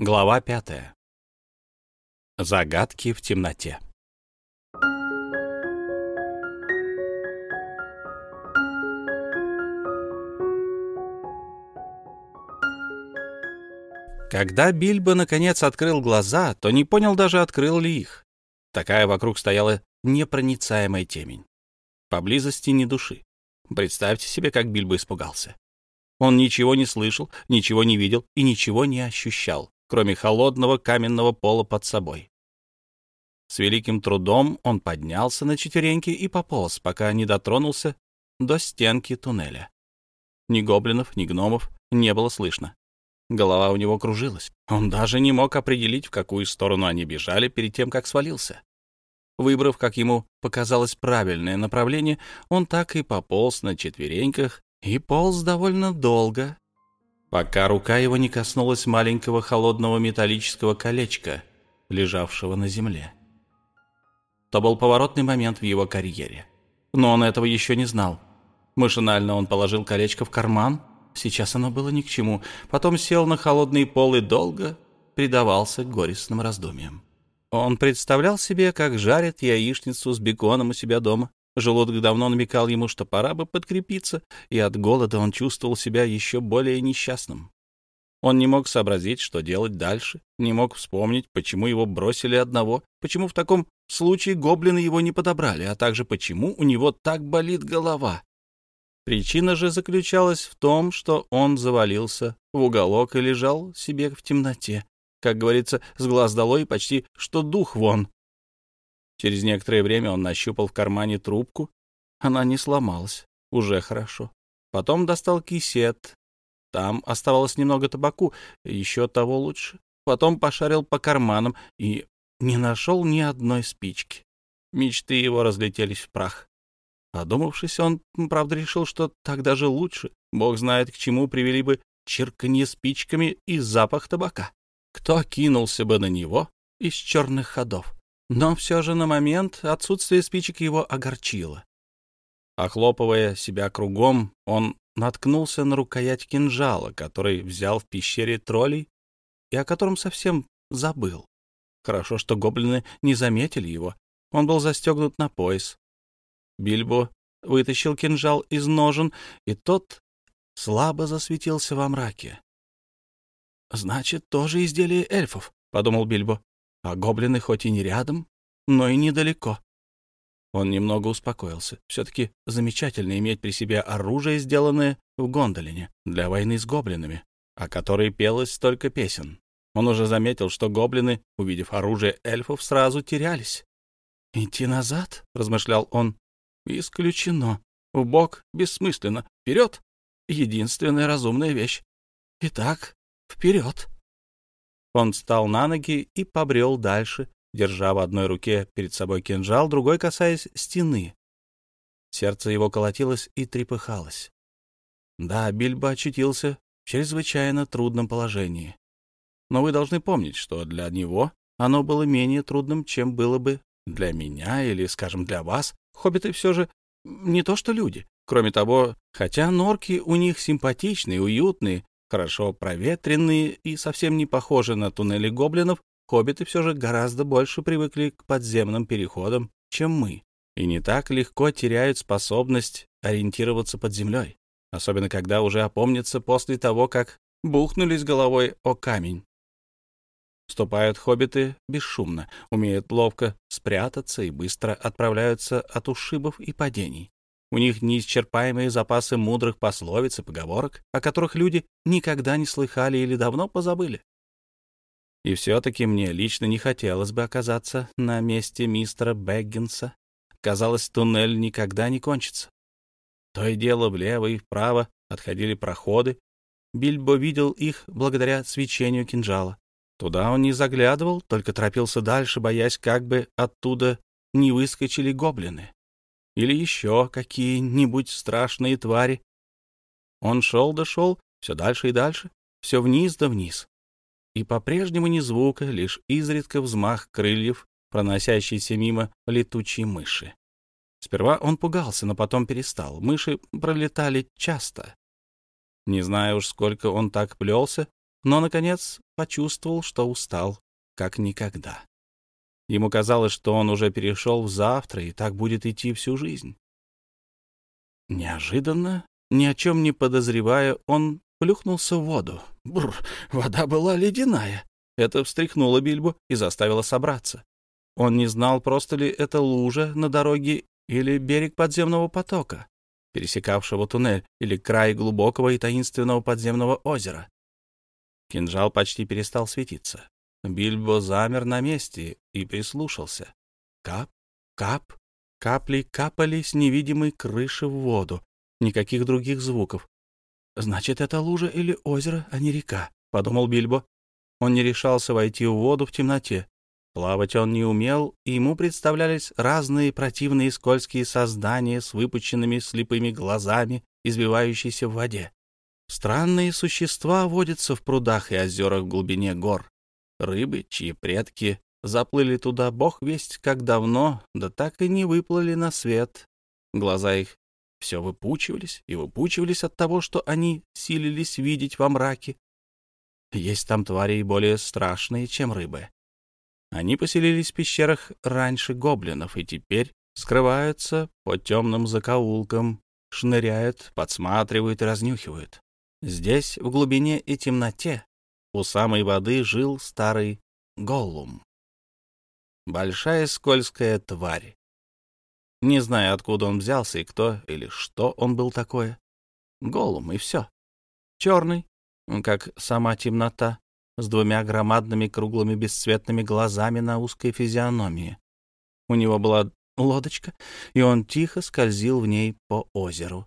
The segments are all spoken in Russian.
Глава пятая. Загадки в темноте. Когда Бильбо наконец открыл глаза, то не понял даже, открыл ли их. Такая вокруг стояла непроницаемая темень. Поблизости ни души. Представьте себе, как Бильбо испугался. Он ничего не слышал, ничего не видел и ничего не ощущал кроме холодного каменного пола под собой. С великим трудом он поднялся на четвереньки и пополз, пока не дотронулся до стенки туннеля. Ни гоблинов, ни гномов не было слышно. Голова у него кружилась. Он даже не мог определить, в какую сторону они бежали перед тем, как свалился. Выбрав, как ему показалось, правильное направление, он так и пополз на четвереньках и полз довольно долго, Пока рука его не коснулась маленького холодного металлического колечка, лежавшего на земле. То был поворотный момент в его карьере. Но он этого еще не знал. Машинально он положил колечко в карман. Сейчас оно было ни к чему. Потом сел на холодный пол и долго предавался горестным раздумьям. Он представлял себе, как жарит яичницу с беконом у себя дома, Желудок давно намекал ему, что пора бы подкрепиться, и от голода он чувствовал себя еще более несчастным. Он не мог сообразить, что делать дальше, не мог вспомнить, почему его бросили одного, почему в таком случае гоблины его не подобрали, а также почему у него так болит голова. Причина же заключалась в том, что он завалился в уголок и лежал себе в темноте, как говорится, с глаз долой почти что дух вон, Через некоторое время он нащупал в кармане трубку. Она не сломалась. Уже хорошо. Потом достал кисет. Там оставалось немного табаку, еще того лучше. Потом пошарил по карманам и не нашел ни одной спички. Мечты его разлетелись в прах. Одумавшись, он, правда, решил, что так даже лучше. Бог знает, к чему привели бы чирканье спичками и запах табака. Кто кинулся бы на него из черных ходов? Но все же на момент отсутствие спичек его огорчило. Охлопывая себя кругом, он наткнулся на рукоять кинжала, который взял в пещере троллей и о котором совсем забыл. Хорошо, что гоблины не заметили его. Он был застегнут на пояс. Бильбо вытащил кинжал из ножен, и тот слабо засветился во мраке. «Значит, тоже изделие эльфов», — подумал Бильбо а гоблины хоть и не рядом, но и недалеко. Он немного успокоился. Все-таки замечательно иметь при себе оружие, сделанное в Гондолине для войны с гоблинами, о которой пелось столько песен. Он уже заметил, что гоблины, увидев оружие эльфов, сразу терялись. «Идти назад?» — размышлял он. «Исключено. Вбок бессмысленно. Вперед! Единственная разумная вещь. Итак, вперед!» Он встал на ноги и побрел дальше, держа в одной руке перед собой кинжал, другой касаясь стены. Сердце его колотилось и трепыхалось. Да, Бильбо очутился в чрезвычайно трудном положении. Но вы должны помнить, что для него оно было менее трудным, чем было бы для меня или, скажем, для вас. Хоббиты все же не то что люди. Кроме того, хотя норки у них симпатичные, уютные, хорошо проветренные и совсем не похожи на туннели гоблинов, хоббиты все же гораздо больше привыкли к подземным переходам, чем мы, и не так легко теряют способность ориентироваться под землей, особенно когда уже опомнятся после того, как бухнулись головой о камень. Ступают хоббиты бесшумно, умеют ловко спрятаться и быстро отправляются от ушибов и падений. У них неисчерпаемые запасы мудрых пословиц и поговорок, о которых люди никогда не слыхали или давно позабыли. И все-таки мне лично не хотелось бы оказаться на месте мистера Бэггинса. Казалось, туннель никогда не кончится. То и дело влево и вправо отходили проходы. Бильбо видел их благодаря свечению кинжала. Туда он не заглядывал, только торопился дальше, боясь, как бы оттуда не выскочили гоблины или еще какие-нибудь страшные твари. Он шел да шел, все дальше и дальше, все вниз да вниз. И по-прежнему ни звука, лишь изредка взмах крыльев, проносящийся мимо летучей мыши. Сперва он пугался, но потом перестал. Мыши пролетали часто. Не знаю уж, сколько он так плелся, но, наконец, почувствовал, что устал, как никогда. Ему казалось, что он уже перешел в завтра, и так будет идти всю жизнь. Неожиданно, ни о чем не подозревая, он плюхнулся в воду. Бррр, вода была ледяная. Это встряхнуло Бильбу и заставило собраться. Он не знал, просто ли это лужа на дороге или берег подземного потока, пересекавшего туннель, или край глубокого и таинственного подземного озера. Кинжал почти перестал светиться. Бильбо замер на месте и прислушался. Кап, кап, капли капали с невидимой крыши в воду. Никаких других звуков. «Значит, это лужа или озеро, а не река», — подумал Бильбо. Он не решался войти в воду в темноте. Плавать он не умел, и ему представлялись разные противные скользкие создания с выпученными слепыми глазами, избивающиеся в воде. Странные существа водятся в прудах и озерах в глубине гор. Рыбы, чьи предки заплыли туда бог весть как давно, да так и не выплыли на свет. Глаза их все выпучивались и выпучивались от того, что они силились видеть во мраке. Есть там твари более страшные, чем рыбы. Они поселились в пещерах раньше гоблинов и теперь скрываются по темным закоулкам, шныряют, подсматривают и разнюхивают. Здесь, в глубине и темноте, у самой воды жил старый Голлум. Большая скользкая тварь. Не знаю, откуда он взялся и кто или что он был такое. Голлум, и все. Черный, как сама темнота, с двумя громадными круглыми бесцветными глазами на узкой физиономии. У него была лодочка, и он тихо скользил в ней по озеру.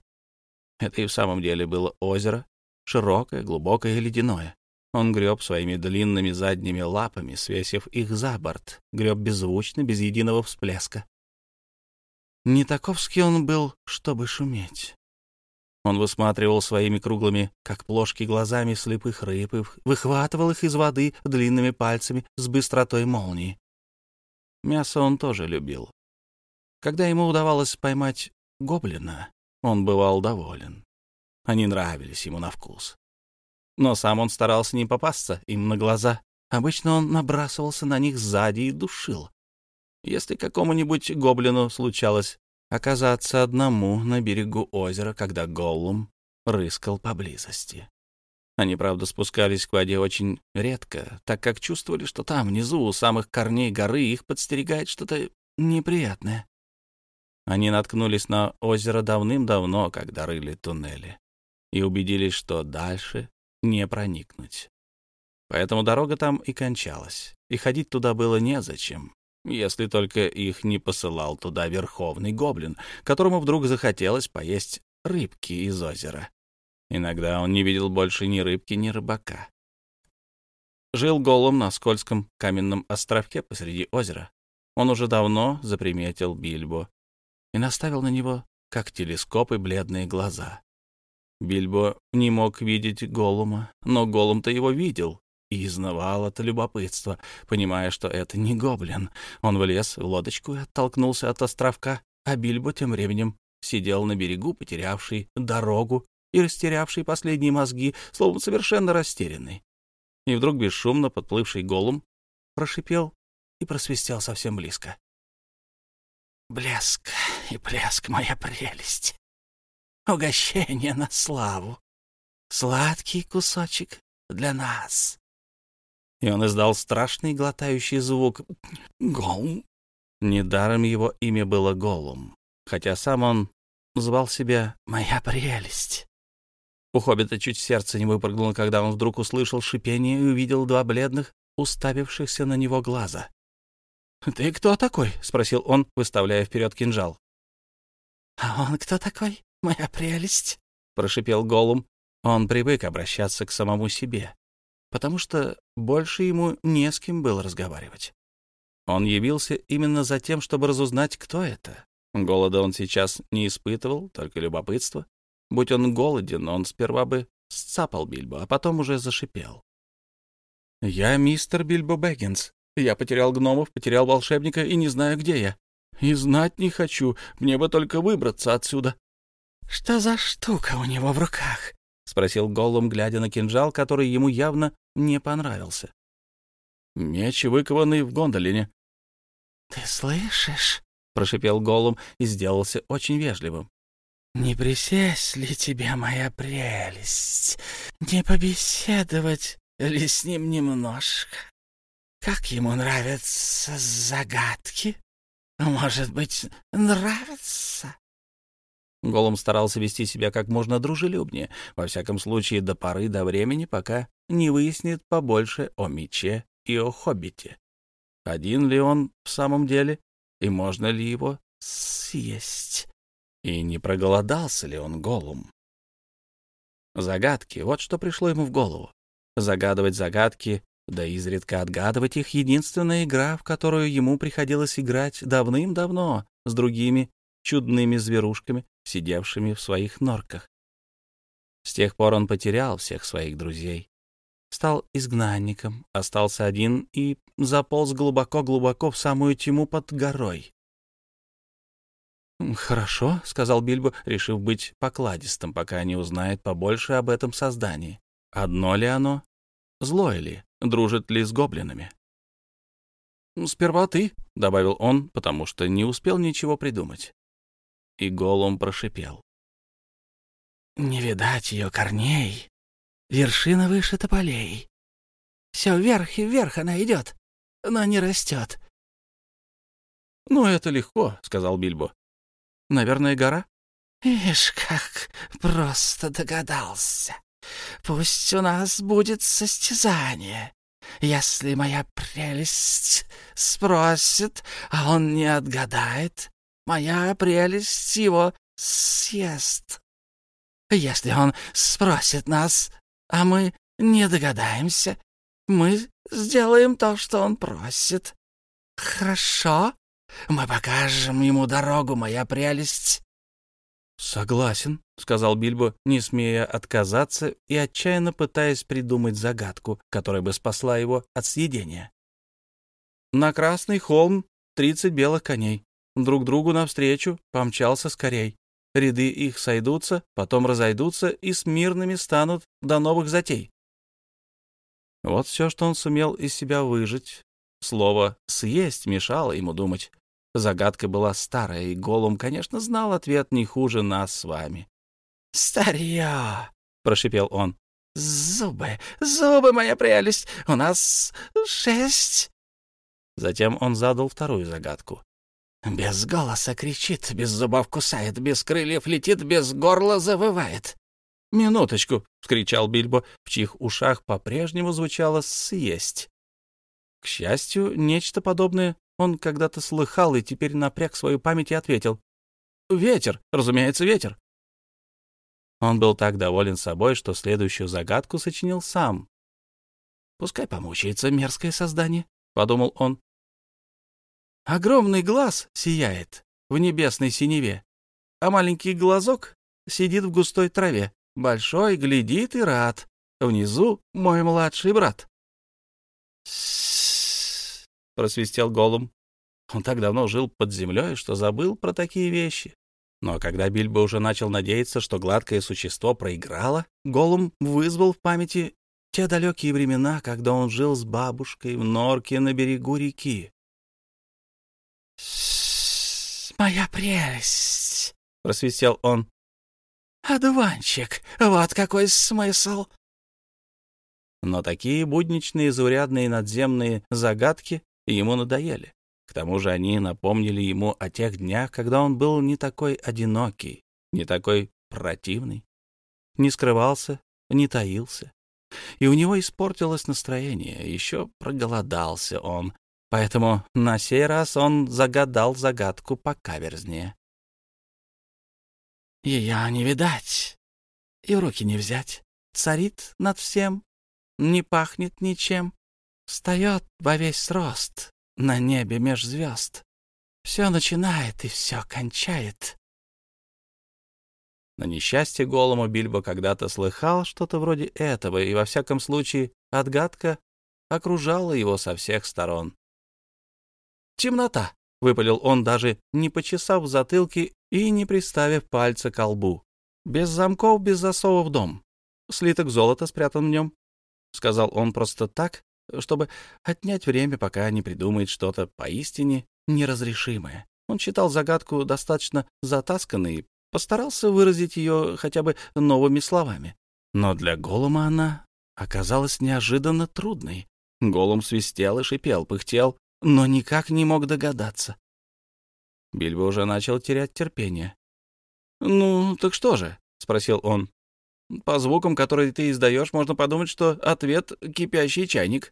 Это и в самом деле было озеро, широкое, глубокое и ледяное. Он греб своими длинными задними лапами, свесив их за борт, греб беззвучно, без единого всплеска. Не таковский он был, чтобы шуметь. Он высматривал своими круглыми, как плошки, глазами слепых рыб выхватывал их из воды длинными пальцами с быстротой молнии. Мясо он тоже любил. Когда ему удавалось поймать гоблина, он бывал доволен. Они нравились ему на вкус но сам он старался не попасться им на глаза. Обычно он набрасывался на них сзади и душил. Если какому-нибудь гоблину случалось оказаться одному на берегу озера, когда Голлум рыскал поблизости. Они, правда, спускались к воде очень редко, так как чувствовали, что там, внизу, у самых корней горы, их подстерегает что-то неприятное. Они наткнулись на озеро давным-давно, когда рыли туннели, и убедились, что дальше не проникнуть. Поэтому дорога там и кончалась, и ходить туда было незачем, если только их не посылал туда верховный гоблин, которому вдруг захотелось поесть рыбки из озера. Иногда он не видел больше ни рыбки, ни рыбака. Жил голым на скользком каменном островке посреди озера. Он уже давно заприметил Бильбо и наставил на него, как телескопы, бледные глаза. Бильбо не мог видеть голума, но голум-то его видел и изнывал это любопытство, понимая, что это не гоблин. Он влез в лодочку и оттолкнулся от островка, а Бильбо тем временем сидел на берегу, потерявший дорогу и растерявший последние мозги, словом, совершенно растерянный. И вдруг бесшумно подплывший голум прошипел и просвистел совсем близко. «Блеск и плеск, моя прелесть!» угощение на славу. Сладкий кусочек для нас». И он издал страшный глотающий звук «Голм». Недаром его имя было Голум, хотя сам он звал себя «Моя прелесть». У Хоббита чуть сердце не выпрыгнуло, когда он вдруг услышал шипение и увидел два бледных, уставившихся на него глаза. «Ты кто такой?» — спросил он, выставляя вперед кинжал. «А он кто такой?» «Моя прелесть!» — прошипел Голум. Он привык обращаться к самому себе, потому что больше ему не с кем было разговаривать. Он явился именно за тем, чтобы разузнать, кто это. Голода он сейчас не испытывал, только любопытство. Будь он голоден, он сперва бы сцапал Бильбо, а потом уже зашипел. «Я мистер Бильбо Бэггинс. Я потерял гномов, потерял волшебника и не знаю, где я. И знать не хочу, мне бы только выбраться отсюда. «Что за штука у него в руках?» — спросил Голлум, глядя на кинжал, который ему явно не понравился. «Меч, выкованный в гондолине». «Ты слышишь?» — прошипел Голлум и сделался очень вежливым. «Не присесть ли тебе моя прелесть? Не побеседовать ли с ним немножко? Как ему нравятся загадки? Может быть, нравятся?» Голом старался вести себя как можно дружелюбнее. Во всяком случае, до поры до времени, пока не выяснит побольше о мече и о хоббите. Один ли он в самом деле, и можно ли его съесть? И не проголодался ли он голум? Загадки — вот что пришло ему в голову. Загадывать загадки, да изредка отгадывать их — единственная игра, в которую ему приходилось играть давным-давно с другими чудными зверушками, сидевшими в своих норках. С тех пор он потерял всех своих друзей, стал изгнанником, остался один и заполз глубоко-глубоко в самую тьму под горой. «Хорошо», — сказал Бильбо, решив быть покладистым, пока не узнает побольше об этом создании. Одно ли оно? Злое ли? Дружит ли с гоблинами? «Сперва ты», — добавил он, потому что не успел ничего придумать и голом прошипел. «Не видать ее корней. Вершина выше тополей. Все вверх и вверх она идет, но не растет». «Ну, это легко», — сказал Бильбо. «Наверное, гора?» «Ишь, как просто догадался. Пусть у нас будет состязание. Если моя прелесть спросит, а он не отгадает, Моя прелесть его съест. Если он спросит нас, а мы не догадаемся, мы сделаем то, что он просит. Хорошо? Мы покажем ему дорогу, моя прелесть. «Согласен», — сказал Бильбо, не смея отказаться и отчаянно пытаясь придумать загадку, которая бы спасла его от съедения. «На Красный холм тридцать белых коней друг другу навстречу помчался скорей. Ряды их сойдутся, потом разойдутся и с мирными станут до новых затей. Вот все, что он сумел из себя выжить. Слово «съесть» мешало ему думать. Загадка была старая, и Голум, конечно, знал ответ не хуже нас с вами. «Старье!» — прошипел он. «Зубы! Зубы, моя прелесть! У нас шесть!» Затем он задал вторую загадку. Без голоса кричит, без зубов кусает, без крыльев летит, без горла завывает. «Минуточку!» — вскричал Бильбо, в чьих ушах по-прежнему звучало «съесть». К счастью, нечто подобное он когда-то слыхал и теперь напряг свою память и ответил. «Ветер! Разумеется, ветер!» Он был так доволен собой, что следующую загадку сочинил сам. «Пускай помучается мерзкое создание», — подумал он. Огромный глаз сияет в небесной синеве, а маленький глазок сидит в густой траве. Большой глядит и рад. Внизу мой младший брат. «С просвистел голум. Он так давно жил под землей, что забыл про такие вещи. Но когда Бильбо уже начал надеяться, что гладкое существо проиграло, голум вызвал в памяти те далекие времена, когда он жил с бабушкой в норке на берегу реки моя прелесть!» — просвистел он. «Одуванчик, вот какой смысл!» Но такие будничные, заурядные надземные загадки ему надоели. К тому же они напомнили ему о тех днях, когда он был не такой одинокий, не такой противный, не скрывался, не таился. И у него испортилось настроение, еще проголодался он, Поэтому на сей раз он загадал загадку покаверзнее. «Ее не видать, и руки не взять. Царит над всем, не пахнет ничем. Встает во весь рост на небе меж звезд. Все начинает и все кончает». На несчастье голому Бильбо когда-то слыхал что-то вроде этого, и во всяком случае отгадка окружала его со всех сторон темнота!» — выпалил он, даже не почесав затылки и не приставив пальца к лбу. «Без замков, без засовов дом. Слиток золота спрятан в нем», — сказал он просто так, чтобы отнять время, пока не придумает что-то поистине неразрешимое. Он считал загадку достаточно затасканной и постарался выразить ее хотя бы новыми словами. Но для голома она оказалась неожиданно трудной. Голум свистел и шипел, пыхтел, но никак не мог догадаться. Бильбо уже начал терять терпение. «Ну, так что же?» — спросил он. «По звукам, которые ты издаешь, можно подумать, что ответ — кипящий чайник».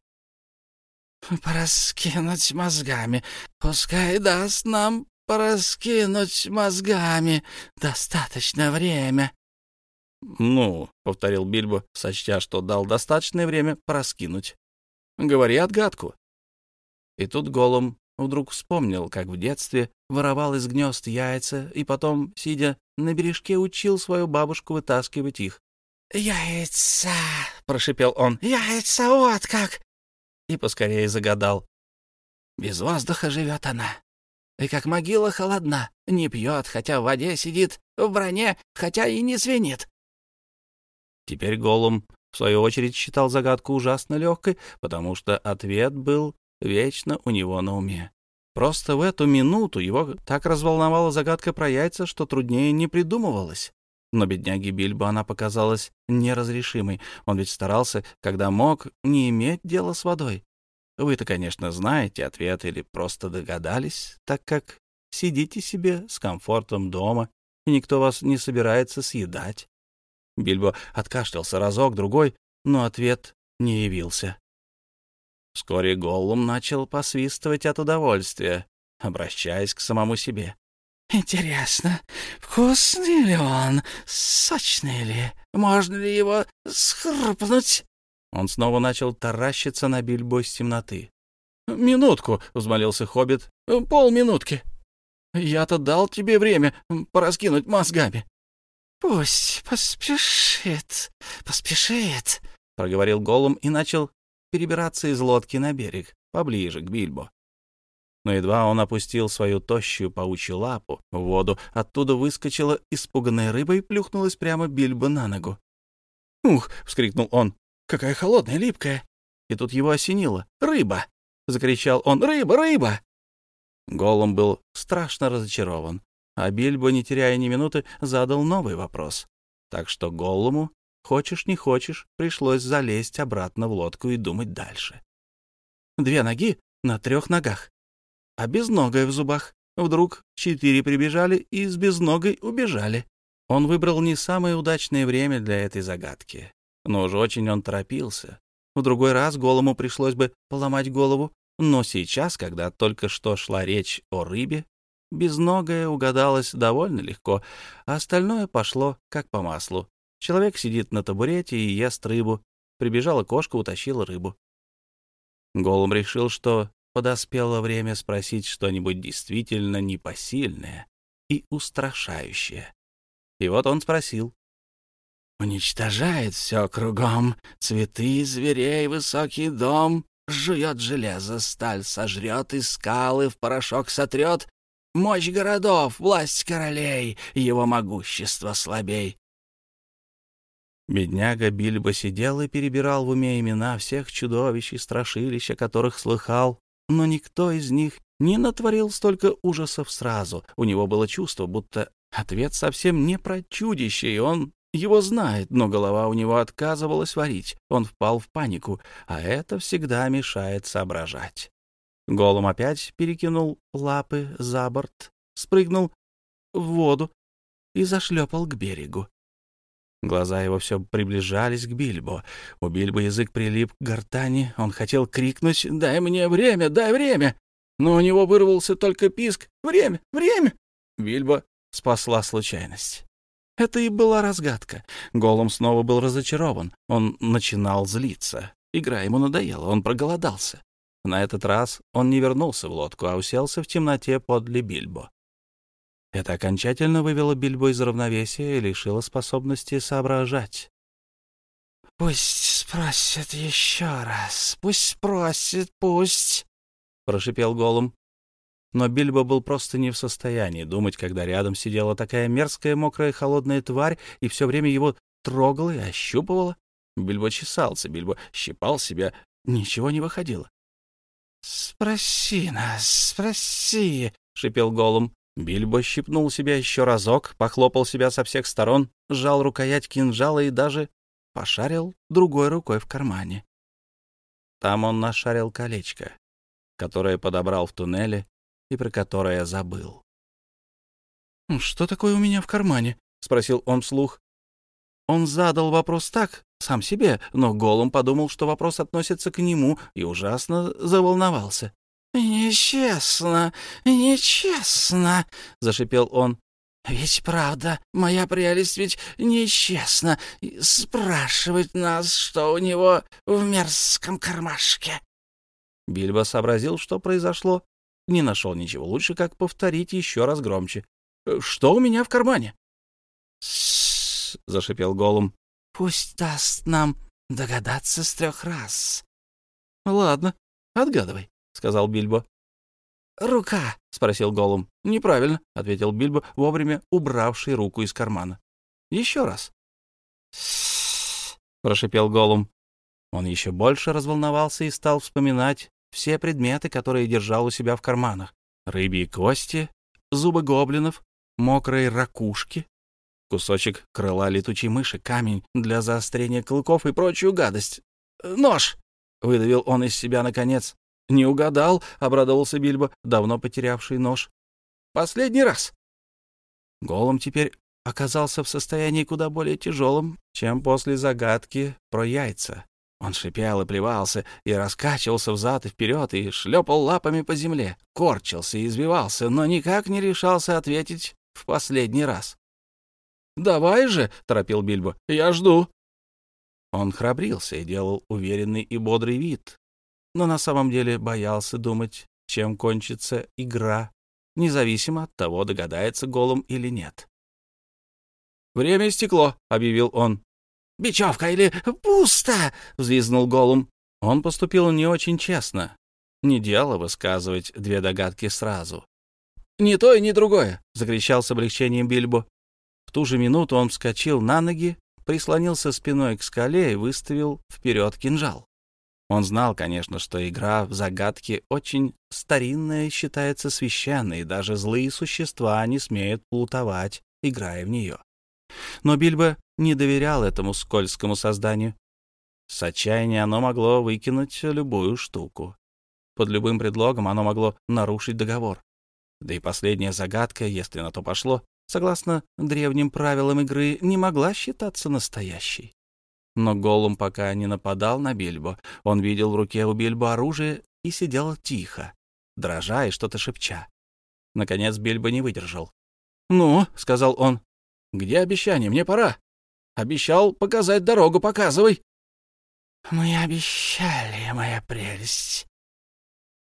«Пораскинуть мозгами. Пускай даст нам пораскинуть мозгами достаточно время». «Ну», — повторил Бильбо, сочтя, что дал достаточное время пораскинуть. «Говори отгадку». И тут голым вдруг вспомнил, как в детстве воровал из гнезд яйца и потом, сидя на бережке, учил свою бабушку вытаскивать их. «Яйца!» — прошипел он. «Яйца вот как!» И поскорее загадал. «Без воздуха живет она. И как могила холодна, не пьет, хотя в воде сидит, в броне, хотя и не свинит». Теперь Голум, в свою очередь, считал загадку ужасно легкой, потому что ответ был вечно у него на уме. Просто в эту минуту его так разволновала загадка про яйца, что труднее не придумывалось. Но бедняге Бильбо она показалась неразрешимой. Он ведь старался, когда мог, не иметь дела с водой. Вы-то, конечно, знаете ответ или просто догадались, так как сидите себе с комфортом дома, и никто вас не собирается съедать. Бильбо откашлялся разок-другой, но ответ не явился. Вскоре Голлум начал посвистывать от удовольствия, обращаясь к самому себе. «Интересно, вкусный ли он? Сочный ли? Можно ли его схрпнуть?» Он снова начал таращиться на Бильбо из темноты. «Минутку!» — взмолился Хоббит. «Полминутки!» «Я-то дал тебе время пораскинуть мозгами!» «Пусть поспешит, поспешит!» — проговорил Голум и начал перебираться из лодки на берег, поближе к Бильбо. Но едва он опустил свою тощую паучью лапу в воду, оттуда выскочила испуганная рыба и плюхнулась прямо Бильбо на ногу. «Ух!» — вскрикнул он. «Какая холодная, липкая!» И тут его осенило. «Рыба!» — закричал он. «Рыба! Рыба!» Голум был страшно разочарован, а Бильбо, не теряя ни минуты, задал новый вопрос. Так что Голлуму Хочешь, не хочешь, пришлось залезть обратно в лодку и думать дальше. Две ноги на трех ногах, а безногая в зубах. Вдруг четыре прибежали и с безногой убежали. Он выбрал не самое удачное время для этой загадки. Но уж очень он торопился. В другой раз голому пришлось бы поломать голову, но сейчас, когда только что шла речь о рыбе, безногая угадалась довольно легко, а остальное пошло как по маслу. Человек сидит на табурете и ест рыбу. Прибежала кошка, утащила рыбу. Голум решил, что подоспело время спросить что-нибудь действительно непосильное и устрашающее. И вот он спросил. «Уничтожает все кругом, цветы, зверей, высокий дом, жует железо, сталь сожрет и скалы в порошок сотрет, мощь городов, власть королей, его могущество слабей, Бедняга Бильбо сидел и перебирал в уме имена всех чудовищ и страшилищ, о которых слыхал, но никто из них не натворил столько ужасов сразу. У него было чувство, будто ответ совсем не про чудище, и он его знает, но голова у него отказывалась варить. Он впал в панику, а это всегда мешает соображать. Голум опять перекинул лапы за борт, спрыгнул в воду и зашлепал к берегу. Глаза его все приближались к Бильбо. У Бильбо язык прилип к гортани, он хотел крикнуть «Дай мне время, дай время!» Но у него вырвался только писк «Время, время!» Бильбо спасла случайность. Это и была разгадка. Голом снова был разочарован. Он начинал злиться. Игра ему надоела, он проголодался. На этот раз он не вернулся в лодку, а уселся в темноте подле Бильбо. Это окончательно вывело Бильбо из равновесия и лишило способности соображать. «Пусть спросит еще раз, пусть спросит, пусть!» — прошипел голым. Но Бильбо был просто не в состоянии думать, когда рядом сидела такая мерзкая, мокрая, холодная тварь и все время его трогала и ощупывала. Бильбо чесался, Бильбо щипал себя, ничего не выходило. «Спроси нас, спроси!» — шипел голым. Бильбо щипнул себя еще разок, похлопал себя со всех сторон, сжал рукоять кинжала и даже пошарил другой рукой в кармане. Там он нашарил колечко, которое подобрал в туннеле и про которое забыл. «Что такое у меня в кармане?» — спросил он вслух. Он задал вопрос так, сам себе, но голым подумал, что вопрос относится к нему, и ужасно заволновался. «Нечестно, нечестно!» — зашипел он. «Ведь правда, моя прелесть, ведь нечестно спрашивать нас, что у него в мерзком кармашке!» Бильбо сообразил, что произошло. Не нашел ничего лучше, как повторить еще раз громче. «Что у меня в кармане?» С, — зашипел голум. «Пусть даст нам догадаться с трех раз!» «Ладно, отгадывай!» сказал Бильбо. «Рука!» — спросил Голум. «Неправильно», — ответил Бильбо, вовремя убравший руку из кармана. «Еще раз». прошипел Голум. Он еще больше разволновался и стал вспоминать все предметы, которые держал у себя в карманах. Рыбьи кости, зубы гоблинов, мокрые ракушки, кусочек крыла летучей мыши, камень для заострения клыков и прочую гадость. «Нож!» — выдавил он из себя наконец. «Не угадал», — обрадовался Бильбо, давно потерявший нож. «Последний раз». Голом теперь оказался в состоянии куда более тяжелом, чем после загадки про яйца. Он шипел и плевался, и раскачивался взад и вперед, и шлепал лапами по земле, корчился и извивался, но никак не решался ответить в последний раз. «Давай же!» — торопил Бильбо. «Я жду!» Он храбрился и делал уверенный и бодрый вид, но на самом деле боялся думать, чем кончится игра, независимо от того, догадается голым или нет. «Время истекло, — объявил он. «Бечевка или пусто!» — взвизнул голым. Он поступил не очень честно. Не дело высказывать две догадки сразу. «Ни то и ни другое!» — закричал с облегчением Бильбо. В ту же минуту он вскочил на ноги, прислонился спиной к скале и выставил вперед кинжал. Он знал, конечно, что игра в загадки очень старинная, считается священной, и даже злые существа не смеют плутовать, играя в нее. Но Бильбо не доверял этому скользкому созданию. С отчаяния оно могло выкинуть любую штуку. Под любым предлогом оно могло нарушить договор. Да и последняя загадка, если на то пошло, согласно древним правилам игры, не могла считаться настоящей. Но Голум пока не нападал на Бильбо. Он видел в руке у Бильбо оружие и сидел тихо, дрожа и что-то шепча. Наконец Бильбо не выдержал. «Ну», — сказал он, — «где обещание? Мне пора. Обещал показать дорогу, показывай». «Мы обещали, моя прелесть,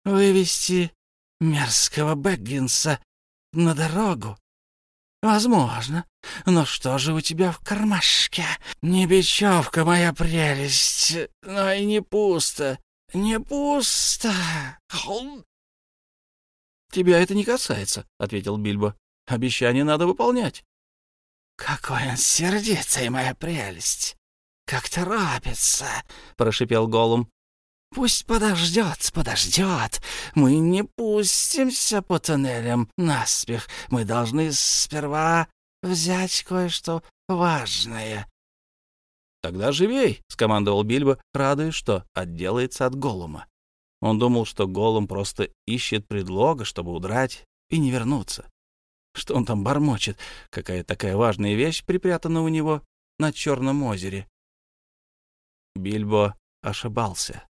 вывести мерзкого Бэггинса на дорогу», Возможно, но ну что же у тебя в кармашке? Не бечевка моя прелесть, но и не пусто, не пусто. Хм. Тебя это не касается, ответил Бильбо. Обещание надо выполнять. Какой он сердится, и моя прелесть! Как торопится, прошипел Голум. Пусть подождет, подождет. Мы не пустимся по тоннелям, наспех. Мы должны сперва взять кое-что важное». «Тогда живей!» — скомандовал Бильбо, радуясь, что отделается от голума. Он думал, что Голум просто ищет предлога, чтобы удрать и не вернуться. Что он там бормочет? Какая такая важная вещь припрятана у него на Черном озере? Бильбо ошибался.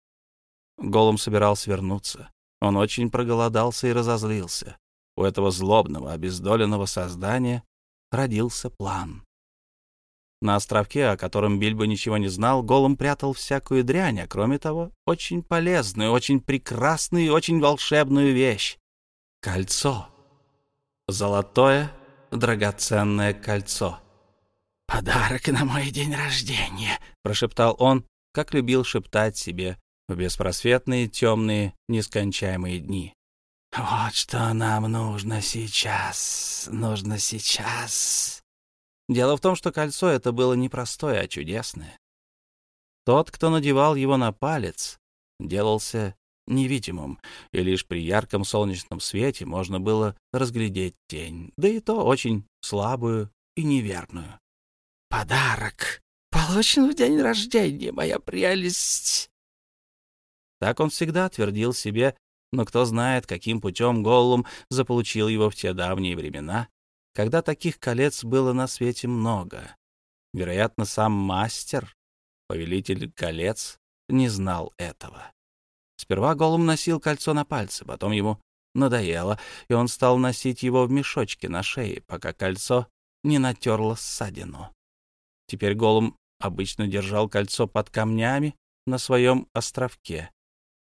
Голум собирался вернуться. Он очень проголодался и разозлился. У этого злобного, обездоленного создания родился план. На островке, о котором Бильбо ничего не знал, Голум прятал всякую дрянь, а кроме того, очень полезную, очень прекрасную и очень волшебную вещь — кольцо. Золотое драгоценное кольцо. «Подарок на мой день рождения», — прошептал он, как любил шептать себе в беспросветные темные нескончаемые дни. «Вот что нам нужно сейчас, нужно сейчас!» Дело в том, что кольцо это было не простое, а чудесное. Тот, кто надевал его на палец, делался невидимым, и лишь при ярком солнечном свете можно было разглядеть тень, да и то очень слабую и неверную. «Подарок, получен в день рождения, моя прелесть!» Так он всегда твердил себе, но «Ну, кто знает, каким путем Голлум заполучил его в те давние времена, когда таких колец было на свете много. Вероятно, сам мастер, повелитель колец, не знал этого. Сперва Голлум носил кольцо на пальце, потом ему надоело, и он стал носить его в мешочке на шее, пока кольцо не натерло ссадину. Теперь Голлум обычно держал кольцо под камнями на своем островке,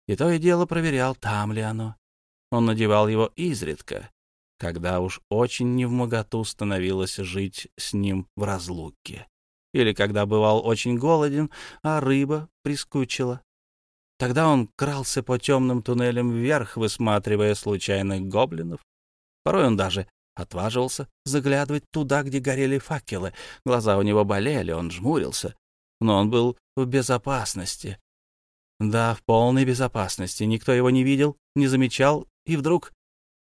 и то и дело проверял, там ли оно. Он надевал его изредка, когда уж очень невмоготу становилось жить с ним в разлуке. Или когда бывал очень голоден, а рыба прискучила. Тогда он крался по темным туннелям вверх, высматривая случайных гоблинов. Порой он даже отваживался заглядывать туда, где горели факелы. Глаза у него болели, он жмурился. Но он был в безопасности, да, в полной безопасности. Никто его не видел, не замечал, и вдруг...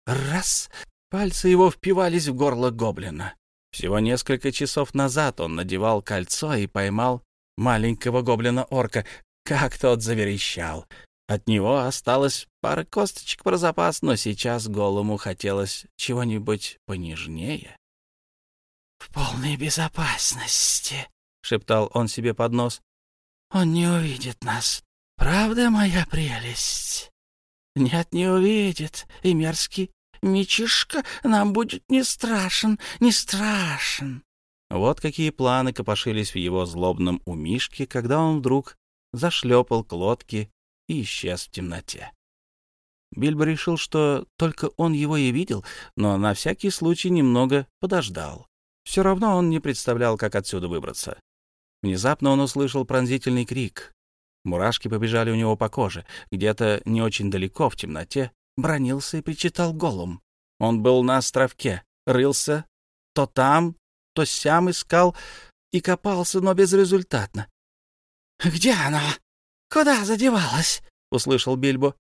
Раз! Пальцы его впивались в горло гоблина. Всего несколько часов назад он надевал кольцо и поймал маленького гоблина-орка. Как тот заверещал! От него осталось пара косточек про запас, но сейчас голому хотелось чего-нибудь понежнее. «В полной безопасности», — шептал он себе под нос. «Он не увидит нас. Правда моя прелесть? Нет, не увидит, и мерзкий мечишка нам будет не страшен, не страшен. Вот какие планы копошились в его злобном умишке, когда он вдруг зашлепал к лодке и исчез в темноте. Бильбо решил, что только он его и видел, но на всякий случай немного подождал. Все равно он не представлял, как отсюда выбраться. Внезапно он услышал пронзительный крик. Мурашки побежали у него по коже. Где-то не очень далеко, в темноте, бронился и причитал голым. Он был на островке, рылся то там, то сям искал и копался, но безрезультатно. «Где она? Куда задевалась?» — услышал Бильбо.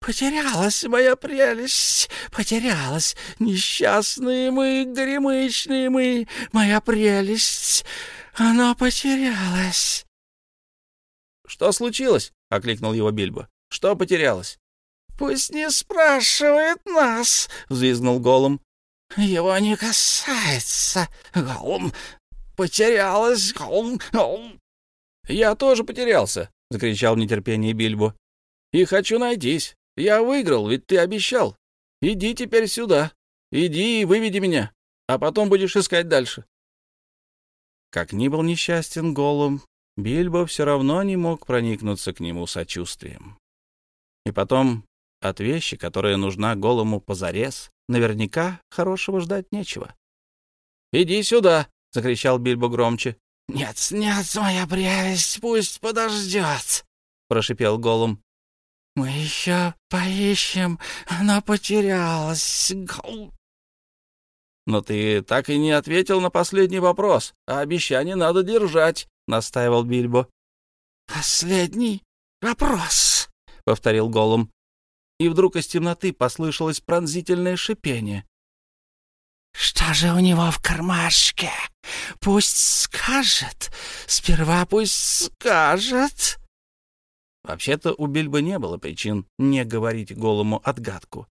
«Потерялась моя прелесть, потерялась, несчастные мы, горемычные мы, моя прелесть, она потерялась». «Что случилось?» — окликнул его Бильбо. «Что потерялось?» «Пусть не спрашивает нас!» — взвизгнул Голум. «Его не касается, Голум! потерялась. Голум! Голум!» «Я тоже потерялся!» — закричал в нетерпении Бильбо. «И хочу найтись! Я выиграл, ведь ты обещал! Иди теперь сюда! Иди и выведи меня, а потом будешь искать дальше!» Как ни был несчастен Голум, Бильбо все равно не мог проникнуться к нему сочувствием. И потом, от вещи, которая нужна голому позарез, наверняка хорошего ждать нечего. «Иди сюда!» — закричал Бильбо громче. «Нет, нет, моя прелесть, пусть подождет!» — прошипел голум. «Мы еще поищем, она потерялась, гол...» «Но ты так и не ответил на последний вопрос, а обещание надо держать!» настаивал Бильбо. «Последний вопрос», — повторил Голум. И вдруг из темноты послышалось пронзительное шипение. «Что же у него в кармашке? Пусть скажет. Сперва пусть скажет». Вообще-то у Бильбо не было причин не говорить голому отгадку.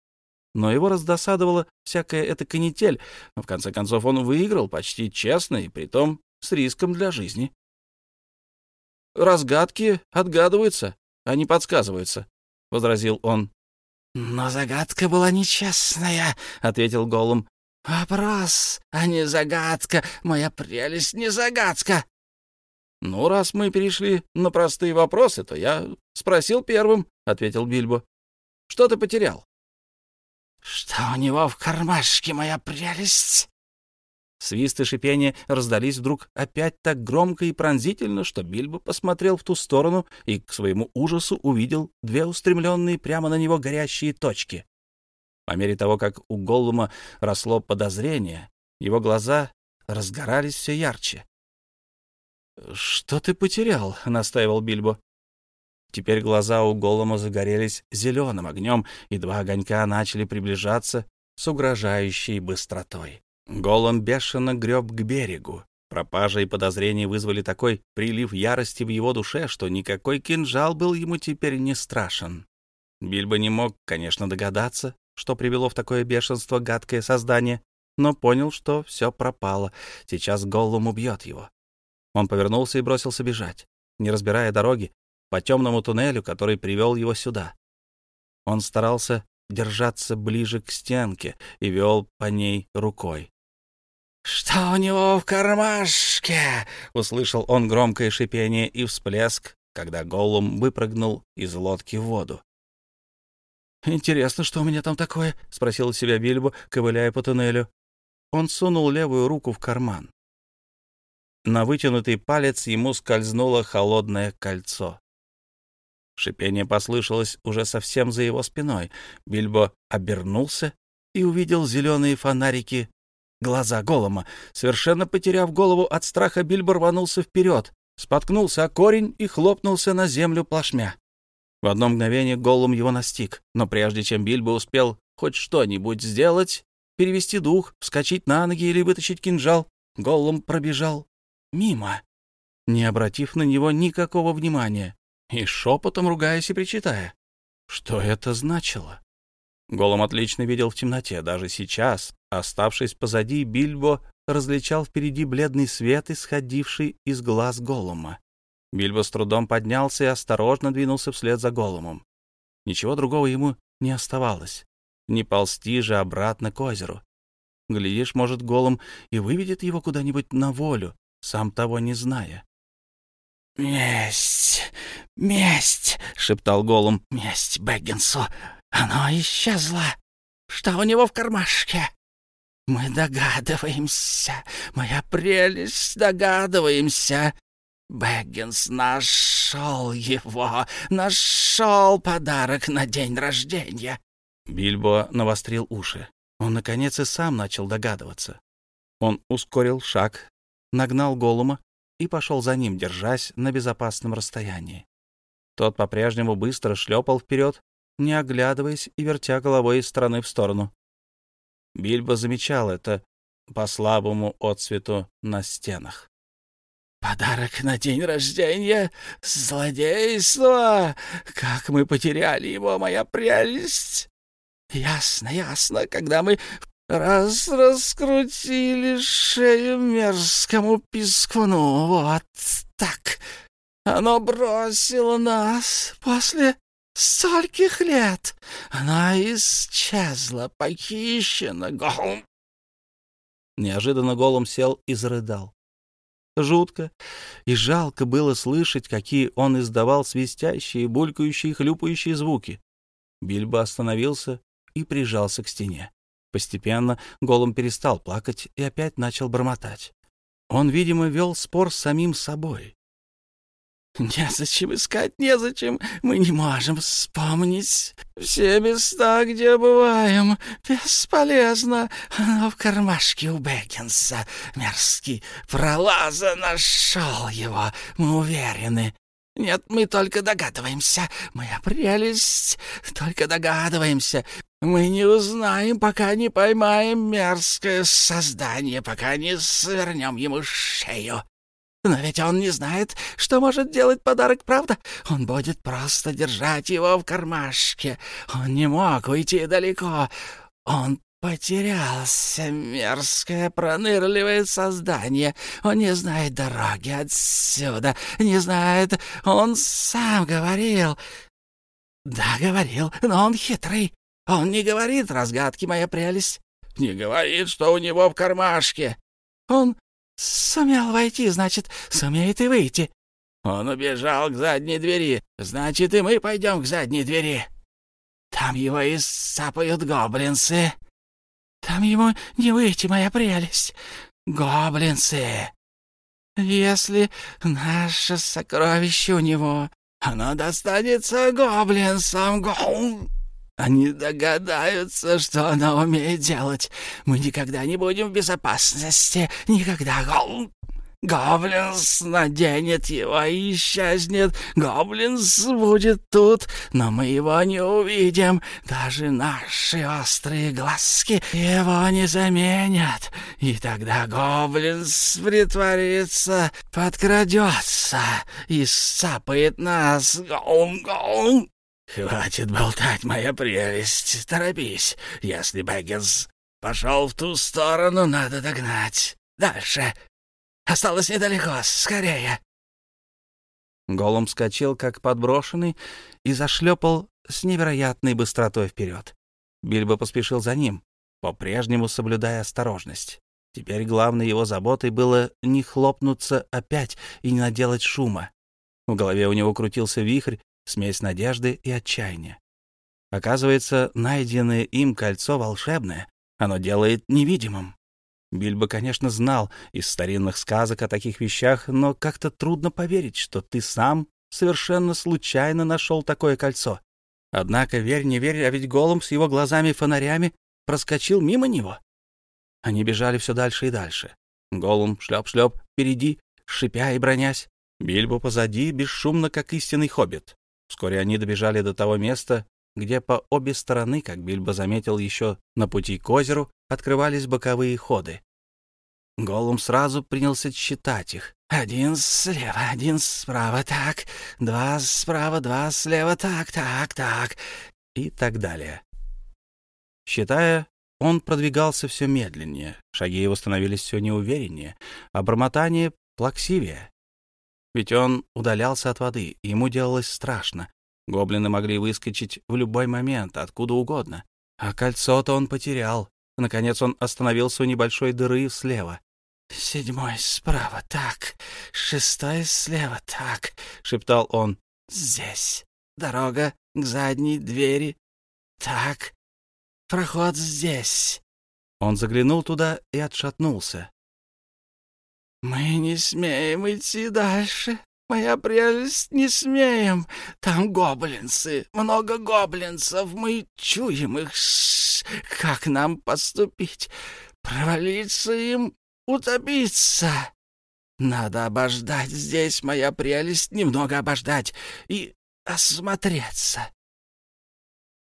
Но его раздосадовала всякая эта канитель. В конце концов, он выиграл почти честно и притом с риском для жизни. «Разгадки отгадываются, а не подсказываются», — возразил он. «Но загадка была нечестная», — ответил Голум. «Вопрос, а не загадка. Моя прелесть не загадка». «Ну, раз мы перешли на простые вопросы, то я спросил первым», — ответил Бильбо. «Что ты потерял?» «Что у него в кармашке, моя прелесть?» Свист и шипение раздались вдруг опять так громко и пронзительно, что Бильбо посмотрел в ту сторону и, к своему ужасу, увидел две устремленные прямо на него горящие точки. По мере того, как у Голлума росло подозрение, его глаза разгорались все ярче. «Что ты потерял?» — настаивал Бильбо. Теперь глаза у Голлума загорелись зеленым огнем, и два огонька начали приближаться с угрожающей быстротой. Голом бешено греб к берегу. Пропажа и подозрения вызвали такой прилив ярости в его душе, что никакой кинжал был ему теперь не страшен. Бильбо не мог, конечно, догадаться, что привело в такое бешенство гадкое создание, но понял, что все пропало, сейчас Голлум убьет его. Он повернулся и бросился бежать, не разбирая дороги, по темному туннелю, который привел его сюда. Он старался держаться ближе к стенке и вел по ней рукой. «Что у него в кармашке?» — услышал он громкое шипение и всплеск, когда голум выпрыгнул из лодки в воду. «Интересно, что у меня там такое?» — спросил себя Бильбо, ковыляя по туннелю. Он сунул левую руку в карман. На вытянутый палец ему скользнуло холодное кольцо. Шипение послышалось уже совсем за его спиной. Бильбо обернулся и увидел зеленые фонарики Глаза голома, совершенно потеряв голову от страха, Бильбо рванулся вперед, споткнулся о корень и хлопнулся на землю плашмя. В одно мгновение голом его настиг, но прежде чем Бильбо успел хоть что-нибудь сделать, перевести дух, вскочить на ноги или вытащить кинжал, голом пробежал мимо, не обратив на него никакого внимания и шепотом ругаясь и причитая. Что это значило? Голом отлично видел в темноте, даже сейчас, Оставшись позади, Бильбо различал впереди бледный свет, исходивший из глаз Голума. Бильбо с трудом поднялся и осторожно двинулся вслед за Голумом. Ничего другого ему не оставалось. Не ползти же обратно к озеру. Глядишь, может, голом и выведет его куда-нибудь на волю, сам того не зная. «Месть! Месть!» — шептал голом. «Месть Бэггинсу! Оно исчезло! Что у него в кармашке?» Мы догадываемся, моя прелесть, догадываемся. Бэггинс нашел его, нашел подарок на день рождения. Бильбо навострил уши. Он, наконец, и сам начал догадываться. Он ускорил шаг, нагнал голума и пошел за ним, держась на безопасном расстоянии. Тот по-прежнему быстро шлепал вперед, не оглядываясь и вертя головой из стороны в сторону. Бильбо замечал это по слабому отцвету на стенах. «Подарок на день рождения! Злодейство! Как мы потеряли его, моя прелесть!» «Ясно, ясно, когда мы раз раскрутили шею мерзкому пискуну, вот так!» Оно бросило нас после Стільки лет она исчезла, похищена, голым. Неожиданно голым сел и зарыдал. Жутко и жалко было слышать, какие он издавал свистящие, булькающие, хлюпающие звуки. Бильбо остановился и прижался к стене. Постепенно голым перестал плакать и опять начал бормотать. Он, видимо, вел спор с самим собой. Незачем искать? незачем. Мы не можем вспомнить. Все места, где бываем, бесполезно. Но в кармашке у Бекинса мерзкий пролаза нашел его, мы уверены. Нет, мы только догадываемся. Моя прелесть, только догадываемся. Мы не узнаем, пока не поймаем мерзкое создание, пока не свернем ему шею. Но ведь он не знает, что может делать подарок, правда? Он будет просто держать его в кармашке. Он не мог уйти далеко. Он потерялся, мерзкое, пронырливое создание. Он не знает дороги отсюда. Не знает... Он сам говорил... Да, говорил, но он хитрый. Он не говорит разгадки, моя прелесть. Не говорит, что у него в кармашке. Он «Сумел войти, значит, сумеет и выйти». «Он убежал к задней двери, значит, и мы пойдем к задней двери. Там его и сапают гоблинцы. Там ему не выйти, моя прелесть. Гоблинцы. Если наше сокровище у него, оно достанется гоблинсам. Гоблинсам». Они догадаются, что она умеет делать. Мы никогда не будем в безопасности. Никогда. Гол... Гоблинс наденет его и исчезнет. Гоблинс будет тут, но мы его не увидим. Даже наши острые глазки его не заменят. И тогда Гоблинс притворится, подкрадется и сцапает нас. Гол... Гол... «Хватит болтать, моя прелесть, торопись, если Бэггинс пошел в ту сторону, надо догнать. Дальше. Осталось недалеко, скорее». Голум вскочил, как подброшенный, и зашлепал с невероятной быстротой вперед. Бильбо поспешил за ним, по-прежнему соблюдая осторожность. Теперь главной его заботой было не хлопнуться опять и не наделать шума. В голове у него крутился вихрь, смесь надежды и отчаяния. Оказывается, найденное им кольцо волшебное, оно делает невидимым. Бильбо, конечно, знал из старинных сказок о таких вещах, но как-то трудно поверить, что ты сам совершенно случайно нашел такое кольцо. Однако, верь, не верь, а ведь голым с его глазами и фонарями проскочил мимо него. Они бежали все дальше и дальше. Голум шлеп-шлеп впереди, шипя и бронясь. Бильбо позади, бесшумно, как истинный хоббит. Вскоре они добежали до того места, где по обе стороны, как Бильбо заметил еще на пути к озеру, открывались боковые ходы. Голум сразу принялся считать их. «Один слева, один справа, так, два справа, два слева, так, так, так» и так далее. Считая, он продвигался все медленнее, шаги его становились все неувереннее, а бормотание — плаксивее ведь он удалялся от воды, ему делалось страшно. Гоблины могли выскочить в любой момент, откуда угодно. А кольцо-то он потерял. Наконец он остановился у небольшой дыры слева. «Седьмой справа, так. Шестой слева, так», — шептал он. «Здесь. Дорога к задней двери. Так. Проход здесь». Он заглянул туда и отшатнулся. Мы не смеем идти дальше. Моя прелесть, не смеем. Там гоблинцы, много гоблинцев. Мы чуем их. Как нам поступить? Провалиться им, утопиться. Надо обождать здесь, моя прелесть, немного обождать и осмотреться.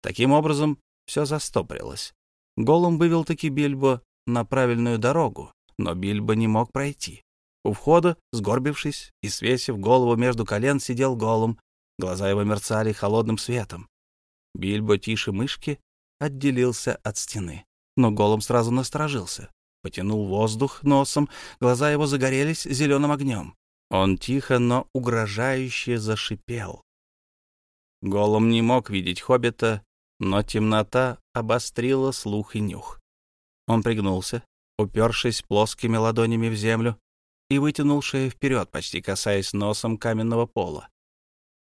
Таким образом, все застопорилось. Голум вывел таки Бильбо на правильную дорогу, но Бильбо не мог пройти. У входа, сгорбившись и свесив голову между колен, сидел голым. Глаза его мерцали холодным светом. Бильбо тише мышки отделился от стены, но голым сразу насторожился. Потянул воздух носом, глаза его загорелись зеленым огнем. Он тихо, но угрожающе зашипел. Голом не мог видеть хоббита, но темнота обострила слух и нюх. Он пригнулся, Упершись плоскими ладонями в землю, и вытянул шею вперед, почти касаясь носом каменного пола.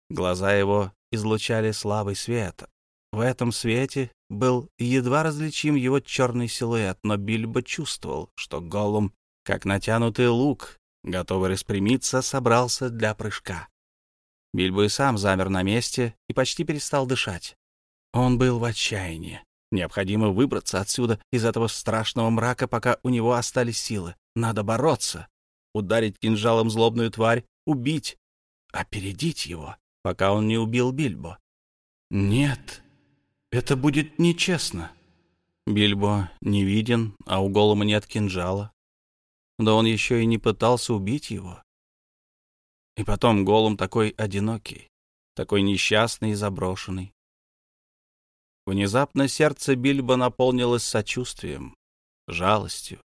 Глаза его излучали слабый свет. В этом свете был едва различим его черный силуэт, но Бильбо чувствовал, что голум, как натянутый лук, готовый распрямиться, собрался для прыжка. Бильбо и сам замер на месте и почти перестал дышать. Он был в отчаянии. Необходимо выбраться отсюда, из этого страшного мрака, пока у него остались силы. Надо бороться, ударить кинжалом злобную тварь, убить, опередить его, пока он не убил Бильбо. Нет, это будет нечестно. Бильбо не виден, а у голома нет кинжала. Да он еще и не пытался убить его. И потом голым такой одинокий, такой несчастный и заброшенный. Внезапно сердце Бильбо наполнилось сочувствием, жалостью,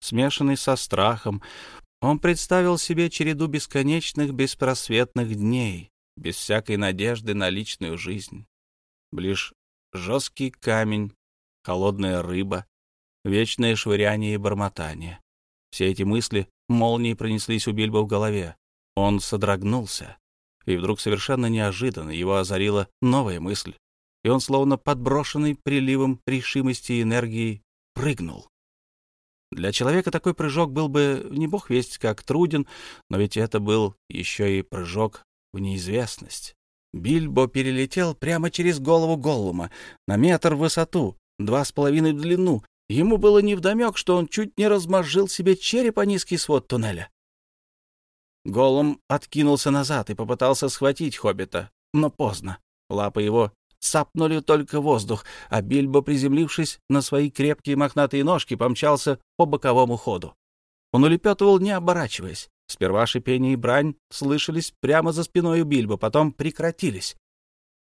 смешанной со страхом. Он представил себе череду бесконечных беспросветных дней, без всякой надежды на личную жизнь. Лишь жесткий камень, холодная рыба, вечное швыряние и бормотание. Все эти мысли молнии пронеслись у Бильбо в голове. Он содрогнулся, и вдруг совершенно неожиданно его озарила новая мысль и он, словно подброшенный приливом решимости и энергии, прыгнул. Для человека такой прыжок был бы не бог весть как труден, но ведь это был еще и прыжок в неизвестность. Бильбо перелетел прямо через голову Голлума, на метр в высоту, два с половиной в длину. Ему было невдомек, что он чуть не размозжил себе череп о низкий свод туннеля. Голлум откинулся назад и попытался схватить хоббита, но поздно. Лапы его Сапнули только воздух, а Бильбо, приземлившись на свои крепкие мохнатые ножки, помчался по боковому ходу. Он улепетывал, не оборачиваясь. Сперва шипение и брань слышались прямо за спиной у Бильбо, потом прекратились.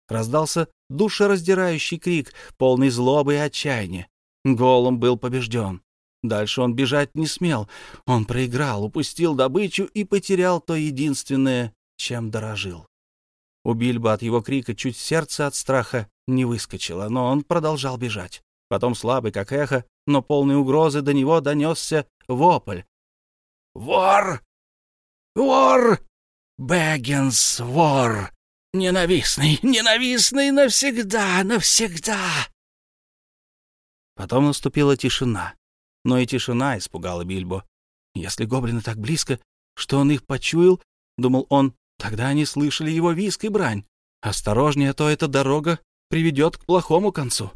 Раздался душераздирающий крик, полный злобы и отчаяния. Голум был побежден. Дальше он бежать не смел. Он проиграл, упустил добычу и потерял то единственное, чем дорожил. Убил бы от его крика чуть сердце от страха не выскочило, но он продолжал бежать. Потом слабый, как эхо, но полный угрозы до него донесся вопль. «Вор! Вор! Бэггинс, вор! Ненавистный, ненавистный навсегда, навсегда!» Потом наступила тишина. Но и тишина испугала Бильбо. Если гоблины так близко, что он их почуял, — думал он, Тогда они слышали его виск и брань. Осторожнее, а то эта дорога приведет к плохому концу.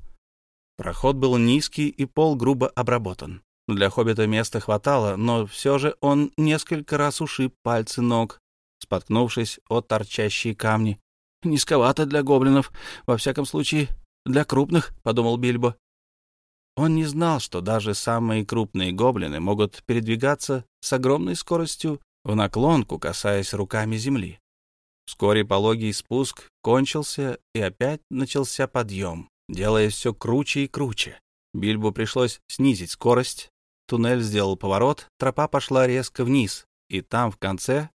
Проход был низкий, и пол грубо обработан. Для хоббита места хватало, но все же он несколько раз ушиб пальцы ног, споткнувшись от торчащие камни. «Низковато для гоблинов, во всяком случае, для крупных», — подумал Бильбо. Он не знал, что даже самые крупные гоблины могут передвигаться с огромной скоростью в наклонку, касаясь руками земли. Вскоре пологий спуск кончился, и опять начался подъем, делая все круче и круче. Бильбу пришлось снизить скорость. Туннель сделал поворот, тропа пошла резко вниз, и там, в конце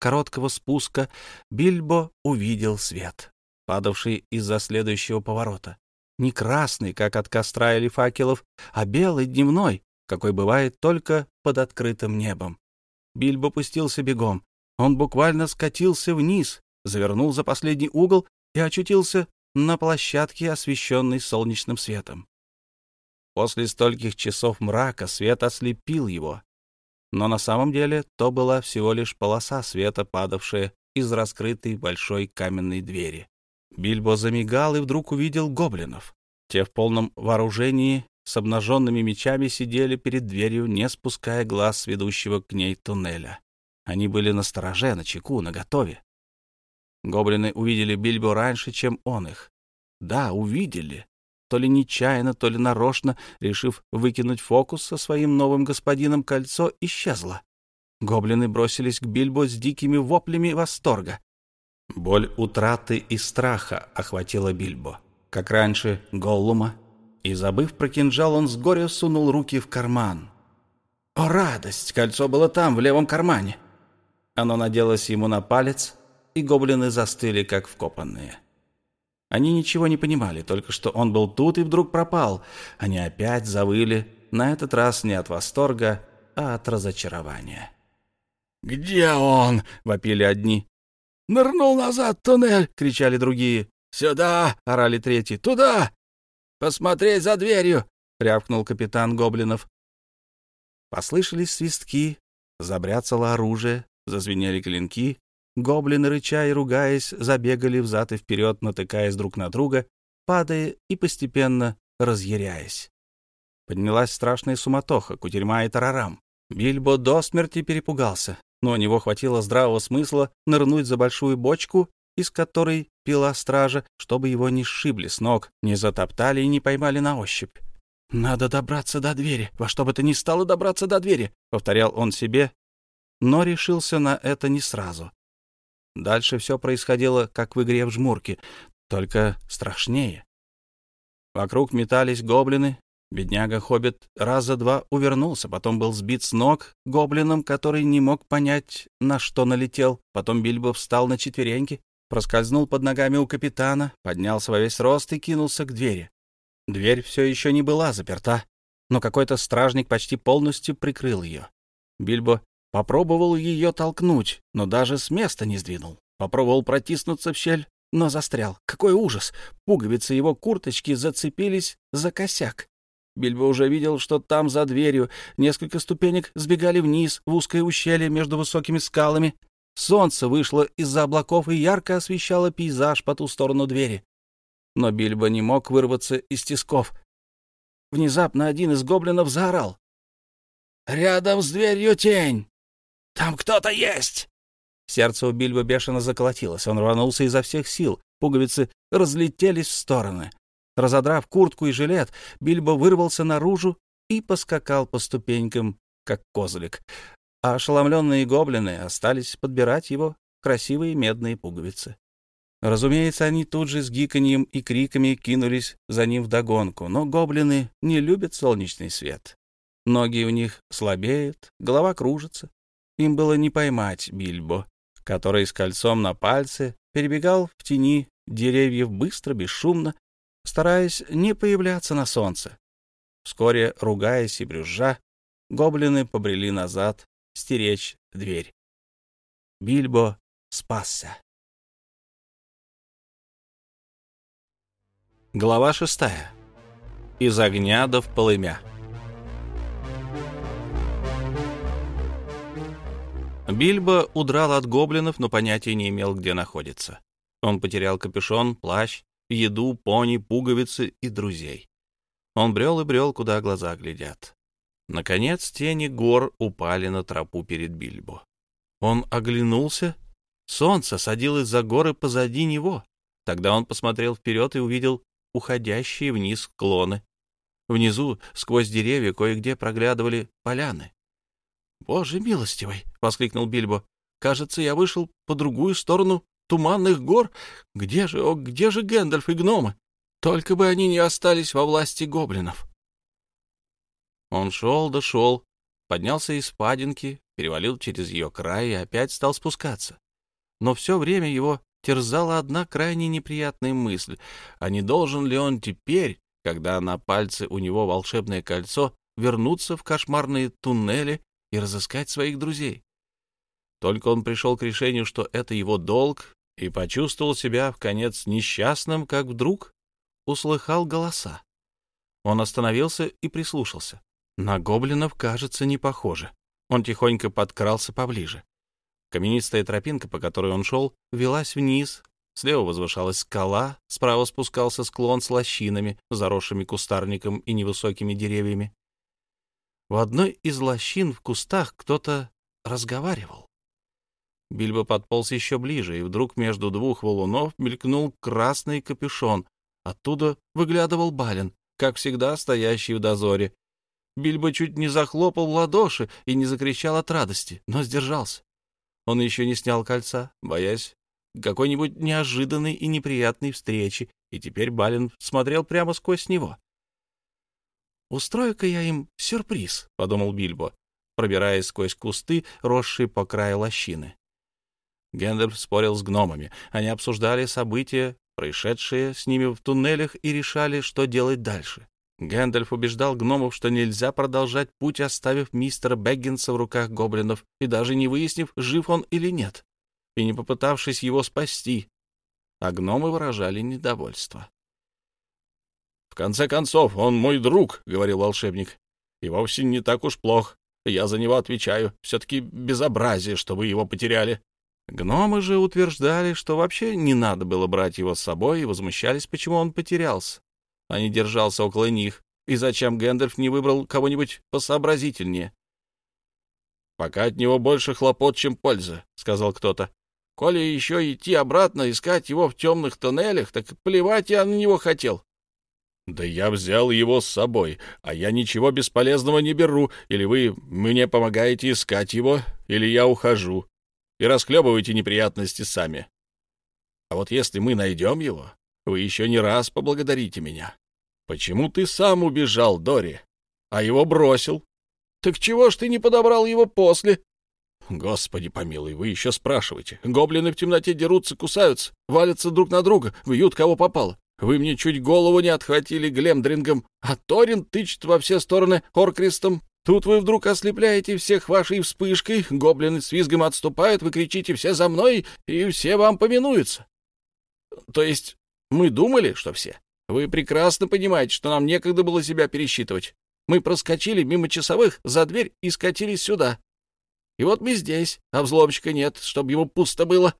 короткого спуска, Бильбо увидел свет, падавший из-за следующего поворота. Не красный, как от костра или факелов, а белый дневной, какой бывает только под открытым небом. Бильбо пустился бегом. Он буквально скатился вниз, завернул за последний угол и очутился на площадке, освещенной солнечным светом. После стольких часов мрака свет ослепил его. Но на самом деле то была всего лишь полоса света, падавшая из раскрытой большой каменной двери. Бильбо замигал и вдруг увидел гоблинов. Те в полном вооружении с обнаженными мечами сидели перед дверью, не спуская глаз ведущего к ней туннеля. Они были на стороже, на чеку, на готове. Гоблины увидели Бильбо раньше, чем он их. Да, увидели. То ли нечаянно, то ли нарочно, решив выкинуть фокус со своим новым господином, кольцо исчезло. Гоблины бросились к Бильбо с дикими воплями восторга. Боль утраты и страха охватила Бильбо. Как раньше, Голлума и, забыв про кинжал, он с горя сунул руки в карман. О, радость! Кольцо было там, в левом кармане. Оно наделось ему на палец, и гоблины застыли, как вкопанные. Они ничего не понимали, только что он был тут и вдруг пропал. Они опять завыли, на этот раз не от восторга, а от разочарования. «Где он?» — вопили одни. «Нырнул назад туннель!» — кричали другие. «Сюда!» — орали третьи. «Туда!» «Посмотри за дверью!» — рявкнул капитан Гоблинов. Послышались свистки, забряцало оружие, зазвенели клинки, гоблины, рыча и ругаясь, забегали взад и вперед, натыкаясь друг на друга, падая и постепенно разъяряясь. Поднялась страшная суматоха, кутерьма и тарарам. Бильбо до смерти перепугался, но у него хватило здравого смысла нырнуть за большую бочку из которой пила стража, чтобы его не сшибли с ног, не затоптали и не поймали на ощупь. «Надо добраться до двери, во что бы то ни стало добраться до двери», — повторял он себе, но решился на это не сразу. Дальше все происходило, как в игре в жмурке, только страшнее. Вокруг метались гоблины. Бедняга-хоббит раза два увернулся, потом был сбит с ног гоблином, который не мог понять, на что налетел. Потом Бильбо встал на четвереньки, проскользнул под ногами у капитана, поднялся во весь рост и кинулся к двери. Дверь все еще не была заперта, но какой-то стражник почти полностью прикрыл ее. Бильбо попробовал ее толкнуть, но даже с места не сдвинул. Попробовал протиснуться в щель, но застрял. Какой ужас! Пуговицы его курточки зацепились за косяк. Бильбо уже видел, что там за дверью несколько ступенек сбегали вниз в узкое ущелье между высокими скалами, Солнце вышло из-за облаков и ярко освещало пейзаж по ту сторону двери. Но Бильбо не мог вырваться из тисков. Внезапно один из гоблинов заорал. «Рядом с дверью тень! Там кто-то есть!» Сердце у Бильбо бешено заколотилось. Он рванулся изо всех сил. Пуговицы разлетелись в стороны. Разодрав куртку и жилет, Бильбо вырвался наружу и поскакал по ступенькам, как козлик а ошеломленные гоблины остались подбирать его красивые медные пуговицы. Разумеется, они тут же с гиканьем и криками кинулись за ним вдогонку, но гоблины не любят солнечный свет. Ноги у них слабеют, голова кружится. Им было не поймать Бильбо, который с кольцом на пальце перебегал в тени деревьев быстро, бесшумно, стараясь не появляться на солнце. Вскоре, ругаясь и брюзжа, гоблины побрели назад стеречь дверь. Бильбо спасся. Глава шестая. Из огня до в полымя. Бильбо удрал от гоблинов, но понятия не имел, где находится. Он потерял капюшон, плащ, еду, пони, пуговицы и друзей. Он брел и брел, куда глаза глядят. Наконец тени гор упали на тропу перед Бильбо. Он оглянулся. Солнце садилось за горы позади него. Тогда он посмотрел вперед и увидел уходящие вниз склоны. Внизу, сквозь деревья, кое-где проглядывали поляны. «Боже милостивый!» — воскликнул Бильбо. «Кажется, я вышел по другую сторону туманных гор. Где же, о, где же Гэндальф и гномы? Только бы они не остались во власти гоблинов!» Он шел да шел, поднялся из падинки, перевалил через ее край и опять стал спускаться. Но все время его терзала одна крайне неприятная мысль, а не должен ли он теперь, когда на пальце у него волшебное кольцо, вернуться в кошмарные туннели и разыскать своих друзей? Только он пришел к решению, что это его долг, и почувствовал себя в конец несчастным, как вдруг услыхал голоса. Он остановился и прислушался. На гоблинов, кажется, не похоже. Он тихонько подкрался поближе. Каменистая тропинка, по которой он шел, велась вниз. Слева возвышалась скала, справа спускался склон с лощинами, заросшими кустарником и невысокими деревьями. В одной из лощин в кустах кто-то разговаривал. Бильбо подполз еще ближе, и вдруг между двух валунов мелькнул красный капюшон. Оттуда выглядывал Балин, как всегда стоящий в дозоре, Бильбо чуть не захлопал в ладоши и не закричал от радости, но сдержался. Он еще не снял кольца, боясь какой-нибудь неожиданной и неприятной встречи, и теперь Балин смотрел прямо сквозь него. «Устрою-ка я им сюрприз», — подумал Бильбо, пробираясь сквозь кусты, росшие по краю лощины. Гендер спорил с гномами. Они обсуждали события, происшедшие с ними в туннелях, и решали, что делать дальше. Гэндальф убеждал гномов, что нельзя продолжать путь, оставив мистера Бэггинса в руках гоблинов и даже не выяснив, жив он или нет, и не попытавшись его спасти. А гномы выражали недовольство. «В конце концов, он мой друг», — говорил волшебник, — «и вовсе не так уж плох. Я за него отвечаю. Все-таки безобразие, что вы его потеряли». Гномы же утверждали, что вообще не надо было брать его с собой и возмущались, почему он потерялся а не держался около них. И зачем Гэндальф не выбрал кого-нибудь посообразительнее? «Пока от него больше хлопот, чем польза», — сказал кто-то. «Коли еще идти обратно, искать его в темных тоннелях, так плевать я на него хотел». «Да я взял его с собой, а я ничего бесполезного не беру. Или вы мне помогаете искать его, или я ухожу. И расхлебывайте неприятности сами. А вот если мы найдем его, вы еще не раз поблагодарите меня. Почему ты сам убежал, Дори, а его бросил? Так чего ж ты не подобрал его после? Господи помилуй, вы еще спрашиваете. Гоблины в темноте дерутся, кусаются, валятся друг на друга, вьют кого попало. Вы мне чуть голову не отхватили глемдрингом, а Торин тычет во все стороны оркрестом. Тут вы вдруг ослепляете всех вашей вспышкой, гоблины с визгом отступают, вы кричите «все за мной», и все вам поминуются. То есть мы думали, что все. Вы прекрасно понимаете, что нам некогда было себя пересчитывать. Мы проскочили мимо часовых за дверь и скатились сюда. И вот мы здесь, а взломщика нет, чтобы ему пусто было.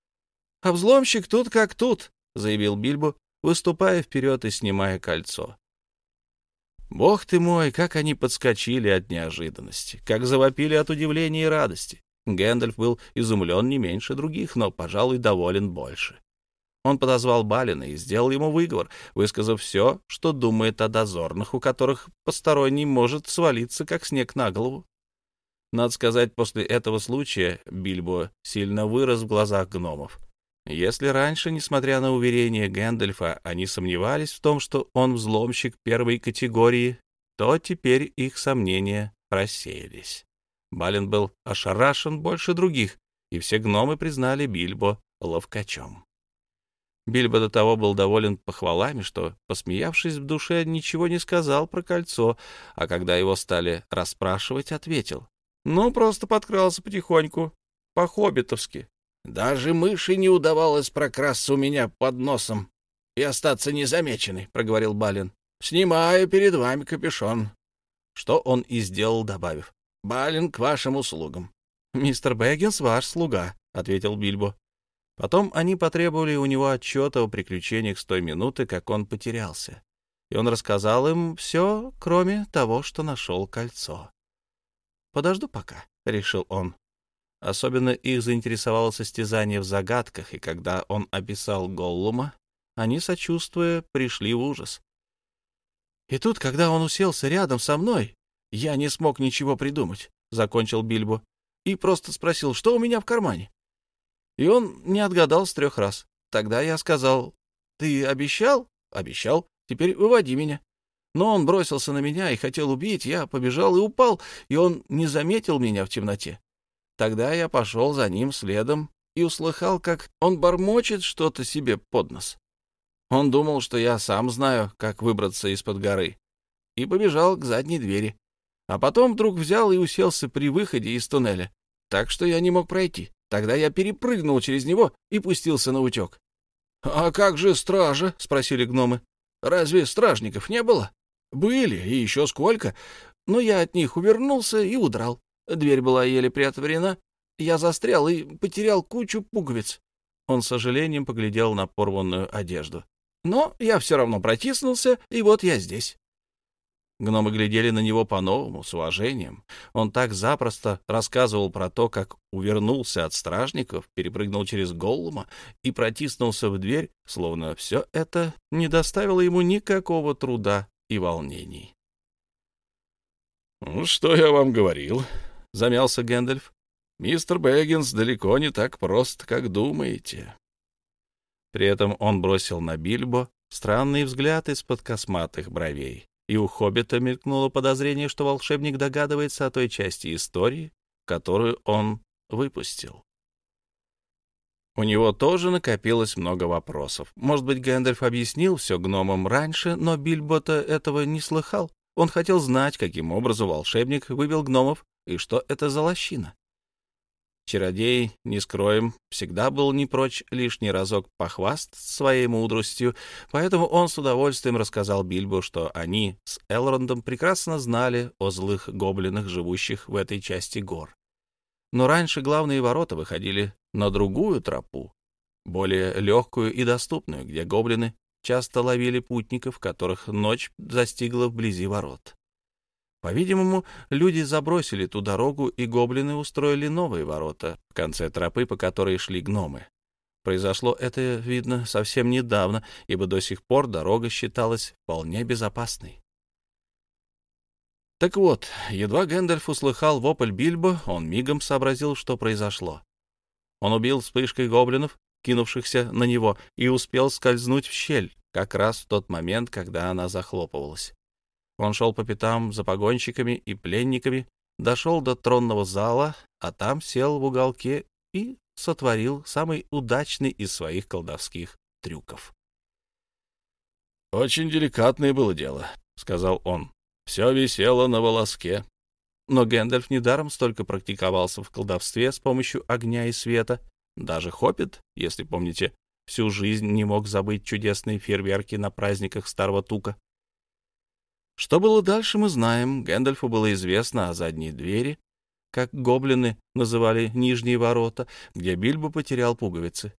— А взломщик тут как тут, — заявил Бильбо, выступая вперед и снимая кольцо. Бог ты мой, как они подскочили от неожиданности, как завопили от удивления и радости. Гэндальф был изумлен не меньше других, но, пожалуй, доволен больше. Он подозвал Балина и сделал ему выговор, высказав все, что думает о дозорных, у которых посторонний может свалиться, как снег на голову. Надо сказать, после этого случая Бильбо сильно вырос в глазах гномов. Если раньше, несмотря на уверение Гэндальфа, они сомневались в том, что он взломщик первой категории, то теперь их сомнения рассеялись. Балин был ошарашен больше других, и все гномы признали Бильбо ловкачом. Бильбо до того был доволен похвалами, что, посмеявшись в душе, ничего не сказал про кольцо, а когда его стали расспрашивать, ответил. «Ну, просто подкрался потихоньку, по-хоббитовски». «Даже мыши не удавалось прокрасться у меня под носом и остаться незамеченной», — проговорил Балин. «Снимаю перед вами капюшон». Что он и сделал, добавив. «Балин к вашим услугам». «Мистер Бэггинс ваш слуга», — ответил Бильбо. Потом они потребовали у него отчета о приключениях с той минуты, как он потерялся. И он рассказал им все, кроме того, что нашел кольцо. «Подожду пока», — решил он. Особенно их заинтересовало состязание в загадках, и когда он описал Голлума, они, сочувствуя, пришли в ужас. «И тут, когда он уселся рядом со мной, я не смог ничего придумать», — закончил Бильбо, и просто спросил, что у меня в кармане. И он не отгадал с трех раз. Тогда я сказал, «Ты обещал?» «Обещал. Теперь выводи меня». Но он бросился на меня и хотел убить. Я побежал и упал, и он не заметил меня в темноте. Тогда я пошел за ним следом и услыхал, как он бормочет что-то себе под нос. Он думал, что я сам знаю, как выбраться из-под горы, и побежал к задней двери. А потом вдруг взял и уселся при выходе из туннеля, так что я не мог пройти. Тогда я перепрыгнул через него и пустился на утек. «А как же стража?» — спросили гномы. «Разве стражников не было?» «Были, и еще сколько. Но я от них увернулся и удрал. Дверь была еле приотворена. Я застрял и потерял кучу пуговиц». Он с сожалением поглядел на порванную одежду. «Но я все равно протиснулся, и вот я здесь». Гномы глядели на него по-новому, с уважением. Он так запросто рассказывал про то, как увернулся от стражников, перепрыгнул через голлума и протиснулся в дверь, словно все это не доставило ему никакого труда и волнений. «Ну, что я вам говорил?» — замялся Гэндальф. «Мистер Бэггинс далеко не так прост, как думаете». При этом он бросил на Бильбо странный взгляд из-под косматых бровей и у Хоббита мелькнуло подозрение, что волшебник догадывается о той части истории, которую он выпустил. У него тоже накопилось много вопросов. Может быть, Гэндальф объяснил все гномам раньше, но Бильбо-то этого не слыхал. Он хотел знать, каким образом волшебник вывел гномов и что это за лощина. Чародей, не скроем, всегда был не прочь лишний разок похвастать своей мудростью, поэтому он с удовольствием рассказал Бильбу, что они с Элрондом прекрасно знали о злых гоблинах, живущих в этой части гор. Но раньше главные ворота выходили на другую тропу, более легкую и доступную, где гоблины часто ловили путников, которых ночь застигла вблизи ворот. По-видимому, люди забросили ту дорогу, и гоблины устроили новые ворота в конце тропы, по которой шли гномы. Произошло это, видно, совсем недавно, ибо до сих пор дорога считалась вполне безопасной. Так вот, едва Гэндальф услыхал вопль Бильбо, он мигом сообразил, что произошло. Он убил вспышкой гоблинов, кинувшихся на него, и успел скользнуть в щель, как раз в тот момент, когда она захлопывалась. Он шел по пятам за погонщиками и пленниками, дошел до тронного зала, а там сел в уголке и сотворил самый удачный из своих колдовских трюков. «Очень деликатное было дело», — сказал он. «Все висело на волоске». Но Гэндальф недаром столько практиковался в колдовстве с помощью огня и света. Даже Хоппит, если помните, всю жизнь не мог забыть чудесные фейерверки на праздниках Старого Тука. Что было дальше, мы знаем. Гэндальфу было известно о задней двери, как гоблины называли нижние ворота, где Бильбо потерял пуговицы.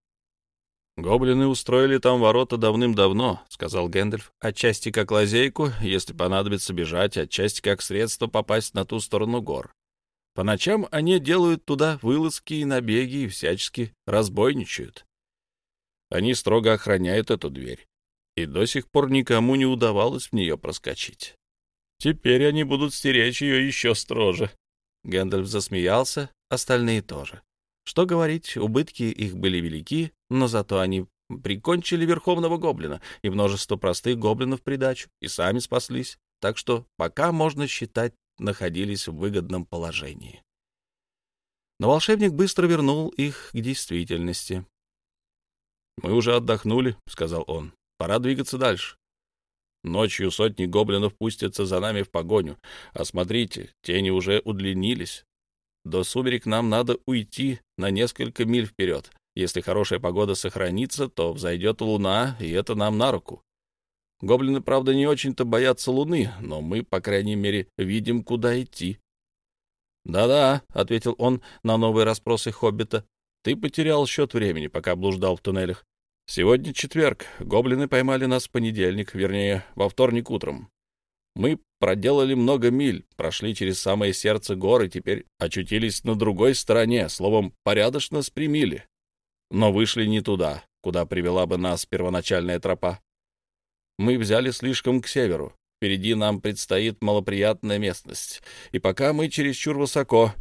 «Гоблины устроили там ворота давным-давно», — сказал Гэндальф, «отчасти как лазейку, если понадобится бежать, отчасти как средство попасть на ту сторону гор. По ночам они делают туда вылазки и набеги и всячески разбойничают. Они строго охраняют эту дверь и до сих пор никому не удавалось в нее проскочить. Теперь они будут стеречь ее еще строже. Гэндальф засмеялся, остальные тоже. Что говорить, убытки их были велики, но зато они прикончили верховного гоблина и множество простых гоблинов придачу, и сами спаслись, так что пока, можно считать, находились в выгодном положении. Но волшебник быстро вернул их к действительности. «Мы уже отдохнули», — сказал он. Пора двигаться дальше. Ночью сотни гоблинов пустятся за нами в погоню. А смотрите, тени уже удлинились. До сумерек нам надо уйти на несколько миль вперед. Если хорошая погода сохранится, то взойдет луна, и это нам на руку. Гоблины, правда, не очень-то боятся луны, но мы, по крайней мере, видим, куда идти. «Да-да», — ответил он на новые расспросы Хоббита, — «ты потерял счет времени, пока блуждал в туннелях. Сегодня четверг. Гоблины поймали нас в понедельник, вернее, во вторник утром. Мы проделали много миль, прошли через самое сердце горы, теперь очутились на другой стороне, словом, порядочно спрямили. Но вышли не туда, куда привела бы нас первоначальная тропа. Мы взяли слишком к северу. Впереди нам предстоит малоприятная местность. И пока мы чересчур высоко.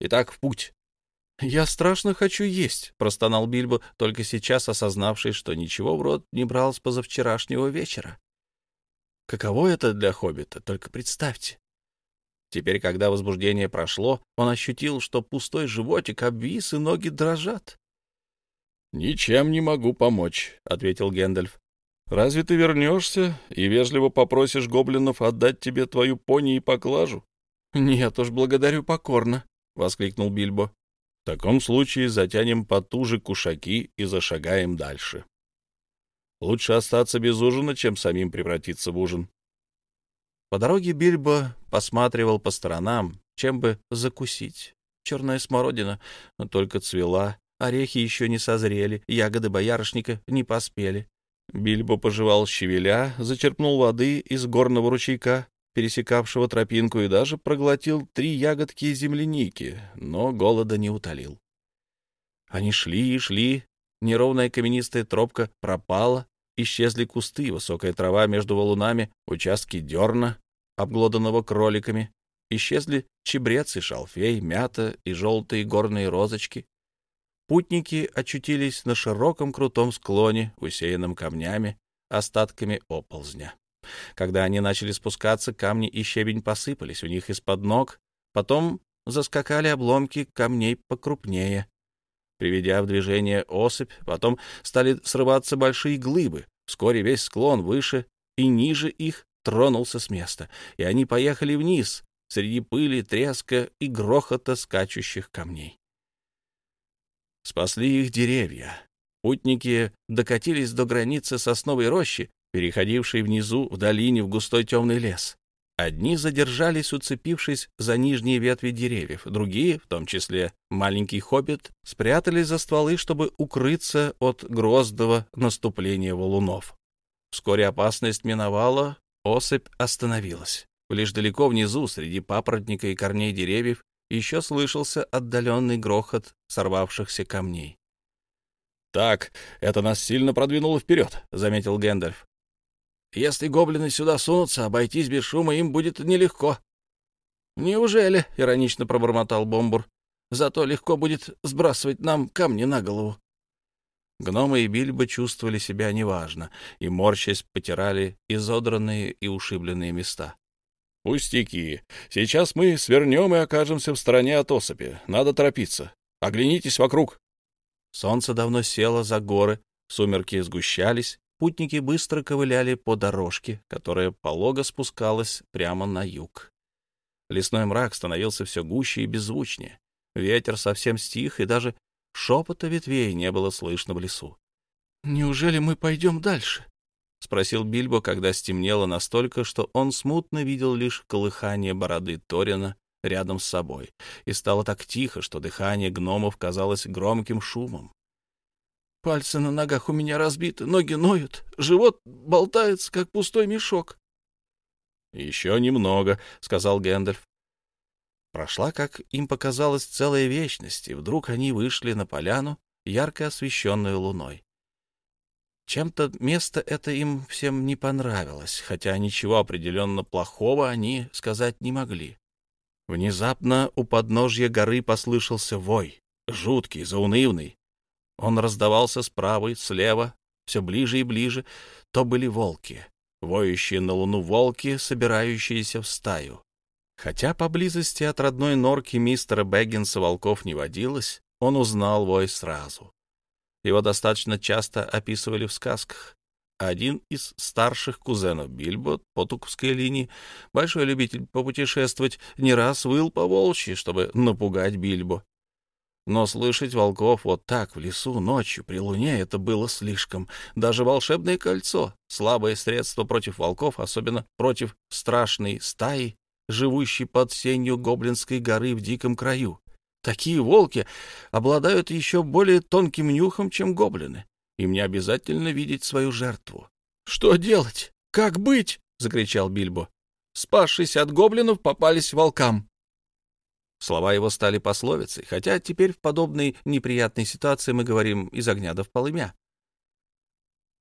Итак, в путь. «Я страшно хочу есть», — простонал Бильбо, только сейчас осознавший, что ничего в рот не брал с позавчерашнего вечера. Каково это для хоббита, только представьте. Теперь, когда возбуждение прошло, он ощутил, что пустой животик обвис и ноги дрожат. «Ничем не могу помочь», — ответил Гэндальф. «Разве ты вернешься и вежливо попросишь гоблинов отдать тебе твою пони и поклажу?» «Нет уж, благодарю покорно», — воскликнул Бильбо. В таком случае затянем потуже кушаки и зашагаем дальше. Лучше остаться без ужина, чем самим превратиться в ужин. По дороге Бильбо посматривал по сторонам, чем бы закусить. Черная смородина только цвела, орехи еще не созрели, ягоды боярышника не поспели. Бильбо пожевал щавеля, зачерпнул воды из горного ручейка, пересекавшего тропинку, и даже проглотил три ягодки земляники, но голода не утолил. Они шли и шли, неровная каменистая тропка пропала, исчезли кусты, высокая трава между валунами, участки дерна, обглоданного кроликами, исчезли чебрец и шалфей, мята и желтые горные розочки. Путники очутились на широком крутом склоне, усеянном камнями, остатками оползня. Когда они начали спускаться, камни и щебень посыпались у них из-под ног, потом заскакали обломки камней покрупнее. Приведя в движение особь. потом стали срываться большие глыбы. Вскоре весь склон выше и ниже их тронулся с места, и они поехали вниз, среди пыли, треска и грохота скачущих камней. Спасли их деревья. Путники докатились до границы сосновой рощи Переходившие внизу в долине в густой темный лес. Одни задержались, уцепившись за нижние ветви деревьев, другие, в том числе маленький хоббит, спрятались за стволы, чтобы укрыться от грозного наступления валунов. Вскоре опасность миновала, осыпь остановилась. Лишь далеко внизу, среди папоротника и корней деревьев, еще слышался отдаленный грохот сорвавшихся камней. «Так, это нас сильно продвинуло вперед», — заметил Гэндальф. Если гоблины сюда сунутся, обойтись без шума им будет нелегко. Неужели? иронично пробормотал Бомбур. Зато легко будет сбрасывать нам камни на голову. Гномы и Бильбо чувствовали себя неважно и, морщась, потирали изодранные и ушибленные места. «Пустяки. Сейчас мы свернем и окажемся в стороне от осыпи. Надо торопиться. Оглянитесь вокруг». Солнце давно село за горы, сумерки сгущались, путники быстро ковыляли по дорожке, которая полого спускалась прямо на юг. Лесной мрак становился все гуще и беззвучнее. Ветер совсем стих, и даже шепота ветвей не было слышно в лесу. «Неужели мы пойдем дальше?» — спросил Бильбо, когда стемнело настолько, что он смутно видел лишь колыхание бороды Торина рядом с собой, и стало так тихо, что дыхание гномов казалось громким шумом. Пальцы на ногах у меня разбиты, ноги ноют, живот болтается, как пустой мешок. — Еще немного, — сказал Гэндальф. Прошла, как им показалось, целая вечность, и вдруг они вышли на поляну, ярко освещенную луной. Чем-то место это им всем не понравилось, хотя ничего определенно плохого они сказать не могли. Внезапно у подножья горы послышался вой, жуткий, заунывный, он раздавался справа и слева, все ближе и ближе. То были волки, воющие на луну волки, собирающиеся в стаю. Хотя поблизости от родной норки мистера Бэггинса волков не водилось, он узнал вой сразу. Его достаточно часто описывали в сказках. Один из старших кузенов Бильбо по туковской линии, большой любитель попутешествовать, не раз выл по волчьи, чтобы напугать Бильбо. Но слышать волков вот так в лесу ночью при луне это было слишком. Даже волшебное кольцо — слабое средство против волков, особенно против страшной стаи, живущей под сенью Гоблинской горы в диком краю. Такие волки обладают еще более тонким нюхом, чем гоблины. Им не обязательно видеть свою жертву. «Что делать? Как быть?» — закричал Бильбо. «Спасшись от гоблинов, попались волкам». Слова его стали пословицей, хотя теперь в подобной неприятной ситуации мы говорим из огня до в полымя.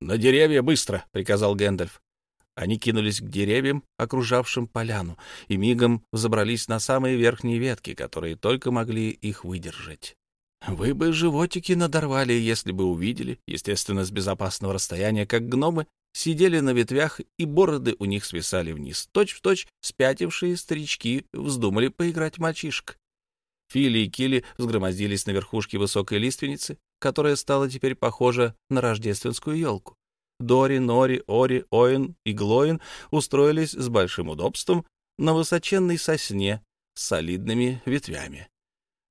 «На деревья быстро!» — приказал Гэндальф. Они кинулись к деревьям, окружавшим поляну, и мигом взобрались на самые верхние ветки, которые только могли их выдержать. Вы бы животики надорвали, если бы увидели, естественно, с безопасного расстояния, как гномы сидели на ветвях, и бороды у них свисали вниз. Точь-в-точь спятившие старички вздумали поиграть в мальчишек. Фили и Кили взгромоздились на верхушке высокой лиственницы, которая стала теперь похожа на рождественскую елку. Дори, Нори, Ори, Оин и Глоин устроились с большим удобством на высоченной сосне с солидными ветвями.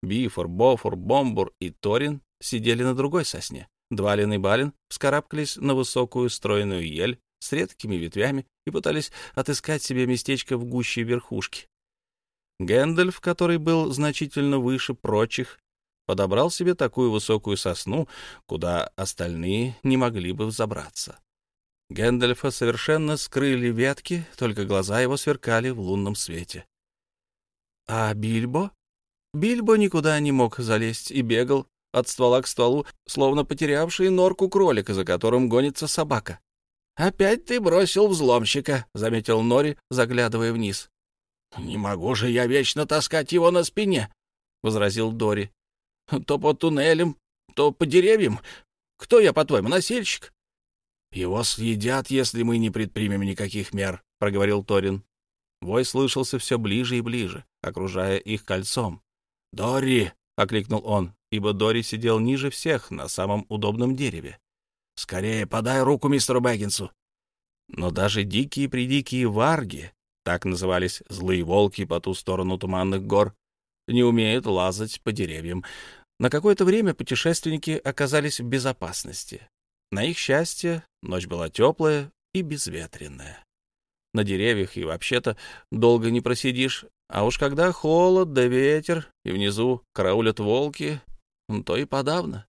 Бифор, Бофор, Бомбур и Торин сидели на другой сосне. Двалин и Балин вскарабкались на высокую стройную ель с редкими ветвями и пытались отыскать себе местечко в гуще верхушки. Гэндальф, который был значительно выше прочих, подобрал себе такую высокую сосну, куда остальные не могли бы взобраться. Гэндальфа совершенно скрыли ветки, только глаза его сверкали в лунном свете. А Бильбо? Бильбо никуда не мог залезть и бегал, от ствола к стволу, словно потерявший норку кролика, за которым гонится собака. «Опять ты бросил взломщика», — заметил Нори, заглядывая вниз. «Не могу же я вечно таскать его на спине», — возразил Дори. «То по туннелям, то по деревьям. Кто я, по-твоему, носильщик?» «Его съедят, если мы не предпримем никаких мер», — проговорил Торин. Вой слышался все ближе и ближе, окружая их кольцом. «Дори!» — окликнул он, ибо Дори сидел ниже всех на самом удобном дереве. «Скорее подай руку мистеру Бэггинсу!» Но даже дикие-придикие варги, так назывались злые волки по ту сторону туманных гор, не умеют лазать по деревьям. На какое-то время путешественники оказались в безопасности. На их счастье, ночь была теплая и безветренная. На деревьях и вообще-то долго не просидишь, а уж когда холод да ветер, и внизу караулят волки, ну, то и подавно.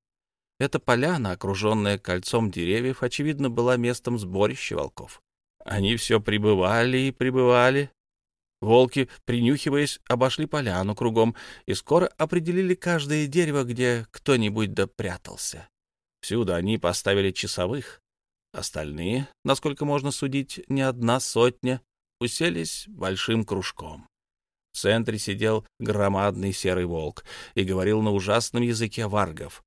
Эта поляна, окруженная кольцом деревьев, очевидно, была местом сборища волков. Они все прибывали и прибывали. Волки, принюхиваясь, обошли поляну кругом и скоро определили каждое дерево, где кто-нибудь допрятался. Всюду они поставили часовых. Остальные, насколько можно судить, не одна сотня, уселись большим кружком. В центре сидел громадный серый волк и говорил на ужасном языке варгов.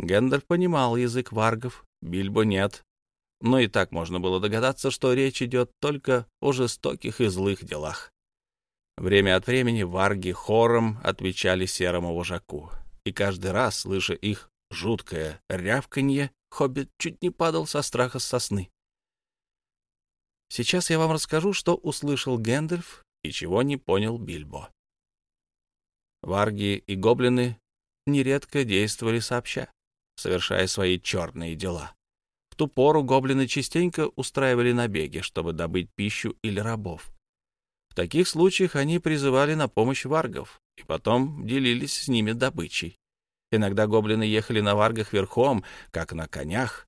Гэндальф понимал язык варгов, Бильбо нет. Но и так можно было догадаться, что речь идет только о жестоких и злых делах. Время от времени варги хором отвечали серому вожаку, и каждый раз, слыша их жуткое рявканье, хоббит чуть не падал со страха с сосны. Сейчас я вам расскажу, что услышал Гэндальф ничего не понял Бильбо. Варги и гоблины нередко действовали сообща, совершая свои черные дела. В ту пору гоблины частенько устраивали набеги, чтобы добыть пищу или рабов. В таких случаях они призывали на помощь варгов и потом делились с ними добычей. Иногда гоблины ехали на варгах верхом, как на конях,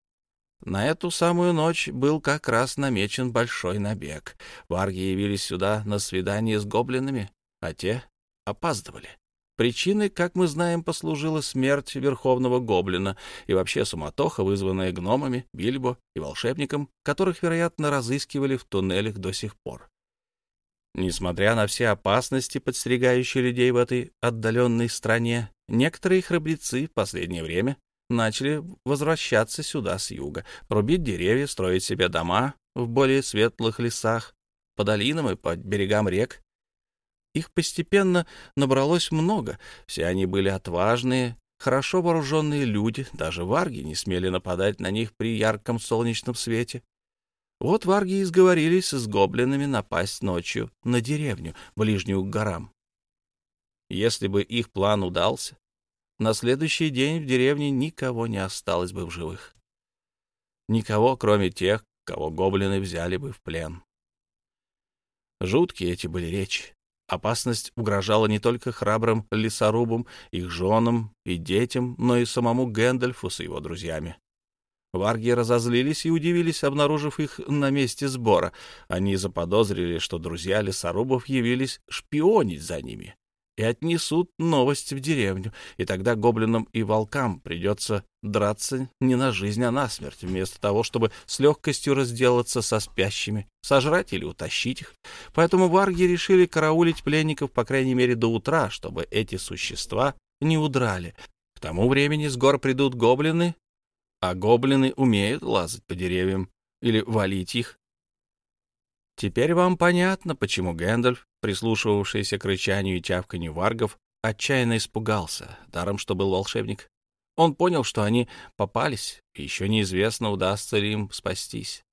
на эту самую ночь был как раз намечен большой набег. Варги явились сюда на свидание с гоблинами, а те опаздывали. Причиной, как мы знаем, послужила смерть верховного гоблина и вообще суматоха, вызванная гномами, Бильбо и волшебником, которых, вероятно, разыскивали в туннелях до сих пор. Несмотря на все опасности, подстерегающие людей в этой отдаленной стране, некоторые храбрецы в последнее время начали возвращаться сюда с юга, рубить деревья, строить себе дома в более светлых лесах, по долинам и по берегам рек. Их постепенно набралось много, все они были отважные, хорошо вооруженные люди, даже варги не смели нападать на них при ярком солнечном свете. Вот варги и сговорились с гоблинами напасть ночью на деревню, ближнюю к горам. Если бы их план удался, на следующий день в деревне никого не осталось бы в живых. Никого, кроме тех, кого гоблины взяли бы в плен. Жуткие эти были речи. Опасность угрожала не только храбрым лесорубам, их женам и детям, но и самому Гэндальфу с его друзьями. Варги разозлились и удивились, обнаружив их на месте сбора. Они заподозрили, что друзья лесорубов явились шпионить за ними и отнесут новости в деревню, и тогда гоблинам и волкам придется драться не на жизнь, а на смерть, вместо того, чтобы с легкостью разделаться со спящими, сожрать или утащить их. Поэтому варги решили караулить пленников, по крайней мере, до утра, чтобы эти существа не удрали. К тому времени с гор придут гоблины, а гоблины умеют лазать по деревьям или валить их, Теперь вам понятно, почему Гэндальф, прислушивавшийся к рычанию и чавканью варгов, отчаянно испугался, даром что был волшебник. Он понял, что они попались, и еще неизвестно, удастся ли им спастись.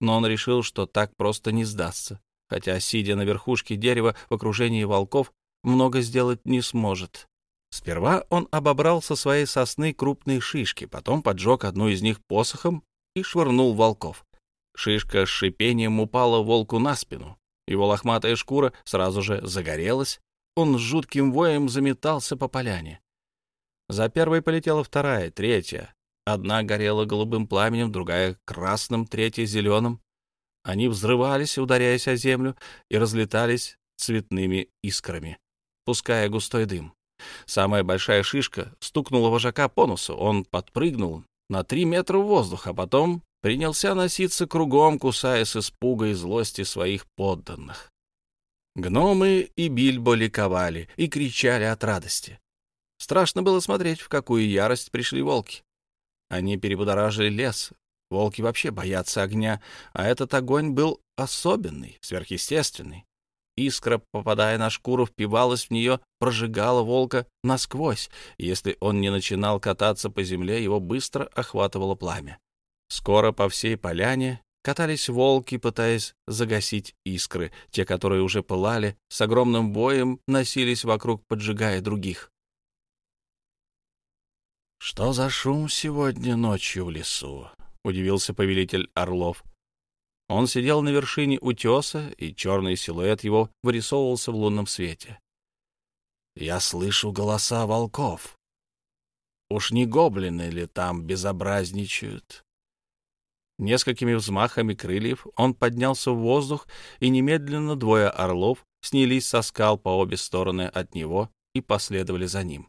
Но он решил, что так просто не сдастся, хотя, сидя на верхушке дерева в окружении волков, много сделать не сможет. Сперва он обобрал со своей сосны крупные шишки, потом поджег одну из них посохом и швырнул волков. Шишка с шипением упала волку на спину. Его лохматая шкура сразу же загорелась. Он с жутким воем заметался по поляне. За первой полетела вторая, третья. Одна горела голубым пламенем, другая — красным, третья — зеленым. Они взрывались, ударяясь о землю, и разлетались цветными искрами, пуская густой дым. Самая большая шишка стукнула вожака по носу. Он подпрыгнул на три метра в воздух, а потом принялся носиться кругом, кусаясь испуга и злости своих подданных. Гномы и Бильбо ликовали и кричали от радости. Страшно было смотреть, в какую ярость пришли волки. Они перебудоражили лес. Волки вообще боятся огня, а этот огонь был особенный, сверхъестественный. Искра, попадая на шкуру, впивалась в нее, прожигала волка насквозь. Если он не начинал кататься по земле, его быстро охватывало пламя. Скоро по всей поляне катались волки, пытаясь загасить искры. Те, которые уже пылали, с огромным боем носились вокруг, поджигая других. «Что за шум сегодня ночью в лесу?» — удивился повелитель орлов. Он сидел на вершине утеса, и черный силуэт его вырисовывался в лунном свете. «Я слышу голоса волков. Уж не гоблины ли там безобразничают?» Несколькими взмахами крыльев он поднялся в воздух, и немедленно двое орлов снялись со скал по обе стороны от него и последовали за ним.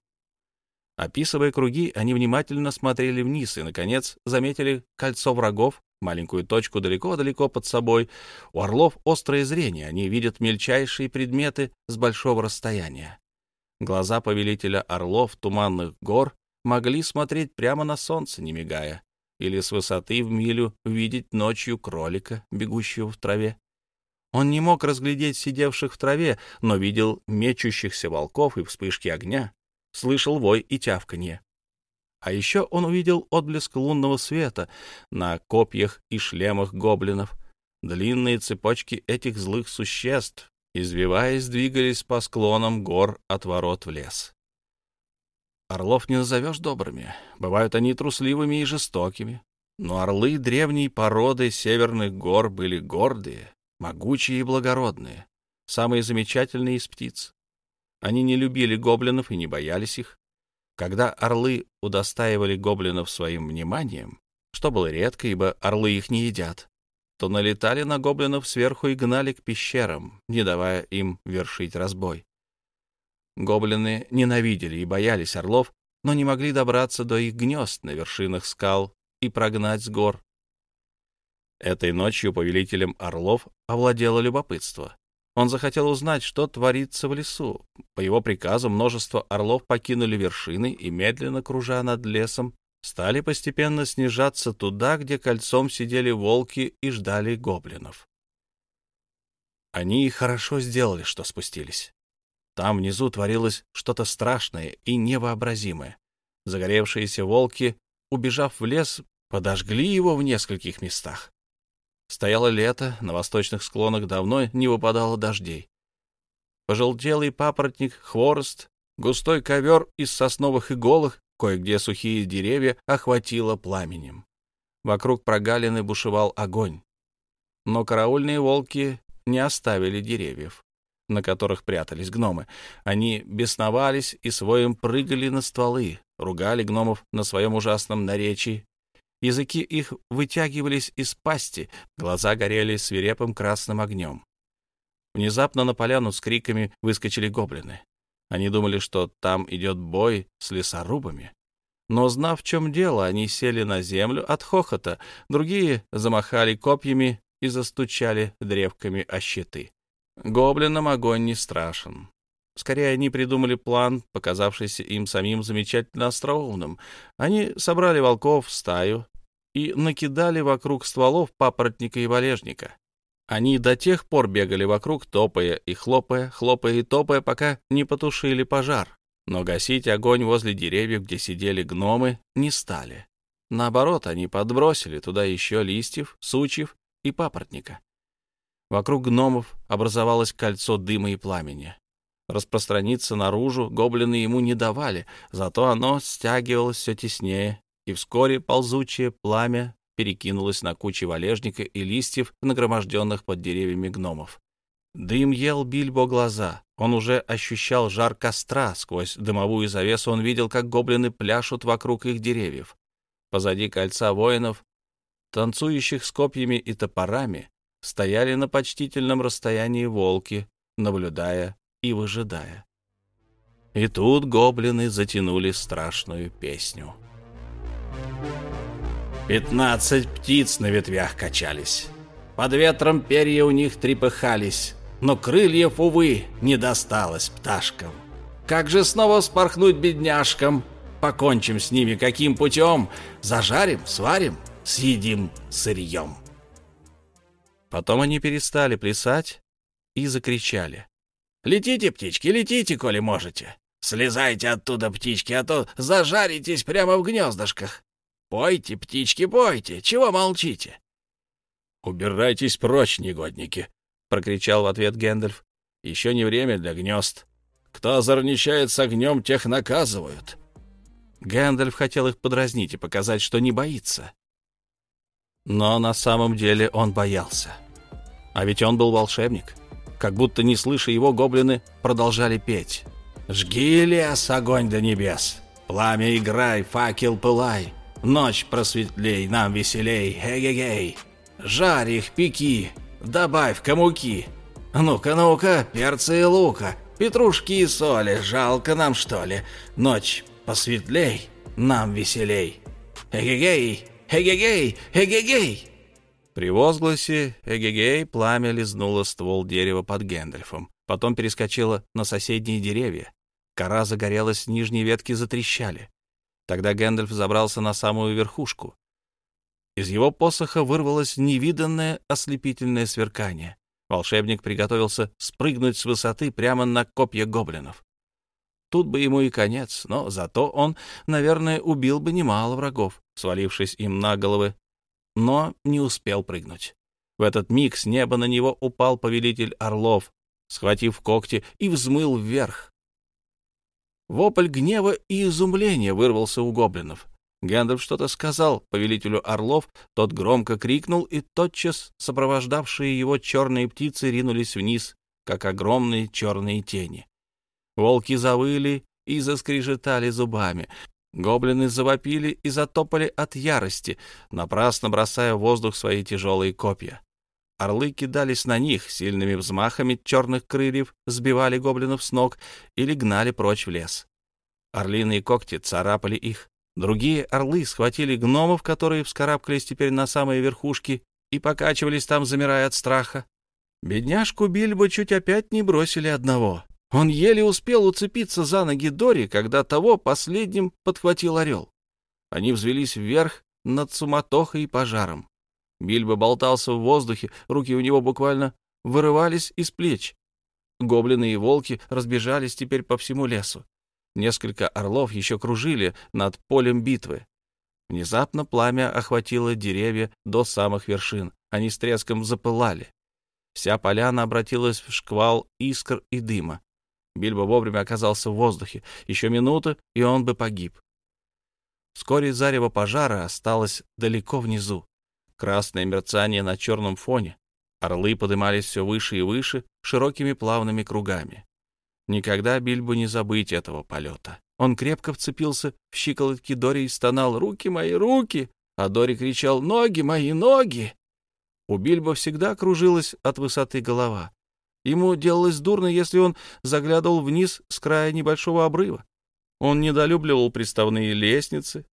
Описывая круги, они внимательно смотрели вниз и, наконец, заметили кольцо врагов, маленькую точку далеко-далеко под собой. У орлов острое зрение, они видят мельчайшие предметы с большого расстояния. Глаза повелителя орлов туманных гор могли смотреть прямо на солнце, не мигая или с высоты в милю видеть ночью кролика, бегущего в траве. Он не мог разглядеть сидевших в траве, но видел мечущихся волков и вспышки огня, слышал вой и тявканье. А еще он увидел отблеск лунного света на копьях и шлемах гоблинов. Длинные цепочки этих злых существ, извиваясь, двигались по склонам гор от ворот в лес. Орлов не назовешь добрыми. Бывают они трусливыми и жестокими. Но орлы древней породы северных гор были гордые, могучие и благородные, самые замечательные из птиц. Они не любили гоблинов и не боялись их. Когда орлы удостаивали гоблинов своим вниманием, что было редко, ибо орлы их не едят, то налетали на гоблинов сверху и гнали к пещерам, не давая им вершить разбой. Гоблины ненавидели и боялись орлов, но не могли добраться до их гнезд на вершинах скал и прогнать с гор. Этой ночью повелителем орлов овладело любопытство. Он захотел узнать, что творится в лесу. По его приказу множество орлов покинули вершины и, медленно кружа над лесом, стали постепенно снижаться туда, где кольцом сидели волки и ждали гоблинов. Они хорошо сделали, что спустились. Там внизу творилось что-то страшное и невообразимое. Загоревшиеся волки, убежав в лес, подожгли его в нескольких местах. Стояло лето, на восточных склонах давно не выпадало дождей. Пожелтелый папоротник, хворост, густой ковер из сосновых иголок, кое-где сухие деревья охватило пламенем. Вокруг прогалины бушевал огонь. Но караульные волки не оставили деревьев на которых прятались гномы. Они бесновались и своим прыгали на стволы, ругали гномов на своем ужасном наречии. Языки их вытягивались из пасти, глаза горели свирепым красным огнем. Внезапно на поляну с криками выскочили гоблины. Они думали, что там идет бой с лесорубами. Но, знав, в чем дело, они сели на землю от хохота, другие замахали копьями и застучали древками о щиты. Гоблинам огонь не страшен. Скорее, они придумали план, показавшийся им самим замечательно остроумным. Они собрали волков в стаю и накидали вокруг стволов папоротника и валежника. Они до тех пор бегали вокруг, топая и хлопая, хлопая и топая, пока не потушили пожар. Но гасить огонь возле деревьев, где сидели гномы, не стали. Наоборот, они подбросили туда еще листьев, сучьев и папоротника. Вокруг гномов образовалось кольцо дыма и пламени. Распространиться наружу гоблины ему не давали, зато оно стягивалось все теснее, и вскоре ползучее пламя перекинулось на кучи валежника и листьев, нагроможденных под деревьями гномов. Дым ел Бильбо глаза. Он уже ощущал жар костра. Сквозь дымовую завесу он видел, как гоблины пляшут вокруг их деревьев. Позади кольца воинов, танцующих с копьями и топорами, стояли на почтительном расстоянии волки, наблюдая и выжидая. И тут гоблины затянули страшную песню. Пятнадцать птиц на ветвях качались. Под ветром перья у них трепыхались, но крыльев, увы, не досталось пташкам. Как же снова спорхнуть бедняжкам? Покончим с ними каким путем? Зажарим, сварим, съедим сырьем. Потом они перестали плясать и закричали. «Летите, птички, летите, коли можете! Слезайте оттуда, птички, а то зажаритесь прямо в гнездышках! Пойте, птички, пойте! Чего молчите?» «Убирайтесь прочь, негодники!» — прокричал в ответ Гэндальф. «Еще не время для гнезд. Кто озорничает с огнем, тех наказывают!» Гэндальф хотел их подразнить и показать, что не боится но на самом деле он боялся. А ведь он был волшебник. Как будто не слыша его, гоблины продолжали петь. «Жги лес, огонь до небес! Пламя играй, факел пылай! Ночь просветлей, нам веселей! Эгегей! Жарь их, пеки! Добавь камуки! Ну-ка, ну-ка, перца и лука! Петрушки и соли! Жалко нам, что ли? Ночь посветлей, нам веселей! Эгегей!» Эгегей! Эгегей!» При возгласе Эгегей пламя лизнуло ствол дерева под Гэндальфом, потом перескочило на соседние деревья. Кора загорелась, нижние ветки затрещали. Тогда Гэндальф забрался на самую верхушку. Из его посоха вырвалось невиданное ослепительное сверкание. Волшебник приготовился спрыгнуть с высоты прямо на копья гоблинов. Тут бы ему и конец, но зато он, наверное, убил бы немало врагов, свалившись им на головы. Но не успел прыгнуть. В этот миг с неба на него упал повелитель орлов, схватив когти и взмыл вверх. Вопль гнева и изумления вырвался у гоблинов. Гэндальф что-то сказал повелителю орлов, тот громко крикнул, и тотчас сопровождавшие его черные птицы ринулись вниз, как огромные черные тени. Волки завыли и заскрежетали зубами. Гоблины завопили и затопали от ярости, напрасно бросая в воздух свои тяжелые копья. Орлы кидались на них, сильными взмахами черных крыльев сбивали гоблинов с ног или гнали прочь в лес. Орлиные когти царапали их. Другие орлы схватили гномов, которые вскарабкались теперь на самые верхушки и покачивались там, замирая от страха. Бедняжку Бильбо чуть опять не бросили одного. Он еле успел уцепиться за ноги Дори, когда того последним подхватил орел. Они взвелись вверх над суматохой и пожаром. Бильбо болтался в воздухе, руки у него буквально вырывались из плеч. Гоблины и волки разбежались теперь по всему лесу. Несколько орлов еще кружили над полем битвы. Внезапно пламя охватило деревья до самых вершин. Они с треском запылали. Вся поляна обратилась в шквал искр и дыма. Бильбо вовремя оказался в воздухе. Еще минута, и он бы погиб. Вскоре зарево пожара осталось далеко внизу. Красное мерцание на черном фоне. Орлы поднимались все выше и выше, широкими плавными кругами. Никогда Бильбо не забыть этого полета. Он крепко вцепился в щиколотки Дори и стонал «Руки мои, руки!», а Дори кричал «Ноги мои, ноги!». У Бильбо всегда кружилась от высоты голова. Ему делалось дурно, если он заглядывал вниз с края небольшого обрыва. Он недолюбливал приставные лестницы.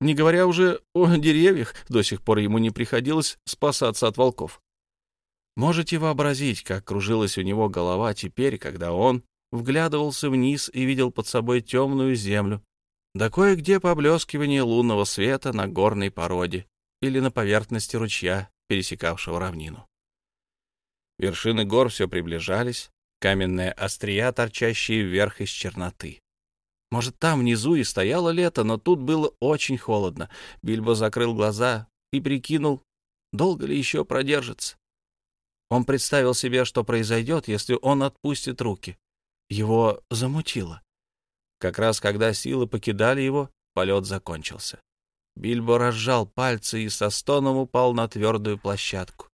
Не говоря уже о деревьях, до сих пор ему не приходилось спасаться от волков. Можете вообразить, как кружилась у него голова теперь, когда он вглядывался вниз и видел под собой темную землю, да кое-где поблескивание лунного света на горной породе или на поверхности ручья, пересекавшего равнину. Вершины гор все приближались, каменные острия, торчащие вверх из черноты. Может, там внизу и стояло лето, но тут было очень холодно. Бильбо закрыл глаза и прикинул, долго ли еще продержится. Он представил себе, что произойдет, если он отпустит руки. Его замутило. Как раз когда силы покидали его, полет закончился. Бильбо разжал пальцы и со стоном упал на твердую площадку.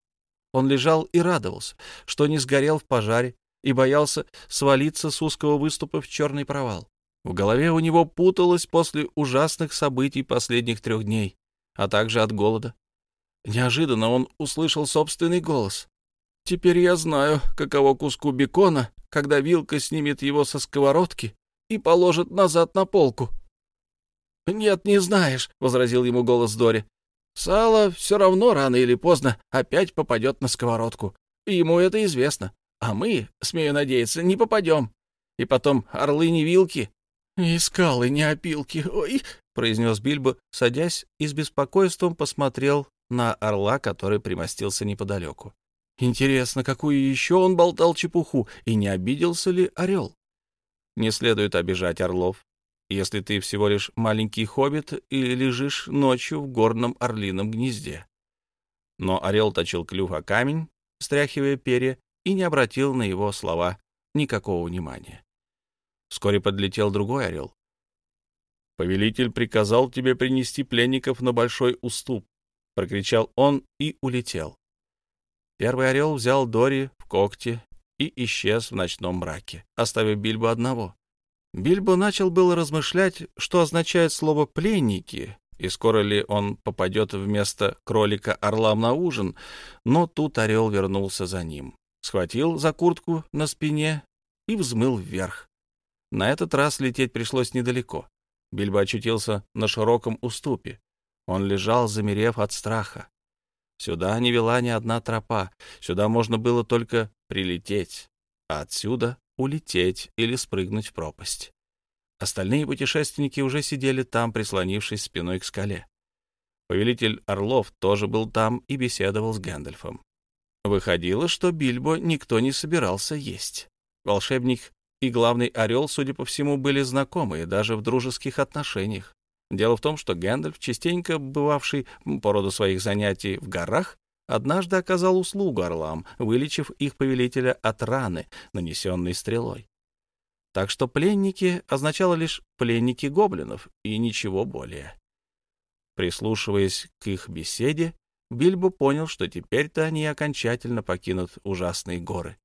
Он лежал и радовался, что не сгорел в пожаре и боялся свалиться с узкого выступа в черный провал. В голове у него путалось после ужасных событий последних трех дней, а также от голода. Неожиданно он услышал собственный голос. «Теперь я знаю, каково куску бекона, когда вилка снимет его со сковородки и положит назад на полку». «Нет, не знаешь», — возразил ему голос Дори. Сало все равно рано или поздно опять попадет на сковородку. Ему это известно. А мы, смею надеяться, не попадем. И потом орлы не вилки. И скалы не опилки. Ой, произнес Бильбо, садясь и с беспокойством посмотрел на орла, который примостился неподалеку. Интересно, какую еще он болтал чепуху, и не обиделся ли орел? Не следует обижать орлов если ты всего лишь маленький хоббит и лежишь ночью в горном орлином гнезде. Но орел точил клюв о камень, стряхивая перья, и не обратил на его слова никакого внимания. Вскоре подлетел другой орел. «Повелитель приказал тебе принести пленников на большой уступ», — прокричал он и улетел. Первый орел взял Дори в когти и исчез в ночном мраке, оставив Бильбо одного. Бильбо начал было размышлять, что означает слово «пленники», и скоро ли он попадет вместо кролика орлам на ужин, но тут орел вернулся за ним, схватил за куртку на спине и взмыл вверх. На этот раз лететь пришлось недалеко. Бильбо очутился на широком уступе. Он лежал, замерев от страха. Сюда не вела ни одна тропа, сюда можно было только прилететь, а отсюда улететь или спрыгнуть в пропасть. Остальные путешественники уже сидели там, прислонившись спиной к скале. Повелитель Орлов тоже был там и беседовал с Гэндальфом. Выходило, что Бильбо никто не собирался есть. Волшебник и главный орел, судя по всему, были знакомы и даже в дружеских отношениях. Дело в том, что Гэндальф, частенько бывавший по роду своих занятий в горах, Однажды оказал услугу орлам, вылечив их повелителя от раны, нанесенной стрелой. Так что пленники означало лишь пленники гоблинов и ничего более. Прислушиваясь к их беседе, Бильбо понял, что теперь-то они окончательно покинут ужасные горы.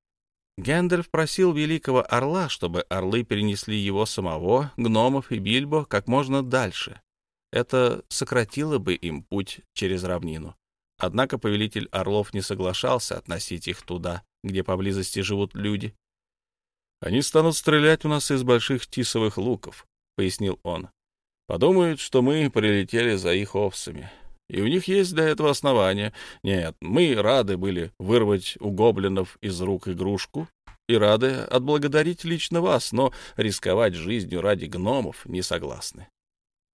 Гэндальф просил Великого Орла, чтобы орлы перенесли его самого, гномов и Бильбо как можно дальше. Это сократило бы им путь через равнину. Однако повелитель орлов не соглашался относить их туда, где поблизости живут люди. «Они станут стрелять у нас из больших тисовых луков», — пояснил он. «Подумают, что мы прилетели за их овцами. И у них есть для этого основания. Нет, мы рады были вырвать у гоблинов из рук игрушку и рады отблагодарить лично вас, но рисковать жизнью ради гномов не согласны».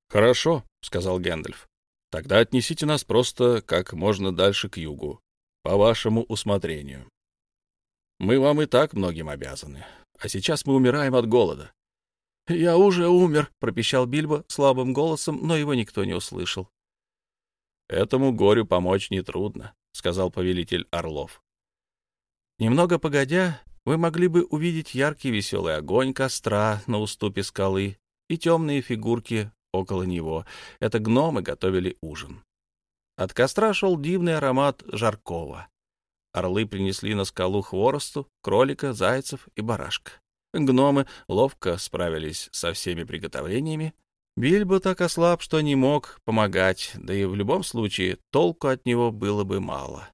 «Хорошо», — сказал Гэндальф. Тогда отнесите нас просто как можно дальше к югу, по вашему усмотрению. Мы вам и так многим обязаны, а сейчас мы умираем от голода. «Я уже умер», — пропищал Бильбо слабым голосом, но его никто не услышал. «Этому горю помочь нетрудно», — сказал повелитель Орлов. Немного погодя, вы могли бы увидеть яркий веселый огонь костра на уступе скалы и темные фигурки около него. Это гномы готовили ужин. От костра шел дивный аромат жаркого. Орлы принесли на скалу хворосту, кролика, зайцев и барашка. Гномы ловко справились со всеми приготовлениями. Бильбо так ослаб, что не мог помогать, да и в любом случае толку от него было бы мало.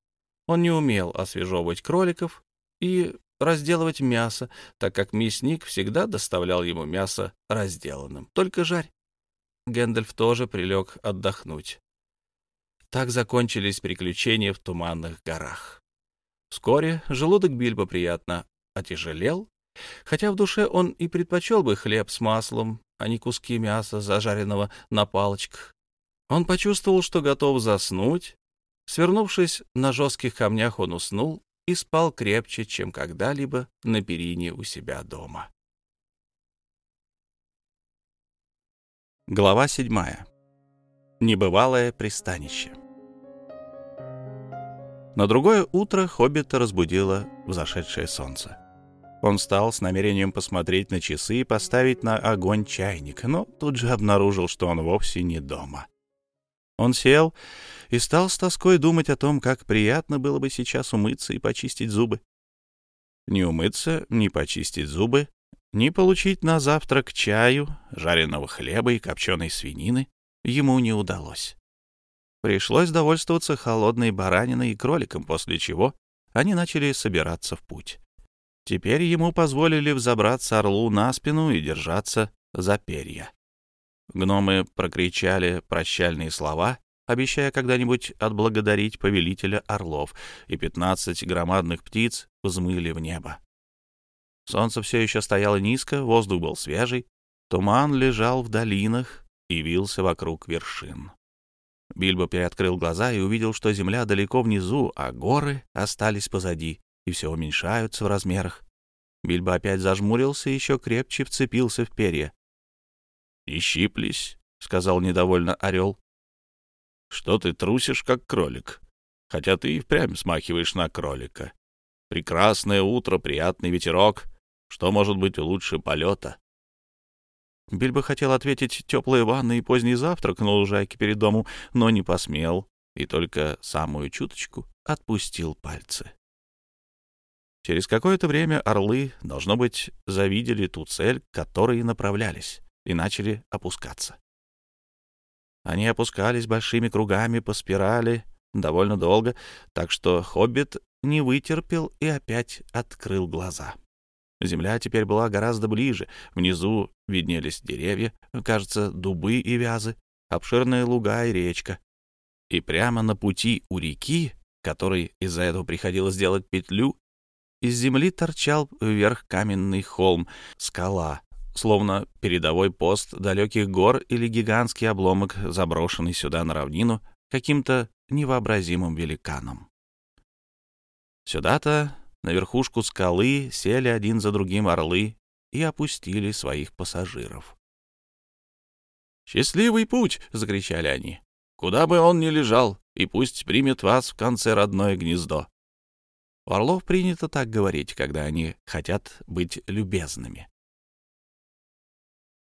Он не умел освежевывать кроликов и разделывать мясо, так как мясник всегда доставлял ему мясо разделанным. Только жарь. Гэндальф тоже прилег отдохнуть. Так закончились приключения в туманных горах. Вскоре желудок Бильбо приятно отяжелел, хотя в душе он и предпочел бы хлеб с маслом, а не куски мяса, зажаренного на палочках. Он почувствовал, что готов заснуть. Свернувшись на жестких камнях, он уснул и спал крепче, чем когда-либо на перине у себя дома. Глава 7. Небывалое пристанище. На другое утро хоббита разбудило взошедшее солнце. Он встал с намерением посмотреть на часы и поставить на огонь чайник, но тут же обнаружил, что он вовсе не дома. Он сел и стал с тоской думать о том, как приятно было бы сейчас умыться и почистить зубы. Не умыться, не почистить зубы не получить на завтрак чаю, жареного хлеба и копченой свинины ему не удалось. Пришлось довольствоваться холодной бараниной и кроликом, после чего они начали собираться в путь. Теперь ему позволили взобраться орлу на спину и держаться за перья. Гномы прокричали прощальные слова, обещая когда-нибудь отблагодарить повелителя орлов, и пятнадцать громадных птиц взмыли в небо. Солнце все еще стояло низко, воздух был свежий, туман лежал в долинах и вился вокруг вершин. Бильбо приоткрыл глаза и увидел, что земля далеко внизу, а горы остались позади и все уменьшаются в размерах. Бильбо опять зажмурился и еще крепче вцепился в перья. «И щиплись», — сказал недовольно орел. «Что ты трусишь, как кролик? Хотя ты и впрямь смахиваешь на кролика. Прекрасное утро, приятный ветерок. Что может быть лучше полета? Бильбо хотел ответить теплые ванны и поздний завтрак на лужайке перед домом, но не посмел и только самую чуточку отпустил пальцы. Через какое-то время орлы, должно быть, завидели ту цель, к которой направлялись, и начали опускаться. Они опускались большими кругами по спирали довольно долго, так что хоббит не вытерпел и опять открыл глаза. — Земля теперь была гораздо ближе. Внизу виднелись деревья, кажется, дубы и вязы, обширные луга и речка. И прямо на пути у реки, которой из-за этого приходилось делать петлю, из земли торчал вверх каменный холм, скала, словно передовой пост далеких гор или гигантский обломок, заброшенный сюда на равнину каким-то невообразимым великаном. Сюда-то на верхушку скалы сели один за другим орлы и опустили своих пассажиров. «Счастливый путь!» — закричали они. «Куда бы он ни лежал, и пусть примет вас в конце родное гнездо!» У орлов принято так говорить, когда они хотят быть любезными.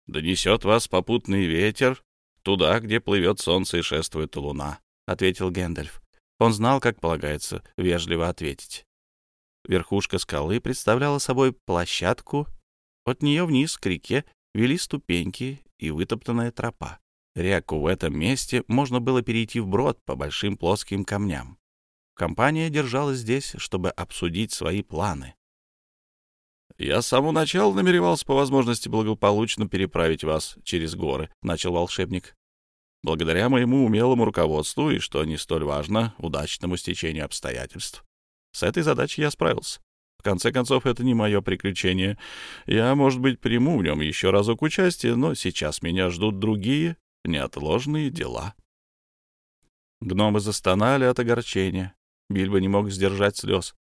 «Донесет вас попутный ветер туда, где плывет солнце и шествует луна», — ответил Гэндальф. Он знал, как полагается, вежливо ответить. Верхушка скалы представляла собой площадку. От нее вниз к реке вели ступеньки и вытоптанная тропа. Реку в этом месте можно было перейти вброд по большим плоским камням. Компания держалась здесь, чтобы обсудить свои планы. «Я с самого начала намеревался по возможности благополучно переправить вас через горы», — начал волшебник. «Благодаря моему умелому руководству и, что не столь важно, удачному стечению обстоятельств, с этой задачей я справился. В конце концов, это не мое приключение. Я, может быть, приму в нем еще разок участие, но сейчас меня ждут другие неотложные дела. Гномы застонали от огорчения. Бильбо не мог сдержать слез.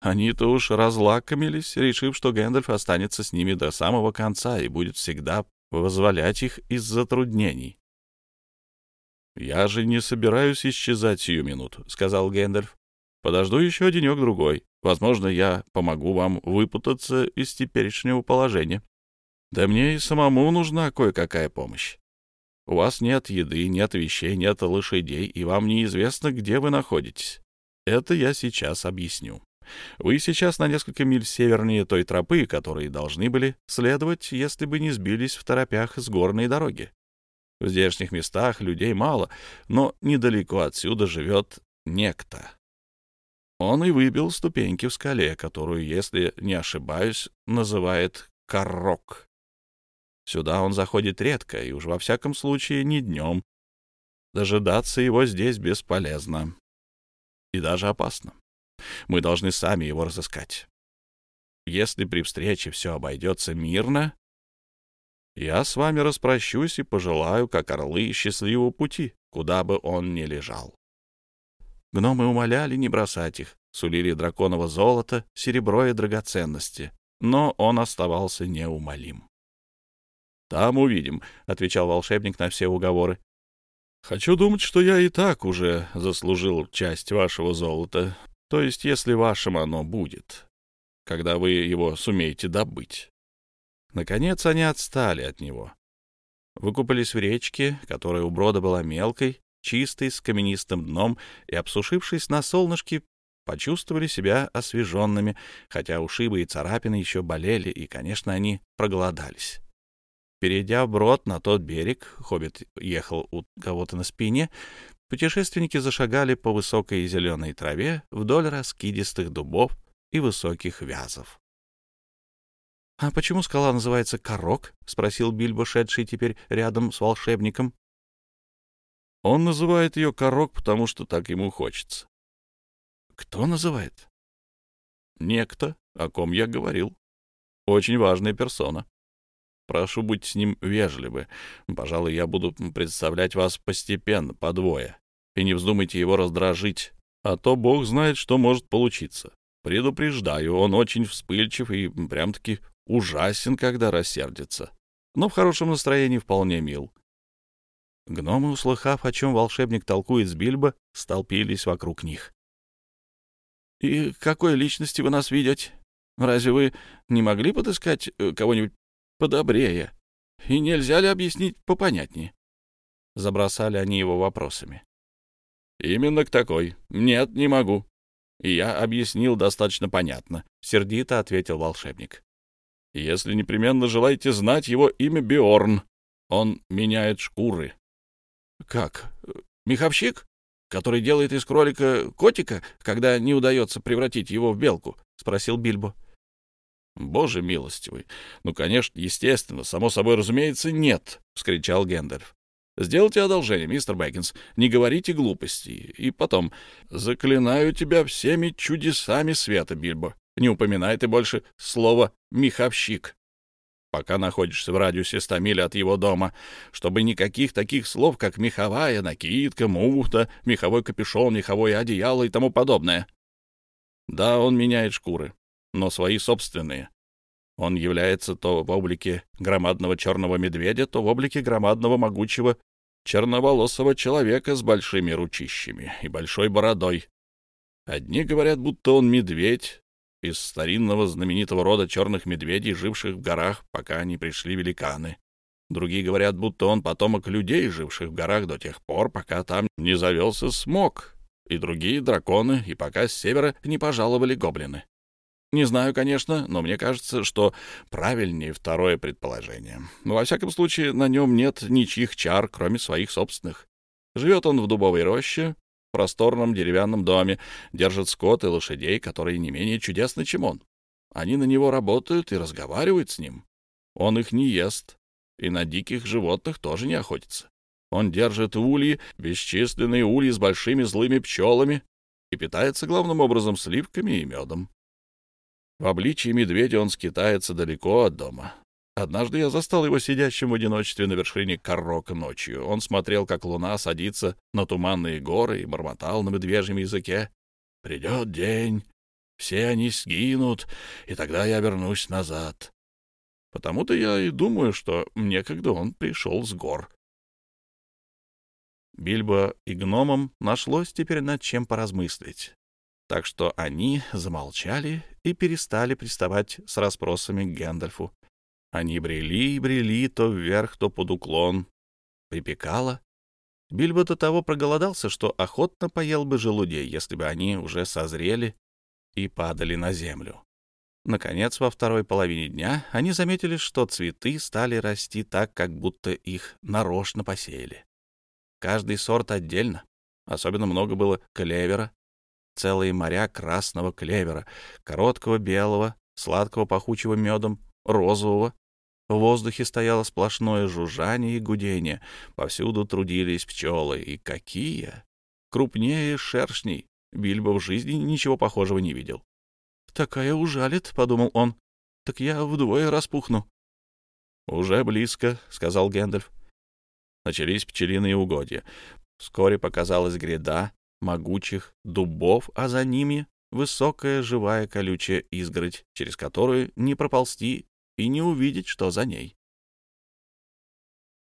Они-то уж разлакомились, решив, что Гэндальф останется с ними до самого конца и будет всегда вызволять их из затруднений. «Я же не собираюсь исчезать сию минуту», — сказал Гэндальф. Подожду еще денек-другой. Возможно, я помогу вам выпутаться из теперешнего положения. Да мне и самому нужна кое-какая помощь. У вас нет еды, нет вещей, нет лошадей, и вам неизвестно, где вы находитесь. Это я сейчас объясню. Вы сейчас на несколько миль севернее той тропы, которой должны были следовать, если бы не сбились в торопях с горной дороги. В здешних местах людей мало, но недалеко отсюда живет некто. Он и выбил ступеньки в скале, которую, если не ошибаюсь, называет Коррок. Сюда он заходит редко и уж во всяком случае не днем. Дожидаться его здесь бесполезно и даже опасно. Мы должны сами его разыскать. Если при встрече все обойдется мирно, я с вами распрощусь и пожелаю, как орлы, счастливого пути, куда бы он ни лежал. Гномы умоляли не бросать их, сулили драконово золото, серебро и драгоценности, но он оставался неумолим. «Там увидим», — отвечал волшебник на все уговоры. «Хочу думать, что я и так уже заслужил часть вашего золота, то есть если вашим оно будет, когда вы его сумеете добыть». Наконец они отстали от него. Выкупались в речке, которая у брода была мелкой, чистой с каменистым дном и, обсушившись на солнышке, почувствовали себя освеженными, хотя ушибы и царапины еще болели, и, конечно, они проголодались. Перейдя брод на тот берег, хоббит ехал у кого-то на спине, путешественники зашагали по высокой зеленой траве вдоль раскидистых дубов и высоких вязов. — А почему скала называется Корок? — спросил Бильбо, шедший теперь рядом с волшебником. Он называет ее корок, потому что так ему хочется. Кто называет? Некто, о ком я говорил. Очень важная персона. Прошу быть с ним вежливы. Пожалуй, я буду представлять вас постепенно, по двое. И не вздумайте его раздражить, а то бог знает, что может получиться. Предупреждаю, он очень вспыльчив и прям-таки ужасен, когда рассердится. Но в хорошем настроении вполне мил. Гномы, услыхав, о чем волшебник толкует с Бильбо, столпились вокруг них. «И какой личности вы нас видеть? Разве вы не могли подыскать э, кого-нибудь подобрее? И нельзя ли объяснить попонятнее?» Забросали они его вопросами. «Именно к такой. Нет, не могу. Я объяснил достаточно понятно», — сердито ответил волшебник. «Если непременно желаете знать, его имя Биорн. Он меняет шкуры». Как? Меховщик? Который делает из кролика котика, когда не удается превратить его в белку? — спросил Бильбо. — Боже милостивый! Ну, конечно, естественно, само собой разумеется, нет! — вскричал Гендальф. Сделайте одолжение, мистер Бэггинс, не говорите глупостей. И потом, заклинаю тебя всеми чудесами света, Бильбо, не упоминай ты больше слово «меховщик» пока находишься в радиусе 100 миль от его дома, чтобы никаких таких слов, как меховая накидка, муфта, меховой капюшон, меховое одеяло и тому подобное. Да, он меняет шкуры, но свои собственные. Он является то в облике громадного черного медведя, то в облике громадного могучего черноволосого человека с большими ручищами и большой бородой. Одни говорят, будто он медведь, из старинного знаменитого рода черных медведей, живших в горах, пока не пришли великаны. Другие говорят, будто он потомок людей, живших в горах до тех пор, пока там не завелся смог, и другие драконы, и пока с севера не пожаловали гоблины. Не знаю, конечно, но мне кажется, что правильнее второе предположение. Но, во всяком случае, на нем нет ничьих чар, кроме своих собственных. Живет он в дубовой роще, просторном деревянном доме, держат скот и лошадей, которые не менее чудесны, чем он. Они на него работают и разговаривают с ним. Он их не ест, и на диких животных тоже не охотится. Он держит ульи, бесчисленные ульи с большими злыми пчелами, и питается главным образом сливками и медом. В обличии медведя он скитается далеко от дома, Однажды я застал его сидящим в одиночестве на вершине Каррока ночью. Он смотрел, как луна садится на туманные горы и бормотал на медвежьем языке. «Придет день, все они сгинут, и тогда я вернусь назад». Потому-то я и думаю, что некогда он пришел с гор. Бильбо и гномам нашлось теперь над чем поразмыслить. Так что они замолчали и перестали приставать с расспросами к Гэндальфу. Они брели и брели то вверх, то под уклон. Припекало. Бильбо до того проголодался, что охотно поел бы желудей, если бы они уже созрели и падали на землю. Наконец, во второй половине дня они заметили, что цветы стали расти так, как будто их нарочно посеяли. Каждый сорт отдельно. Особенно много было клевера, целые моря красного клевера, короткого белого, сладкого пахучего медом, розового, в воздухе стояло сплошное жужжание и гудение. Повсюду трудились пчелы. И какие! Крупнее шершней. Бильбо в жизни ничего похожего не видел. «Такая ужалит», — подумал он. «Так я вдвое распухну». «Уже близко», — сказал Гэндальф. Начались пчелиные угодья. Вскоре показалась гряда могучих дубов, а за ними высокая живая колючая изгородь, через которую не проползти и не увидеть, что за ней.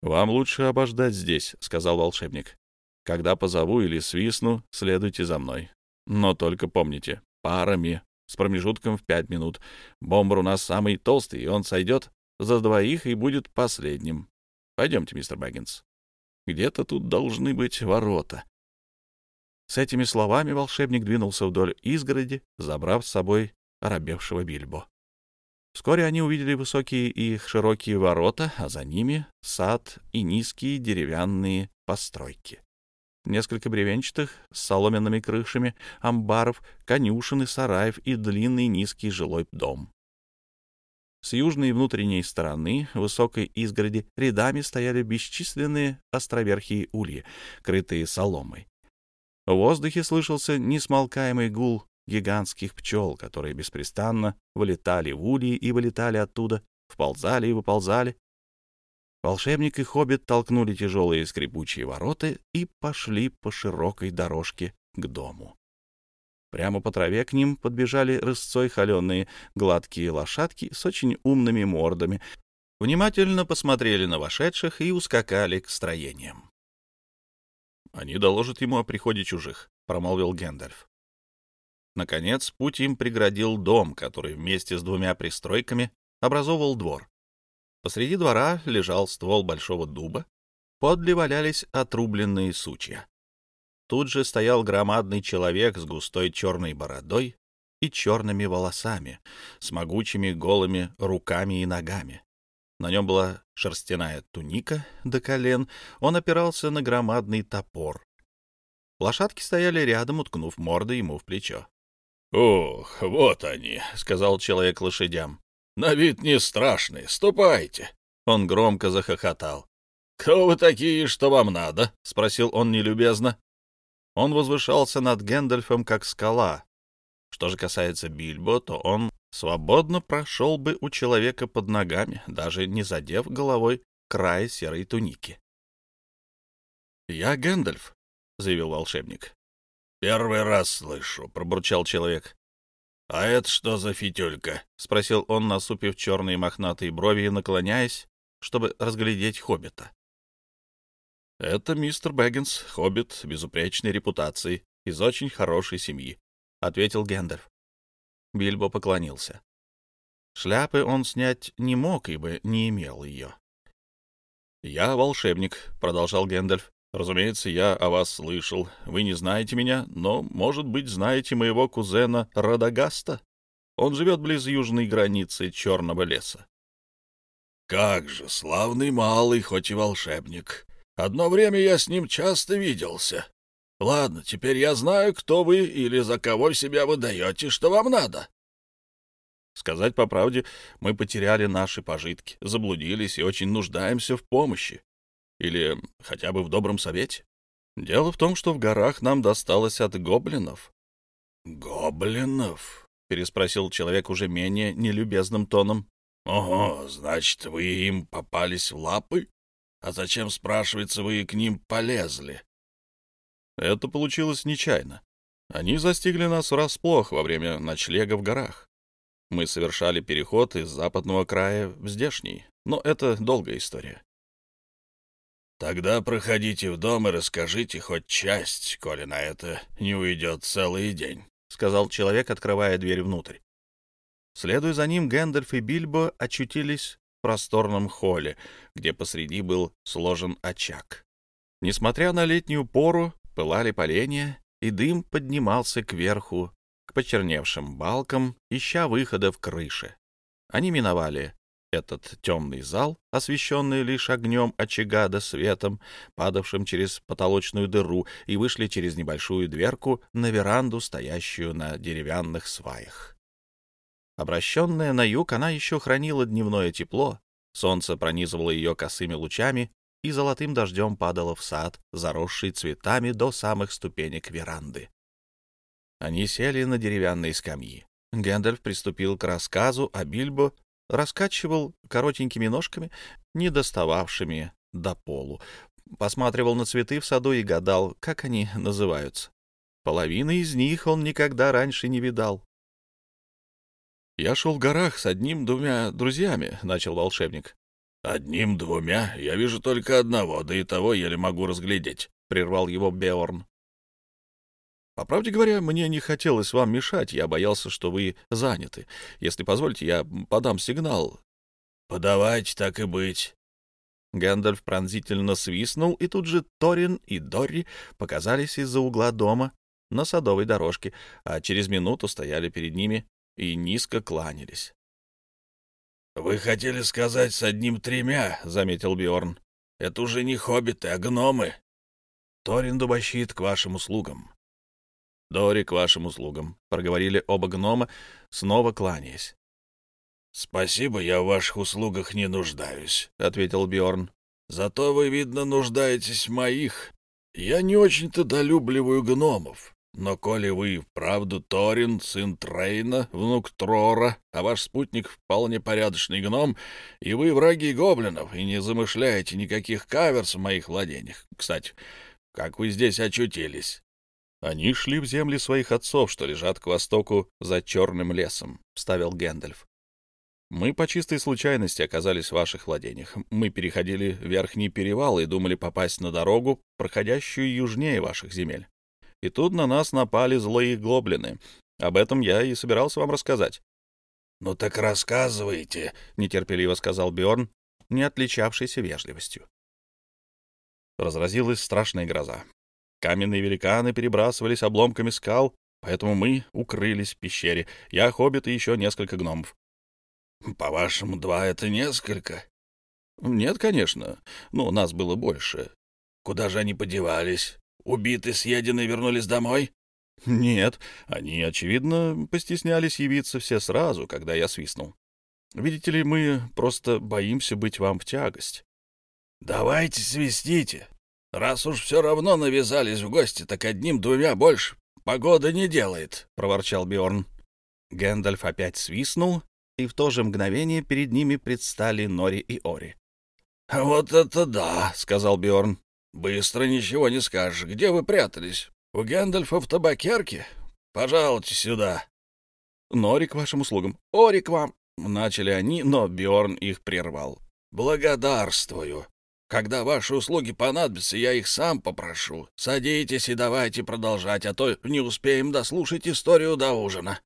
«Вам лучше обождать здесь», — сказал волшебник. «Когда позову или свистну, следуйте за мной. Но только помните, парами, с промежутком в пять минут. Бомбар у нас самый толстый, и он сойдет за двоих и будет последним. Пойдемте, мистер Бэггинс. Где-то тут должны быть ворота». С этими словами волшебник двинулся вдоль изгороди, забрав с собой оробевшего Бильбо. Вскоре они увидели высокие и широкие ворота, а за ними сад и низкие деревянные постройки. Несколько бревенчатых с соломенными крышами, амбаров, конюшен и сараев и длинный низкий жилой дом. С южной и внутренней стороны высокой изгороди рядами стояли бесчисленные островерхие ульи, крытые соломой. В воздухе слышался несмолкаемый гул гигантских пчел, которые беспрестанно вылетали в улей и вылетали оттуда, вползали и выползали. Волшебник и хоббит толкнули тяжелые скрипучие ворота и пошли по широкой дорожке к дому. Прямо по траве к ним подбежали рысцой холеные гладкие лошадки с очень умными мордами, внимательно посмотрели на вошедших и ускакали к строениям. «Они доложат ему о приходе чужих», — промолвил Гэндальф. Наконец, путь им преградил дом, который вместе с двумя пристройками образовывал двор. Посреди двора лежал ствол большого дуба, подле валялись отрубленные сучья. Тут же стоял громадный человек с густой черной бородой и черными волосами, с могучими голыми руками и ногами. На нем была шерстяная туника до колен, он опирался на громадный топор. Лошадки стояли рядом, уткнув морды ему в плечо. «Ох, вот они», — сказал человек лошадям. «На вид не страшный. ступайте». Он громко захохотал. «Кто вы такие, что вам надо?» — спросил он нелюбезно. Он возвышался над Гэндальфом, как скала. Что же касается Бильбо, то он свободно прошел бы у человека под ногами, даже не задев головой край серой туники. «Я Гэндальф», — заявил волшебник. «Первый раз слышу», — пробурчал человек. «А это что за фитюлька?» — спросил он, насупив черные мохнатые брови и наклоняясь, чтобы разглядеть хоббита. «Это мистер Бэггинс, хоббит безупречной репутации, из очень хорошей семьи», — ответил Гендальф. Бильбо поклонился. Шляпы он снять не мог, ибо не имел ее. «Я волшебник», — продолжал Гендальф. Разумеется, я о вас слышал. Вы не знаете меня, но, может быть, знаете моего кузена Радагаста? Он живет близ южной границы Черного леса. Как же славный малый, хоть и волшебник. Одно время я с ним часто виделся. Ладно, теперь я знаю, кто вы или за кого себя выдаете, что вам надо. Сказать по правде, мы потеряли наши пожитки, заблудились и очень нуждаемся в помощи. Или хотя бы в добром совете. Дело в том, что в горах нам досталось от гоблинов». «Гоблинов?» — переспросил человек уже менее нелюбезным тоном. «Ого, значит, вы им попались в лапы? А зачем, спрашивается, вы к ним полезли?» Это получилось нечаянно. Они застигли нас врасплох во время ночлега в горах. Мы совершали переход из западного края в здешний, но это долгая история. Тогда проходите в дом и расскажите хоть часть, коли на это не уйдет целый день», — сказал человек, открывая дверь внутрь. Следуя за ним, Гэндальф и Бильбо очутились в просторном холле, где посреди был сложен очаг. Несмотря на летнюю пору, пылали поленья, и дым поднимался кверху, к почерневшим балкам, ища выхода в крыше. Они миновали этот темный зал, освещенный лишь огнем очага да светом, падавшим через потолочную дыру, и вышли через небольшую дверку на веранду, стоящую на деревянных сваях. Обращенная на юг, она еще хранила дневное тепло, солнце пронизывало ее косыми лучами и золотым дождем падало в сад, заросший цветами до самых ступенек веранды. Они сели на деревянные скамьи. Гэндальф приступил к рассказу о Бильбо раскачивал коротенькими ножками, не достававшими до полу. Посматривал на цветы в саду и гадал, как они называются. Половины из них он никогда раньше не видал. «Я шел в горах с одним-двумя друзьями», — начал волшебник. «Одним-двумя? Я вижу только одного, да и того еле могу разглядеть», — прервал его Беорн. По правде говоря, мне не хотелось вам мешать, я боялся, что вы заняты. Если позвольте, я подам сигнал». «Подавать, так и быть». Гэндальф пронзительно свистнул, и тут же Торин и Дорри показались из-за угла дома на садовой дорожке, а через минуту стояли перед ними и низко кланялись. «Вы хотели сказать с одним тремя», — заметил Биорн. «Это уже не хоббиты, а гномы». «Торин Дубащит к вашим услугам», Дори к вашим услугам. Проговорили оба гнома, снова кланяясь. Спасибо, я в ваших услугах не нуждаюсь, ответил Бьорн. Зато вы, видно, нуждаетесь в моих. Я не очень-то долюбливаю гномов. Но коли вы вправду Торин, сын Трейна, внук Трора, а ваш спутник вполне порядочный гном, и вы враги гоблинов, и не замышляете никаких каверс в моих владениях. Кстати, как вы здесь очутились? А Они шли в земли своих отцов, что лежат к востоку за черным лесом», — вставил Гэндальф. «Мы по чистой случайности оказались в ваших владениях. Мы переходили верхний перевал и думали попасть на дорогу, проходящую южнее ваших земель. И тут на нас напали злые гоблины. Об этом я и собирался вам рассказать». «Ну так рассказывайте», — нетерпеливо сказал Бьорн, не отличавшийся вежливостью. Разразилась страшная гроза каменные великаны перебрасывались обломками скал, поэтому мы укрылись в пещере. Я, Хоббит и еще несколько гномов. «По-вашему, два — это несколько?» «Нет, конечно. Ну, нас было больше». «Куда же они подевались? Убиты, съедены и вернулись домой?» «Нет, они, очевидно, постеснялись явиться все сразу, когда я свистнул. Видите ли, мы просто боимся быть вам в тягость». «Давайте свистите», «Раз уж все равно навязались в гости, так одним-двумя больше погода не делает», — проворчал Бьорн. Гэндальф опять свистнул, и в то же мгновение перед ними предстали Нори и Ори. «Вот это да», — сказал Бьорн. «Быстро ничего не скажешь. Где вы прятались? У Гэндальфа в табакерке? Пожалуйте сюда». «Нори к вашим услугам. Ори к вам», — начали они, но Бьорн их прервал. «Благодарствую», когда ваши услуги понадобятся, я их сам попрошу. Садитесь и давайте продолжать, а то не успеем дослушать историю до ужина».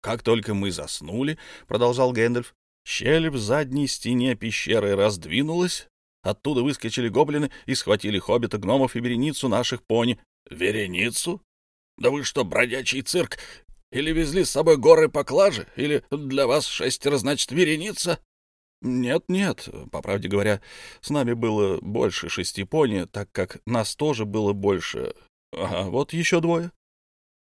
«Как только мы заснули», — продолжал Гэндальф, — «щель в задней стене пещеры раздвинулась, оттуда выскочили гоблины и схватили хоббита, гномов и вереницу наших пони». «Вереницу? Да вы что, бродячий цирк? Или везли с собой горы поклажи? Или для вас шестеро, значит, вереница?» Нет, нет, по правде говоря, с нами было больше шести пони, так как нас тоже было больше. А вот еще двое.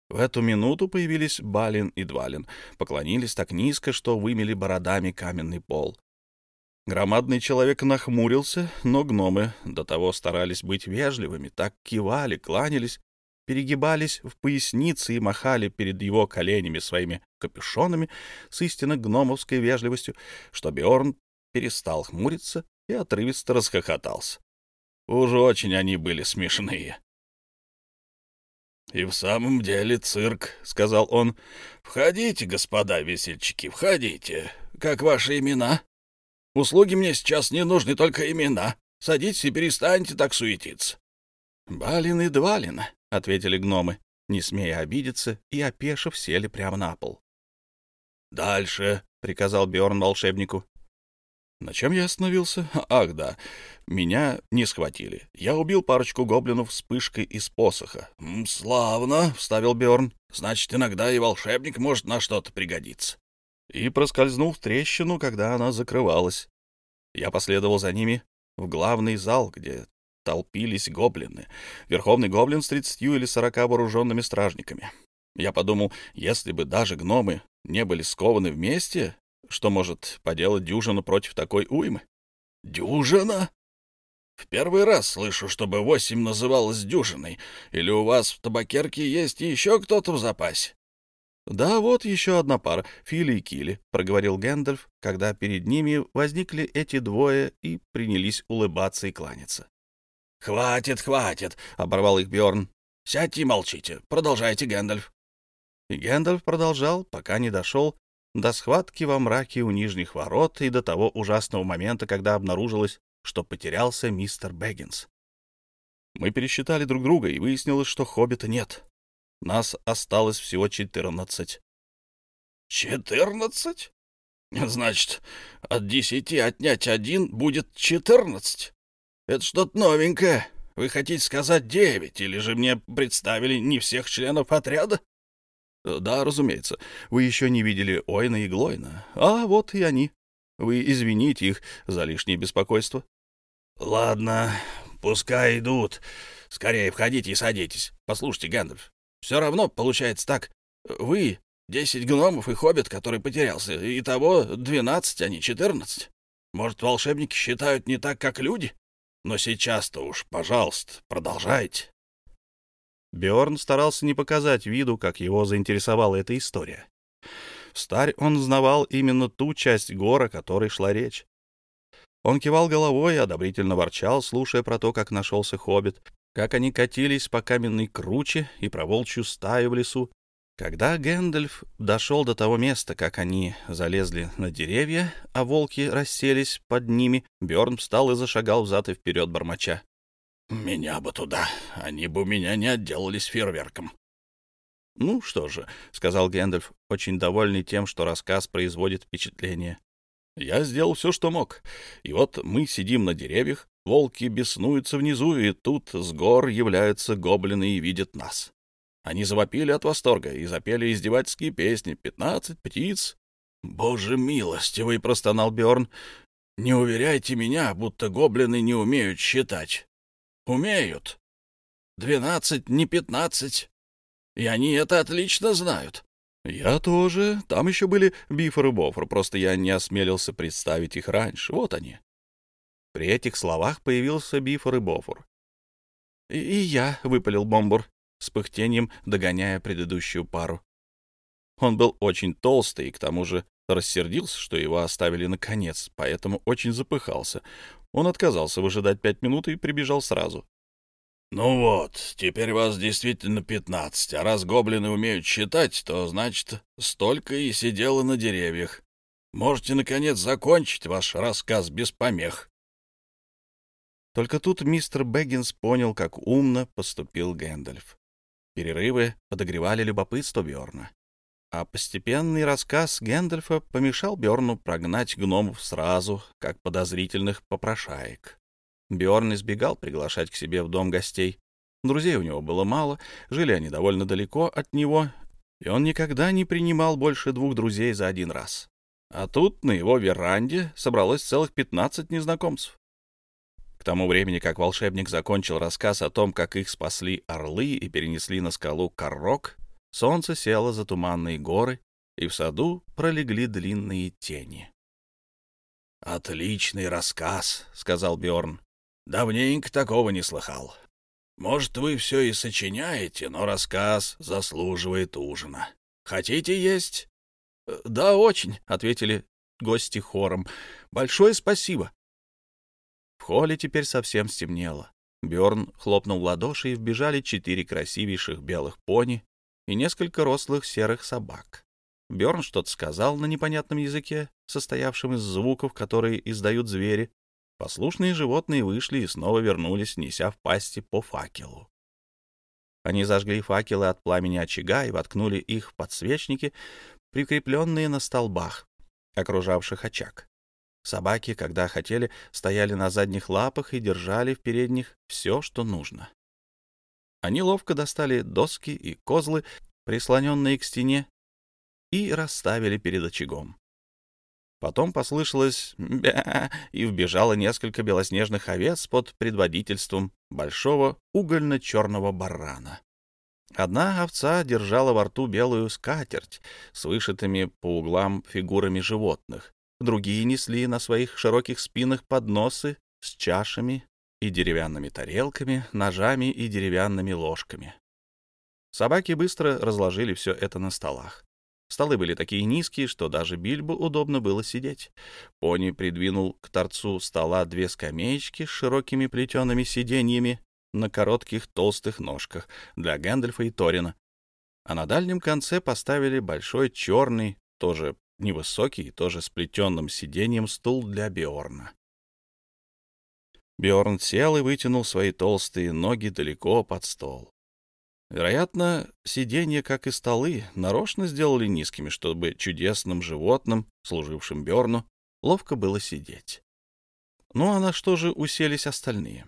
В эту минуту появились Балин и Двалин, поклонились так низко, что вымели бородами каменный пол. Громадный человек нахмурился, но гномы до того старались быть вежливыми, так кивали, кланялись, перегибались в пояснице и махали перед его коленями своими капюшонами с истинно гномовской вежливостью, что Биорн перестал хмуриться и отрывисто расхохотался. Уже очень они были смешные. «И в самом деле цирк», — сказал он. «Входите, господа весельчики, входите. Как ваши имена? Услуги мне сейчас не нужны, только имена. Садитесь и перестаньте так суетиться». «Балин и Двалин», — ответили гномы, не смея обидеться, и опешив сели прямо на пол. «Дальше», — приказал Бьорн волшебнику. «На чем я остановился? Ах, да. Меня не схватили. Я убил парочку гоблинов вспышкой из посоха». «Славно», — вставил Бьорн. «Значит, иногда и волшебник может на что-то пригодиться». И проскользнул в трещину, когда она закрывалась. Я последовал за ними в главный зал, где толпились гоблины. Верховный гоблин с 30 или 40 вооруженными стражниками. Я подумал, если бы даже гномы не были скованы вместе, что может поделать дюжина против такой уймы? Дюжина? В первый раз слышу, чтобы восемь называлось дюжиной. Или у вас в табакерке есть еще кто-то в запасе? «Да, вот еще одна пара, Фили и Кили», — проговорил Гэндальф, когда перед ними возникли эти двое и принялись улыбаться и кланяться. «Хватит, хватит!» а — оборвал их Бьорн. «Сядьте и молчите. Продолжайте, Гэндальф». И Гэндальф продолжал, пока не дошел до схватки во мраке у нижних ворот и до того ужасного момента, когда обнаружилось, что потерялся мистер Бэггинс. Мы пересчитали друг друга, и выяснилось, что хоббита нет. Нас осталось всего четырнадцать. «Четырнадцать?» Значит, от десяти отнять один будет четырнадцать. Это что-то новенькое. Вы хотите сказать девять, или же мне представили не всех членов отряда? Э, да, разумеется. Вы еще не видели Ойна и Глойна. А вот и они. Вы извините их за лишнее беспокойство. Ладно, пускай идут. Скорее входите и садитесь. Послушайте, Гэндальф, все равно получается так. Вы Десять гномов и хоббит, который потерялся. Итого двенадцать, а не четырнадцать. Может, волшебники считают не так, как люди? Но сейчас-то уж, пожалуйста, продолжайте». Бёрн старался не показать виду, как его заинтересовала эта история. Встарь он знавал именно ту часть гора, о которой шла речь. Он кивал головой и одобрительно ворчал, слушая про то, как нашелся хоббит, как они катились по каменной круче и про волчью стаю в лесу, когда Гэндальф дошел до того места, как они залезли на деревья, а волки расселись под ними, Бёрн встал и зашагал взад и вперед бормоча. «Меня бы туда! Они бы меня не отделались фейерверком!» «Ну что же», — сказал Гэндальф, очень довольный тем, что рассказ производит впечатление. «Я сделал все, что мог. И вот мы сидим на деревьях, волки беснуются внизу, и тут с гор являются гоблины и видят нас. Они завопили от восторга и запели издевательские песни «Пятнадцать птиц». «Боже милостивый!» — простонал Бёрн. «Не уверяйте меня, будто гоблины не умеют считать. Умеют. Двенадцать, не пятнадцать. И они это отлично знают. «Я тоже. Там еще были Бифор и Бофор, просто я не осмелился представить их раньше. Вот они». При этих словах появился Бифор и Бофор. «И я», — выпалил Бомбур с пыхтением догоняя предыдущую пару. Он был очень толстый и к тому же рассердился, что его оставили наконец, поэтому очень запыхался. Он отказался выжидать пять минут и прибежал сразу. «Ну вот, теперь вас действительно пятнадцать, а раз гоблины умеют считать, то, значит, столько и сидело на деревьях. Можете, наконец, закончить ваш рассказ без помех». Только тут мистер Бэггинс понял, как умно поступил Гэндальф. Перерывы подогревали любопытство Бёрна. А постепенный рассказ Гендальфа помешал Бёрну прогнать гномов сразу, как подозрительных попрошаек. Бёрн избегал приглашать к себе в дом гостей. Друзей у него было мало, жили они довольно далеко от него, и он никогда не принимал больше двух друзей за один раз. А тут на его веранде собралось целых 15 незнакомцев тому времени, как волшебник закончил рассказ о том, как их спасли орлы и перенесли на скалу Каррок, солнце село за туманные горы, и в саду пролегли длинные тени. «Отличный рассказ», — сказал Бьорн. «Давненько такого не слыхал. Может, вы все и сочиняете, но рассказ заслуживает ужина. Хотите есть?» «Э, «Да, очень», — ответили гости хором. «Большое спасибо. В холле теперь совсем стемнело. Бёрн хлопнул в ладоши, и вбежали четыре красивейших белых пони и несколько рослых серых собак. Бёрн что-то сказал на непонятном языке, состоявшем из звуков, которые издают звери. Послушные животные вышли и снова вернулись, неся в пасти по факелу. Они зажгли факелы от пламени очага и воткнули их в подсвечники, прикрепленные на столбах, окружавших очаг. Собаки, когда хотели, стояли на задних лапах и держали в передних все, что нужно. Они ловко достали доски и козлы, прислоненные к стене, и расставили перед очагом. Потом послышалось «бя», и вбежало несколько белоснежных овец под предводительством большого угольно-черного барана. Одна овца держала во рту белую скатерть с вышитыми по углам фигурами животных, другие несли на своих широких спинах подносы с чашами и деревянными тарелками, ножами и деревянными ложками. Собаки быстро разложили все это на столах. Столы были такие низкие, что даже Бильбо удобно было сидеть. Пони придвинул к торцу стола две скамеечки с широкими плетеными сиденьями на коротких толстых ножках для Гэндальфа и Торина, а на дальнем конце поставили большой черный, тоже невысокий, тоже с плетенным сиденьем стул для Биорна. Биорн сел и вытянул свои толстые ноги далеко под стол. Вероятно, сиденья, как и столы, нарочно сделали низкими, чтобы чудесным животным, служившим Бёрну, ловко было сидеть. Ну а на что же уселись остальные?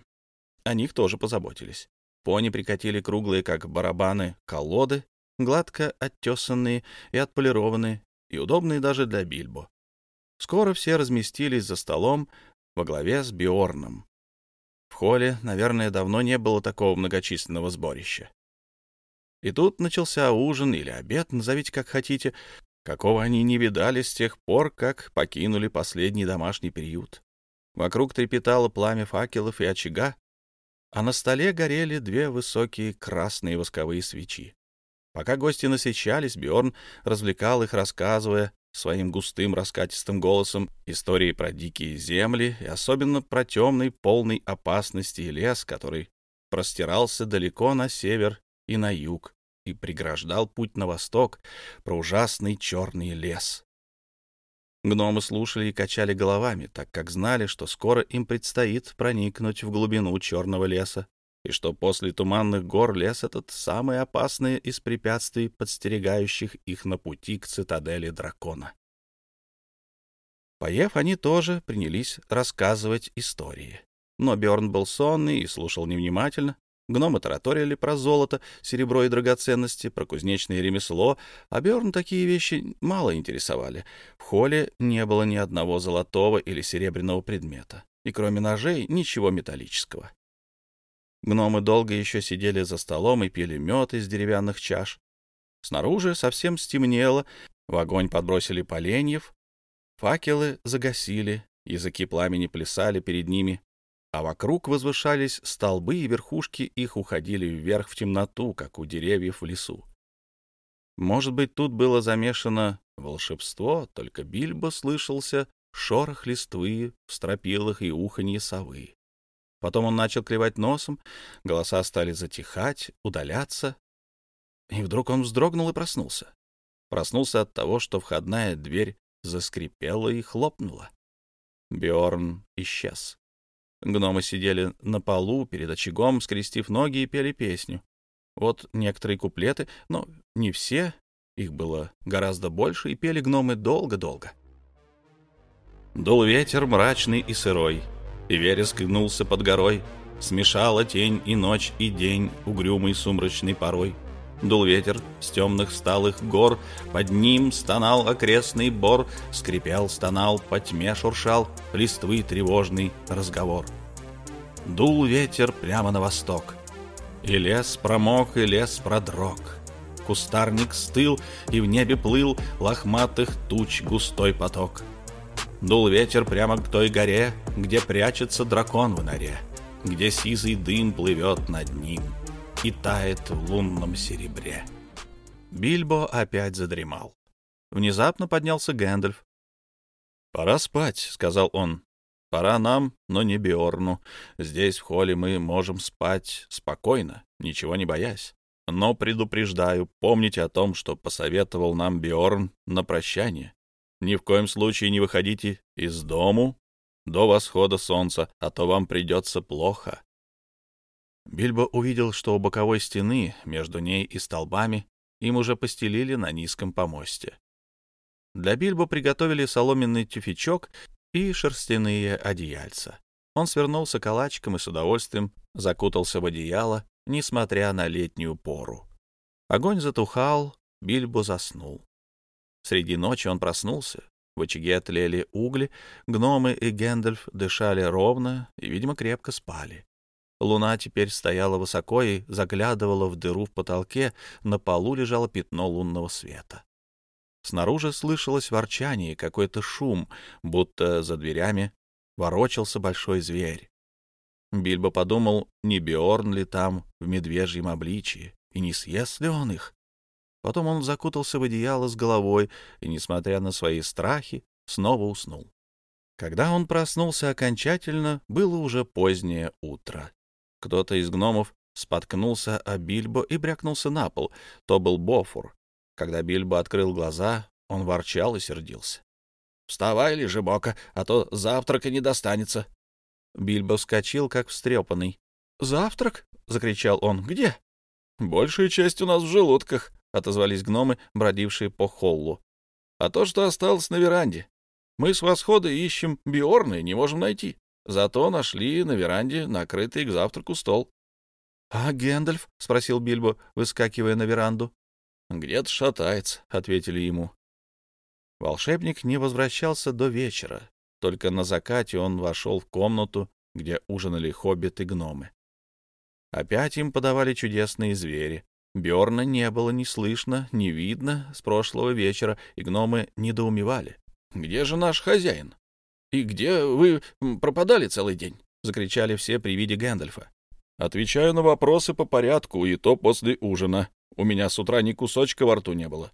О них тоже позаботились. Пони прикатили круглые, как барабаны, колоды, гладко оттесанные и отполированные, и удобные даже для Бильбо. Скоро все разместились за столом во главе с Биорном. В холле, наверное, давно не было такого многочисленного сборища. И тут начался ужин или обед, назовите как хотите, какого они не видали с тех пор, как покинули последний домашний приют. Вокруг трепетало пламя факелов и очага, а на столе горели две высокие красные восковые свечи. Пока гости насыщались, Бьорн развлекал их, рассказывая своим густым раскатистым голосом истории про дикие земли и особенно про темный, полный опасности лес, который простирался далеко на север и на юг и преграждал путь на восток, про ужасный черный лес. Гномы слушали и качали головами, так как знали, что скоро им предстоит проникнуть в глубину черного леса, и что после туманных гор лес этот самый опасный из препятствий, подстерегающих их на пути к цитадели дракона. Поев, они тоже принялись рассказывать истории. Но Бёрн был сонный и слушал невнимательно. Гномы тараторили про золото, серебро и драгоценности, про кузнечное ремесло, а Бёрн такие вещи мало интересовали. В холле не было ни одного золотого или серебряного предмета, и кроме ножей ничего металлического. Гномы долго еще сидели за столом и пили мед из деревянных чаш. Снаружи совсем стемнело, в огонь подбросили поленьев, факелы загасили, языки пламени плясали перед ними, а вокруг возвышались столбы, и верхушки их уходили вверх в темноту, как у деревьев в лесу. Может быть, тут было замешано волшебство, только Бильбо слышался шорох листвы в стропилах и уханье совы. Потом он начал клевать носом, голоса стали затихать, удаляться. И вдруг он вздрогнул и проснулся. Проснулся от того, что входная дверь заскрипела и хлопнула. Биорн исчез. Гномы сидели на полу перед очагом, скрестив ноги и пели песню. Вот некоторые куплеты, но не все, их было гораздо больше, и пели гномы долго-долго. Дул ветер мрачный и сырой — и вереск гнулся под горой, смешала тень и ночь, и день, угрюмый сумрачный порой. Дул ветер с темных сталых гор, под ним стонал окрестный бор, скрипел, стонал, по тьме шуршал, листвы тревожный разговор. Дул ветер прямо на восток, и лес промок, и лес продрог. Кустарник стыл, и в небе плыл лохматых туч густой поток — Дул ветер прямо к той горе, где прячется дракон в норе, где сизый дым плывет над ним и тает в лунном серебре. Бильбо опять задремал. Внезапно поднялся Гэндальф. «Пора спать», — сказал он. «Пора нам, но не Биорну. Здесь, в холле, мы можем спать спокойно, ничего не боясь. Но предупреждаю, помните о том, что посоветовал нам Биорн на прощание. Ни в коем случае не выходите из дому до восхода солнца, а то вам придется плохо. Бильбо увидел, что у боковой стены, между ней и столбами, им уже постелили на низком помосте. Для Бильбо приготовили соломенный тюфячок и шерстяные одеяльца. Он свернулся калачиком и с удовольствием закутался в одеяло, несмотря на летнюю пору. Огонь затухал, Бильбо заснул. Среди ночи он проснулся. В очаге тлели угли, гномы и Гэндальф дышали ровно и, видимо, крепко спали. Луна теперь стояла высоко и заглядывала в дыру в потолке, на полу лежало пятно лунного света. Снаружи слышалось ворчание, какой-то шум, будто за дверями ворочался большой зверь. Бильбо подумал, не Биорн ли там в медвежьем обличии, и не съест ли он их? Потом он закутался в одеяло с головой и, несмотря на свои страхи, снова уснул. Когда он проснулся окончательно, было уже позднее утро. Кто-то из гномов споткнулся о Бильбо и брякнулся на пол. То был Бофур. Когда Бильбо открыл глаза, он ворчал и сердился. «Вставай, лежебока, а то завтрака не достанется!» Бильбо вскочил, как встрепанный. «Завтрак?» — закричал он. «Где?» «Большая часть у нас в желудках», — отозвались гномы, бродившие по холлу. «А то, что осталось на веранде. Мы с восхода ищем Биорны, не можем найти. Зато нашли на веранде накрытый к завтраку стол». «А Гэндальф?» — спросил Бильбо, выскакивая на веранду. «Где-то шатается», — ответили ему. Волшебник не возвращался до вечера. Только на закате он вошел в комнату, где ужинали хоббиты-гномы. Опять им подавали чудесные звери, Бёрна не было ни слышно, ни видно с прошлого вечера, и гномы недоумевали. «Где же наш хозяин? И где вы пропадали целый день?» — закричали все при виде Гэндальфа. «Отвечаю на вопросы по порядку, и то после ужина. У меня с утра ни кусочка во рту не было».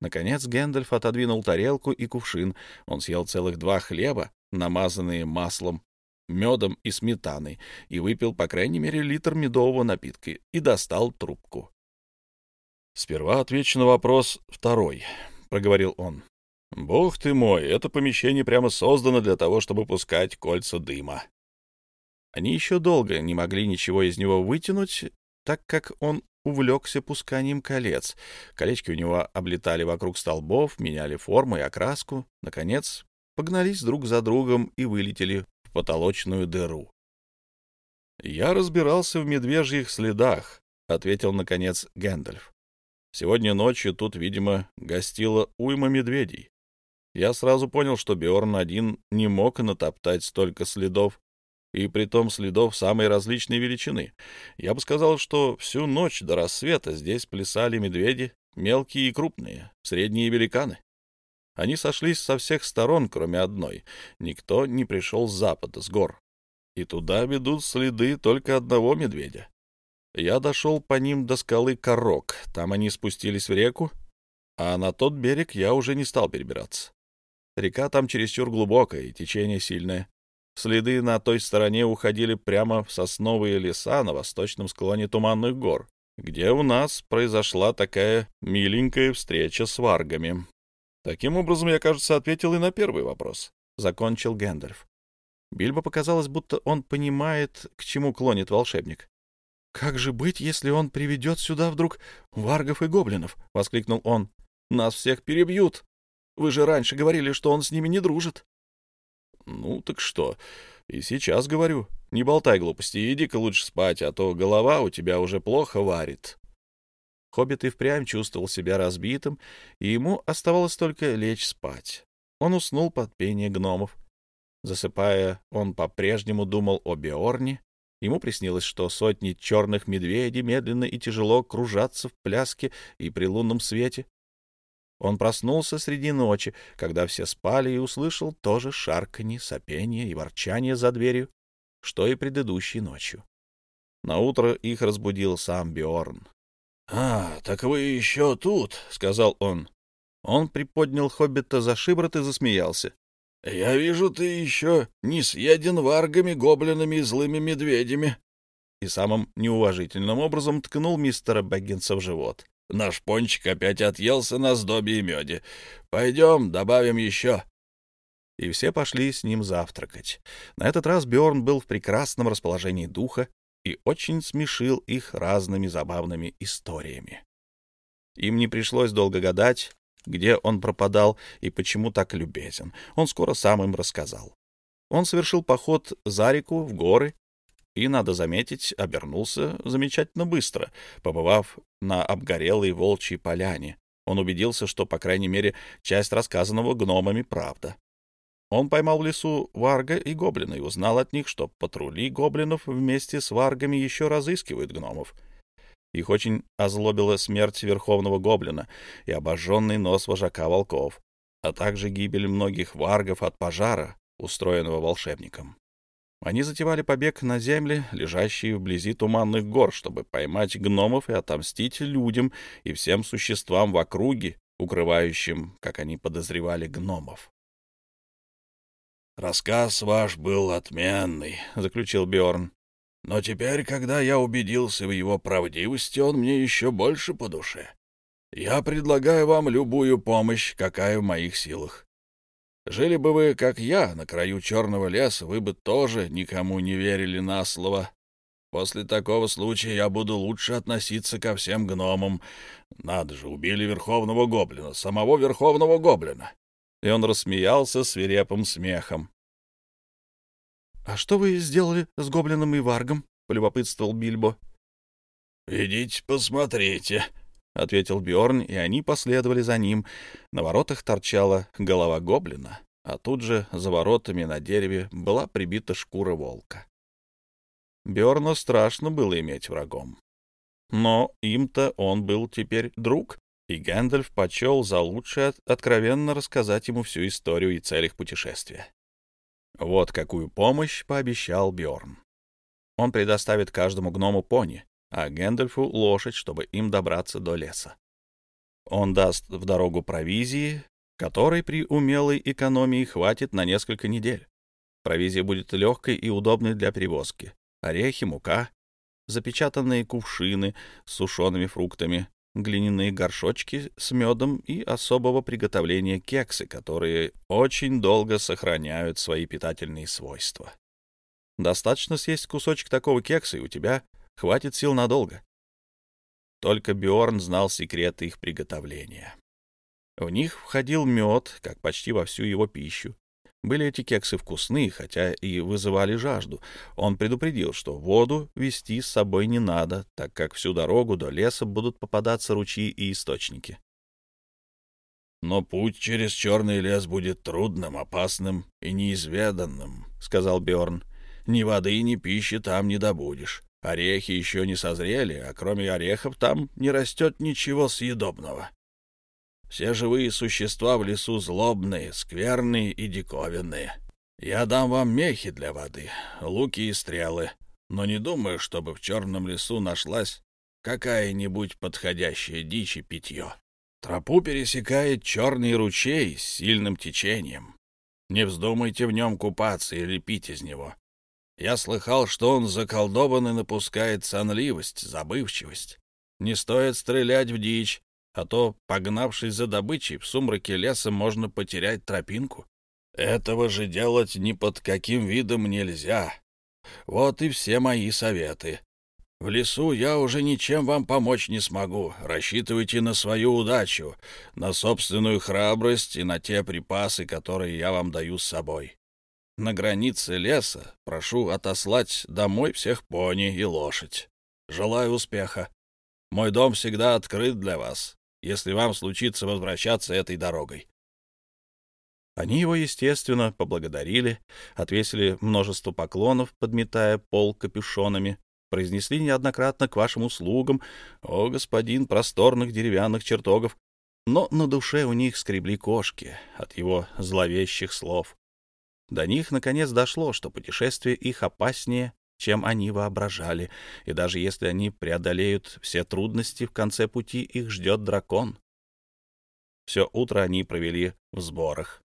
Наконец Гэндальф отодвинул тарелку и кувшин. Он съел целых два хлеба, намазанные маслом, медом и сметаной, и выпил, по крайней мере, литр медового напитка и достал трубку. «Сперва отвечу на вопрос второй», — проговорил он. «Бог ты мой, это помещение прямо создано для того, чтобы пускать кольца дыма». Они еще долго не могли ничего из него вытянуть, так как он увлекся пусканием колец. Колечки у него облетали вокруг столбов, меняли форму и окраску. Наконец, погнались друг за другом и вылетели в потолочную дыру. «Я разбирался в медвежьих следах», — ответил, наконец, Гэндальф. Сегодня ночью тут, видимо, гостила уйма медведей. Я сразу понял, что Биорн один не мог натоптать столько следов, и притом следов самой различной величины. Я бы сказал, что всю ночь до рассвета здесь плясали медведи, мелкие и крупные, средние великаны. Они сошлись со всех сторон, кроме одной. Никто не пришел с запада, с гор. И туда ведут следы только одного медведя. Я дошел по ним до скалы Корок, там они спустились в реку, а на тот берег я уже не стал перебираться. Река там чересчур глубокая и течение сильное. Следы на той стороне уходили прямо в сосновые леса на восточном склоне Туманных гор, где у нас произошла такая миленькая встреча с варгами. Таким образом, я, кажется, ответил и на первый вопрос. Закончил Гэндальф. Бильбо показалось, будто он понимает, к чему клонит волшебник. «Как же быть, если он приведет сюда вдруг варгов и гоблинов?» — воскликнул он. «Нас всех перебьют! Вы же раньше говорили, что он с ними не дружит!» «Ну так что? И сейчас говорю. Не болтай глупости, иди-ка лучше спать, а то голова у тебя уже плохо варит». Хоббит и впрямь чувствовал себя разбитым, и ему оставалось только лечь спать. Он уснул под пение гномов. Засыпая, он по-прежнему думал о Беорне Ему приснилось, что сотни черных медведей медленно и тяжело кружатся в пляске и при лунном свете. Он проснулся среди ночи, когда все спали, и услышал тоже шарканье, сопение и ворчание за дверью, что и предыдущей ночью. Наутро их разбудил сам Биорн. «А, так вы еще тут!» — сказал он. Он приподнял хоббита за шиворот и засмеялся. Э, «Я вижу, ты еще не съеден варгами, гоблинами и злыми медведями!» И самым неуважительным образом ткнул мистера Бэггинса в живот. «Наш пончик опять отъелся на сдобе и меде. Пойдем, добавим еще!» И все пошли с ним завтракать. На этот раз Бёрн был в прекрасном расположении духа и очень смешил их разными забавными историями. Им не пришлось долго гадать, где он пропадал и почему так любезен. Он скоро сам им рассказал. Он совершил поход за реку, в горы, и, надо заметить, обернулся замечательно быстро, побывав на обгорелой волчьей поляне. Он убедился, что, по крайней мере, часть рассказанного гномами правда. Он поймал в лесу варга и гоблина и узнал от них, что патрули гоблинов вместе с варгами еще разыскивают гномов — их очень озлобила смерть Верховного Гоблина и обожженный нос вожака волков, а также гибель многих варгов от пожара, устроенного волшебником. Они затевали побег на земли, лежащие вблизи туманных гор, чтобы поймать гномов и отомстить людям и всем существам в округе, укрывающим, как они подозревали, гномов. «Рассказ ваш был отменный», — заключил Бьорн. Но теперь, когда я убедился в его правдивости, он мне еще больше по душе. Я предлагаю вам любую помощь, какая в моих силах. Жили бы вы, как я, на краю черного леса, вы бы тоже никому не верили на слово. После такого случая я буду лучше относиться ко всем гномам. Надо же, убили верховного гоблина, самого верховного гоблина. И он рассмеялся свирепым смехом. «А что вы сделали с гоблином и варгом?» — полюбопытствовал Бильбо. «Идите посмотрите», — ответил Бьорн, и они последовали за ним. На воротах торчала голова гоблина, а тут же за воротами на дереве была прибита шкура волка. Бьорна страшно было иметь врагом. Но им-то он был теперь друг, и Гэндальф почел за лучшее откровенно рассказать ему всю историю и цель их путешествия. Вот какую помощь пообещал Бьорн. Он предоставит каждому гному пони, а Гэндальфу — лошадь, чтобы им добраться до леса. Он даст в дорогу провизии, которой при умелой экономии хватит на несколько недель. Провизия будет легкой и удобной для перевозки. Орехи, мука, запечатанные кувшины с сушеными фруктами, глиняные горшочки с медом и особого приготовления кексы, которые очень долго сохраняют свои питательные свойства. Достаточно съесть кусочек такого кекса, и у тебя хватит сил надолго. Только Биорн знал секреты их приготовления. В них входил мед, как почти во всю его пищу, были эти кексы вкусны, хотя и вызывали жажду. Он предупредил, что воду вести с собой не надо, так как всю дорогу до леса будут попадаться ручьи и источники. «Но путь через черный лес будет трудным, опасным и неизведанным», — сказал Бёрн. «Ни воды, ни пищи там не добудешь. Орехи еще не созрели, а кроме орехов там не растет ничего съедобного». Все живые существа в лесу злобные, скверные и диковинные. Я дам вам мехи для воды, луки и стрелы, но не думаю, чтобы в черном лесу нашлась какая-нибудь подходящая дичь и питье. Тропу пересекает черный ручей с сильным течением. Не вздумайте в нем купаться или пить из него. Я слыхал, что он заколдован и напускает сонливость, забывчивость. Не стоит стрелять в дичь, а то, погнавшись за добычей, в сумраке леса можно потерять тропинку. Этого же делать ни под каким видом нельзя. Вот и все мои советы. В лесу я уже ничем вам помочь не смогу. Рассчитывайте на свою удачу, на собственную храбрость и на те припасы, которые я вам даю с собой. На границе леса прошу отослать домой всех пони и лошадь. Желаю успеха. Мой дом всегда открыт для вас если вам случится возвращаться этой дорогой. Они его, естественно, поблагодарили, отвесили множество поклонов, подметая пол капюшонами, произнесли неоднократно к вашим услугам, о господин просторных деревянных чертогов, но на душе у них скребли кошки от его зловещих слов. До них, наконец, дошло, что путешествие их опаснее, чем они воображали, и даже если они преодолеют все трудности, в конце пути их ждет дракон. Все утро они провели в сборах.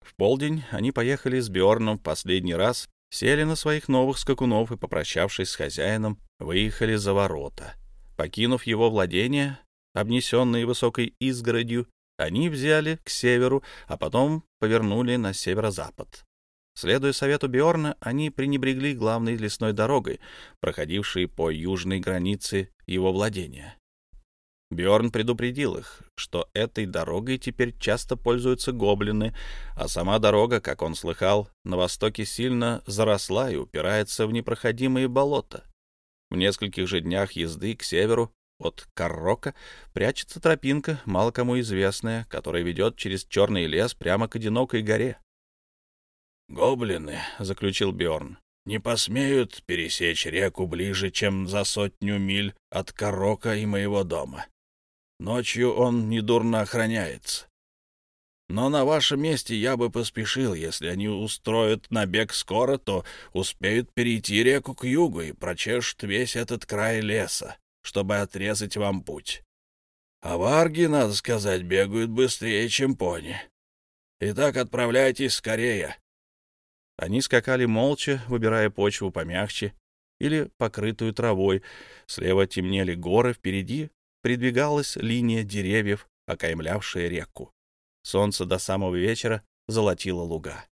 В полдень они поехали с Бьорном в последний раз, сели на своих новых скакунов и, попрощавшись с хозяином, выехали за ворота. Покинув его владения, обнесенные высокой изгородью, они взяли к северу, а потом повернули на северо-запад. Следуя совету Биорна, они пренебрегли главной лесной дорогой, проходившей по южной границе его владения. Бьорн предупредил их, что этой дорогой теперь часто пользуются гоблины, а сама дорога, как он слыхал, на востоке сильно заросла и упирается в непроходимые болота. В нескольких же днях езды к северу от Каррока прячется тропинка, мало кому известная, которая ведет через черный лес прямо к одинокой горе. «Гоблины», — заключил Бьорн, — «не посмеют пересечь реку ближе, чем за сотню миль от Корока и моего дома. Ночью он недурно охраняется. Но на вашем месте я бы поспешил, если они устроят набег скоро, то успеют перейти реку к югу и прочешут весь этот край леса, чтобы отрезать вам путь. А варги, надо сказать, бегают быстрее, чем пони. Итак, отправляйтесь скорее. Они скакали молча, выбирая почву помягче или покрытую травой. Слева темнели горы, впереди придвигалась линия деревьев, окаймлявшая реку. Солнце до самого вечера золотило луга.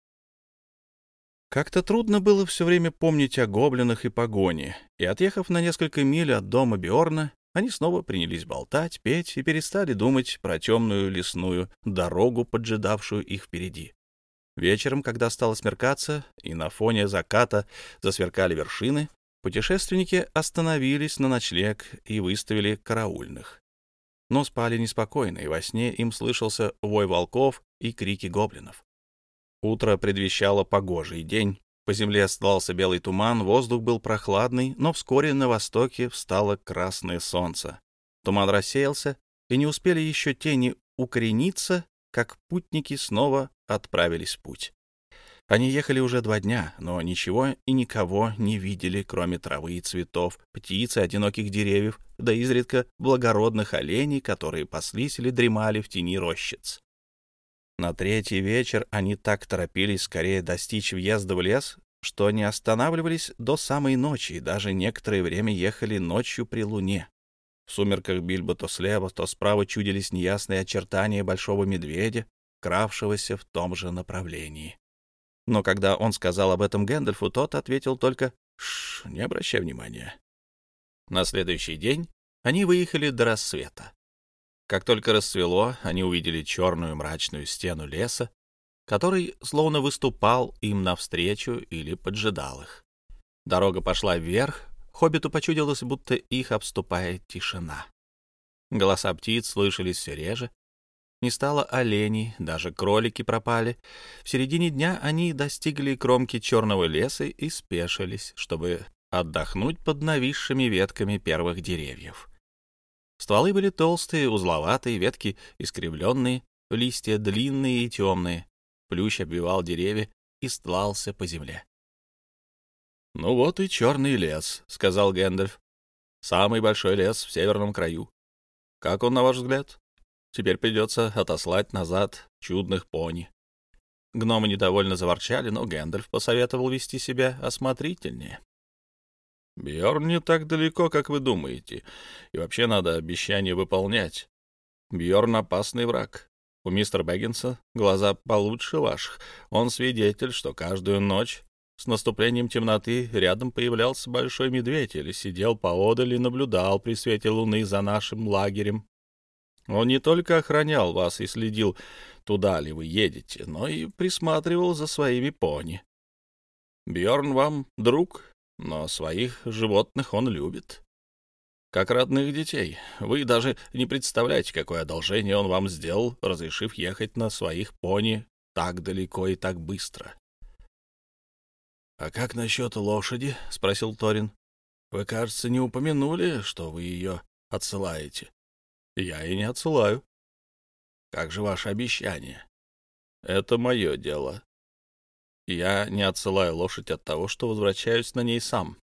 Как-то трудно было все время помнить о гоблинах и погоне, и, отъехав на несколько миль от дома Биорна, они снова принялись болтать, петь и перестали думать про темную лесную дорогу, поджидавшую их впереди. Вечером, когда стало смеркаться, и на фоне заката засверкали вершины, путешественники остановились на ночлег и выставили караульных. Но спали неспокойно, и во сне им слышался вой волков и крики гоблинов. Утро предвещало погожий день. По земле стлался белый туман, воздух был прохладный, но вскоре на востоке встало красное солнце. Туман рассеялся, и не успели еще тени укорениться, как путники снова отправились в путь. Они ехали уже два дня, но ничего и никого не видели, кроме травы и цветов, птиц и одиноких деревьев, да изредка благородных оленей, которые паслись или дремали в тени рощиц. На третий вечер они так торопились скорее достичь въезда в лес, что не останавливались до самой ночи и даже некоторое время ехали ночью при луне. В сумерках Бильбо то слева, то справа чудились неясные очертания большого медведя, кравшегося в том же направлении. Но когда он сказал об этом Гэндальфу, тот ответил только «Шш, не обращай внимания». На следующий день они выехали до рассвета. Как только рассвело, они увидели черную мрачную стену леса, который словно выступал им навстречу или поджидал их. Дорога пошла вверх, Хоббиту почудилось, будто их обступает тишина. Голоса птиц слышались все реже. Не стало оленей, даже кролики пропали. В середине дня они достигли кромки черного леса и спешились, чтобы отдохнуть под нависшими ветками первых деревьев. Стволы были толстые, узловатые, ветки искривленные, листья длинные и темные. Плющ обвивал деревья и стлался по земле. «Ну вот и черный лес», — сказал Гэндальф. «Самый большой лес в северном краю. Как он, на ваш взгляд? Теперь придется отослать назад чудных пони». Гномы недовольно заворчали, но Гэндальф посоветовал вести себя осмотрительнее. «Бьерн не так далеко, как вы думаете, и вообще надо обещание выполнять. Бьерн — опасный враг. У мистера Бэггинса глаза получше ваших. Он свидетель, что каждую ночь с наступлением темноты рядом появлялся большой медведь или сидел поодаль и наблюдал при свете луны за нашим лагерем. Он не только охранял вас и следил, туда ли вы едете, но и присматривал за своими пони. Бьорн вам друг, но своих животных он любит. Как родных детей. Вы даже не представляете, какое одолжение он вам сделал, разрешив ехать на своих пони так далеко и так быстро. «А как насчет лошади?» — спросил Торин. «Вы, кажется, не упомянули, что вы ее отсылаете». «Я и не отсылаю». «Как же ваше обещание?» «Это мое дело. Я не отсылаю лошадь от того, что возвращаюсь на ней сам».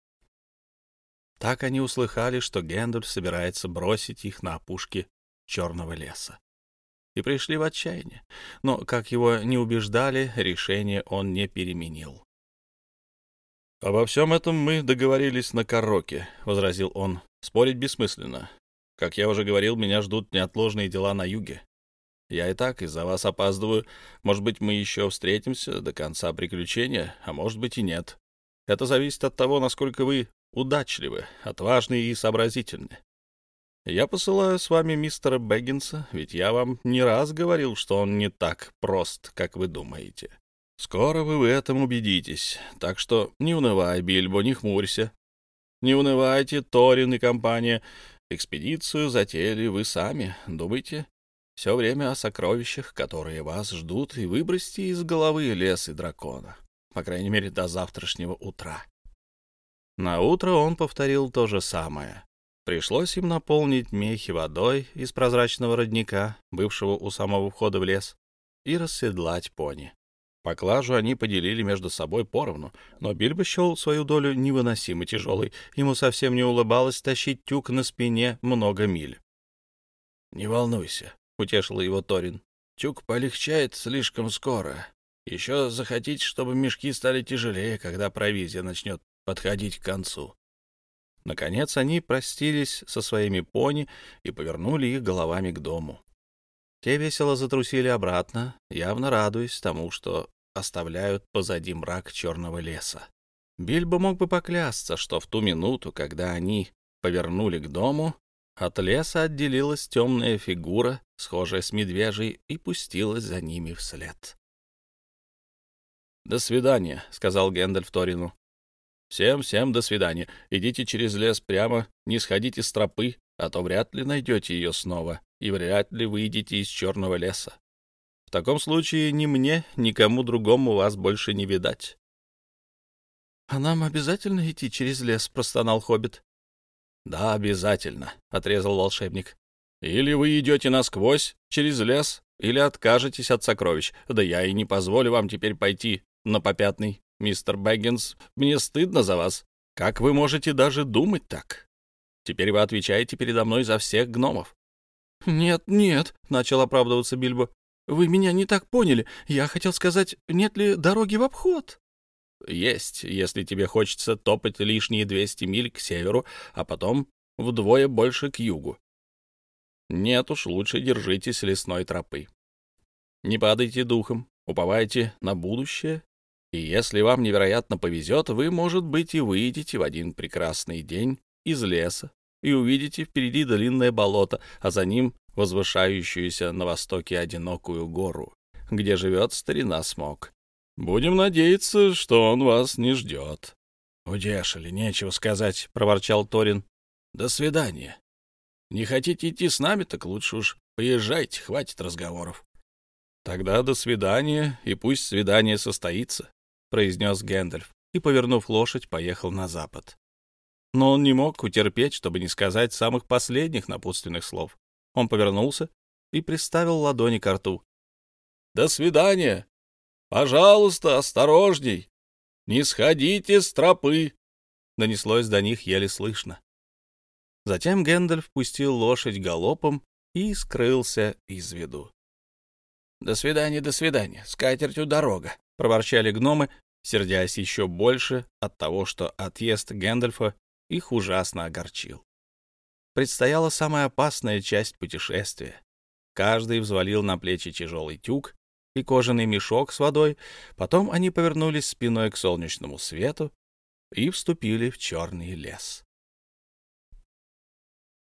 Так они услыхали, что Гендальф собирается бросить их на опушке черного леса. И пришли в отчаяние. Но, как его не убеждали, решение он не переменил. «Обо всем этом мы договорились на Карроке», — возразил он. «Спорить бессмысленно. Как я уже говорил, меня ждут неотложные дела на юге. Я и так из-за вас опаздываю. Может быть, мы еще встретимся до конца приключения, а может быть и нет. Это зависит от того, насколько вы удачливы, отважны и сообразительны. Я посылаю с вами мистера Бэггинса, ведь я вам не раз говорил, что он не так прост, как вы думаете. Скоро вы в этом убедитесь, так что не унывай, Бильбо, не хмурься. Не унывайте, Торин и компания. Экспедицию затеяли вы сами. Думайте все время о сокровищах, которые вас ждут, и выбросьте из головы лес и дракона. По крайней мере, до завтрашнего утра. На утро он повторил то же самое. Пришлось им наполнить мехи водой из прозрачного родника, бывшего у самого входа в лес, и расседлать пони. Поклажу они поделили между собой поровну, но Бильбо счел свою долю невыносимо тяжелой. Ему совсем не улыбалось тащить тюк на спине много миль. «Не волнуйся», — утешил его Торин. «Тюк полегчает слишком скоро. Еще захотите, чтобы мешки стали тяжелее, когда провизия начнет подходить к концу». Наконец они простились со своими пони и повернули их головами к дому. Те весело затрусили обратно, явно радуясь тому, что оставляют позади мрак черного леса. Бильбо мог бы поклясться, что в ту минуту, когда они повернули к дому, от леса отделилась темная фигура, схожая с медвежьей, и пустилась за ними вслед. «До свидания», — сказал Гэндальф Торину. «Всем, всем до свидания. Идите через лес прямо, не сходите с тропы, а то вряд ли найдете ее снова, и вряд ли выйдете из черного леса. В таком случае ни мне, никому другому вас больше не видать. — А нам обязательно идти через лес? — простонал Хоббит. — Да, обязательно, — отрезал волшебник. — Или вы идете насквозь, через лес, или откажетесь от сокровищ. Да я и не позволю вам теперь пойти на попятный, мистер Бэггинс. Мне стыдно за вас. Как вы можете даже думать так? Теперь вы отвечаете передо мной за всех гномов. «Нет, нет», — начал оправдываться Бильбо. Вы меня не так поняли. Я хотел сказать, нет ли дороги в обход? Есть, если тебе хочется топать лишние 200 миль к северу, а потом вдвое больше к югу. Нет уж, лучше держитесь лесной тропы. Не падайте духом, уповайте на будущее, и если вам невероятно повезет, вы, может быть, и выйдете в один прекрасный день из леса и увидите впереди долинное болото, а за ним возвышающуюся на востоке одинокую гору, где живет старина Смог. Будем надеяться, что он вас не ждет. — Удешили, нечего сказать, — проворчал Торин. — До свидания. Не хотите идти с нами, так лучше уж поезжайте, хватит разговоров. — Тогда до свидания, и пусть свидание состоится, — произнес Гэндальф и, повернув лошадь, поехал на запад. Но он не мог утерпеть, чтобы не сказать самых последних напутственных слов. Он повернулся и приставил ладони к рту. «До свидания! Пожалуйста, осторожней! Не сходите с тропы!» Донеслось до них еле слышно. Затем Гэндальф пустил лошадь галопом и скрылся из виду. «До свидания, до свидания, с дорога!» — проворчали гномы, сердясь еще больше от того, что отъезд Гэндальфа их ужасно огорчил предстояла самая опасная часть путешествия. Каждый взвалил на плечи тяжелый тюк и кожаный мешок с водой, потом они повернулись спиной к солнечному свету и вступили в черный лес.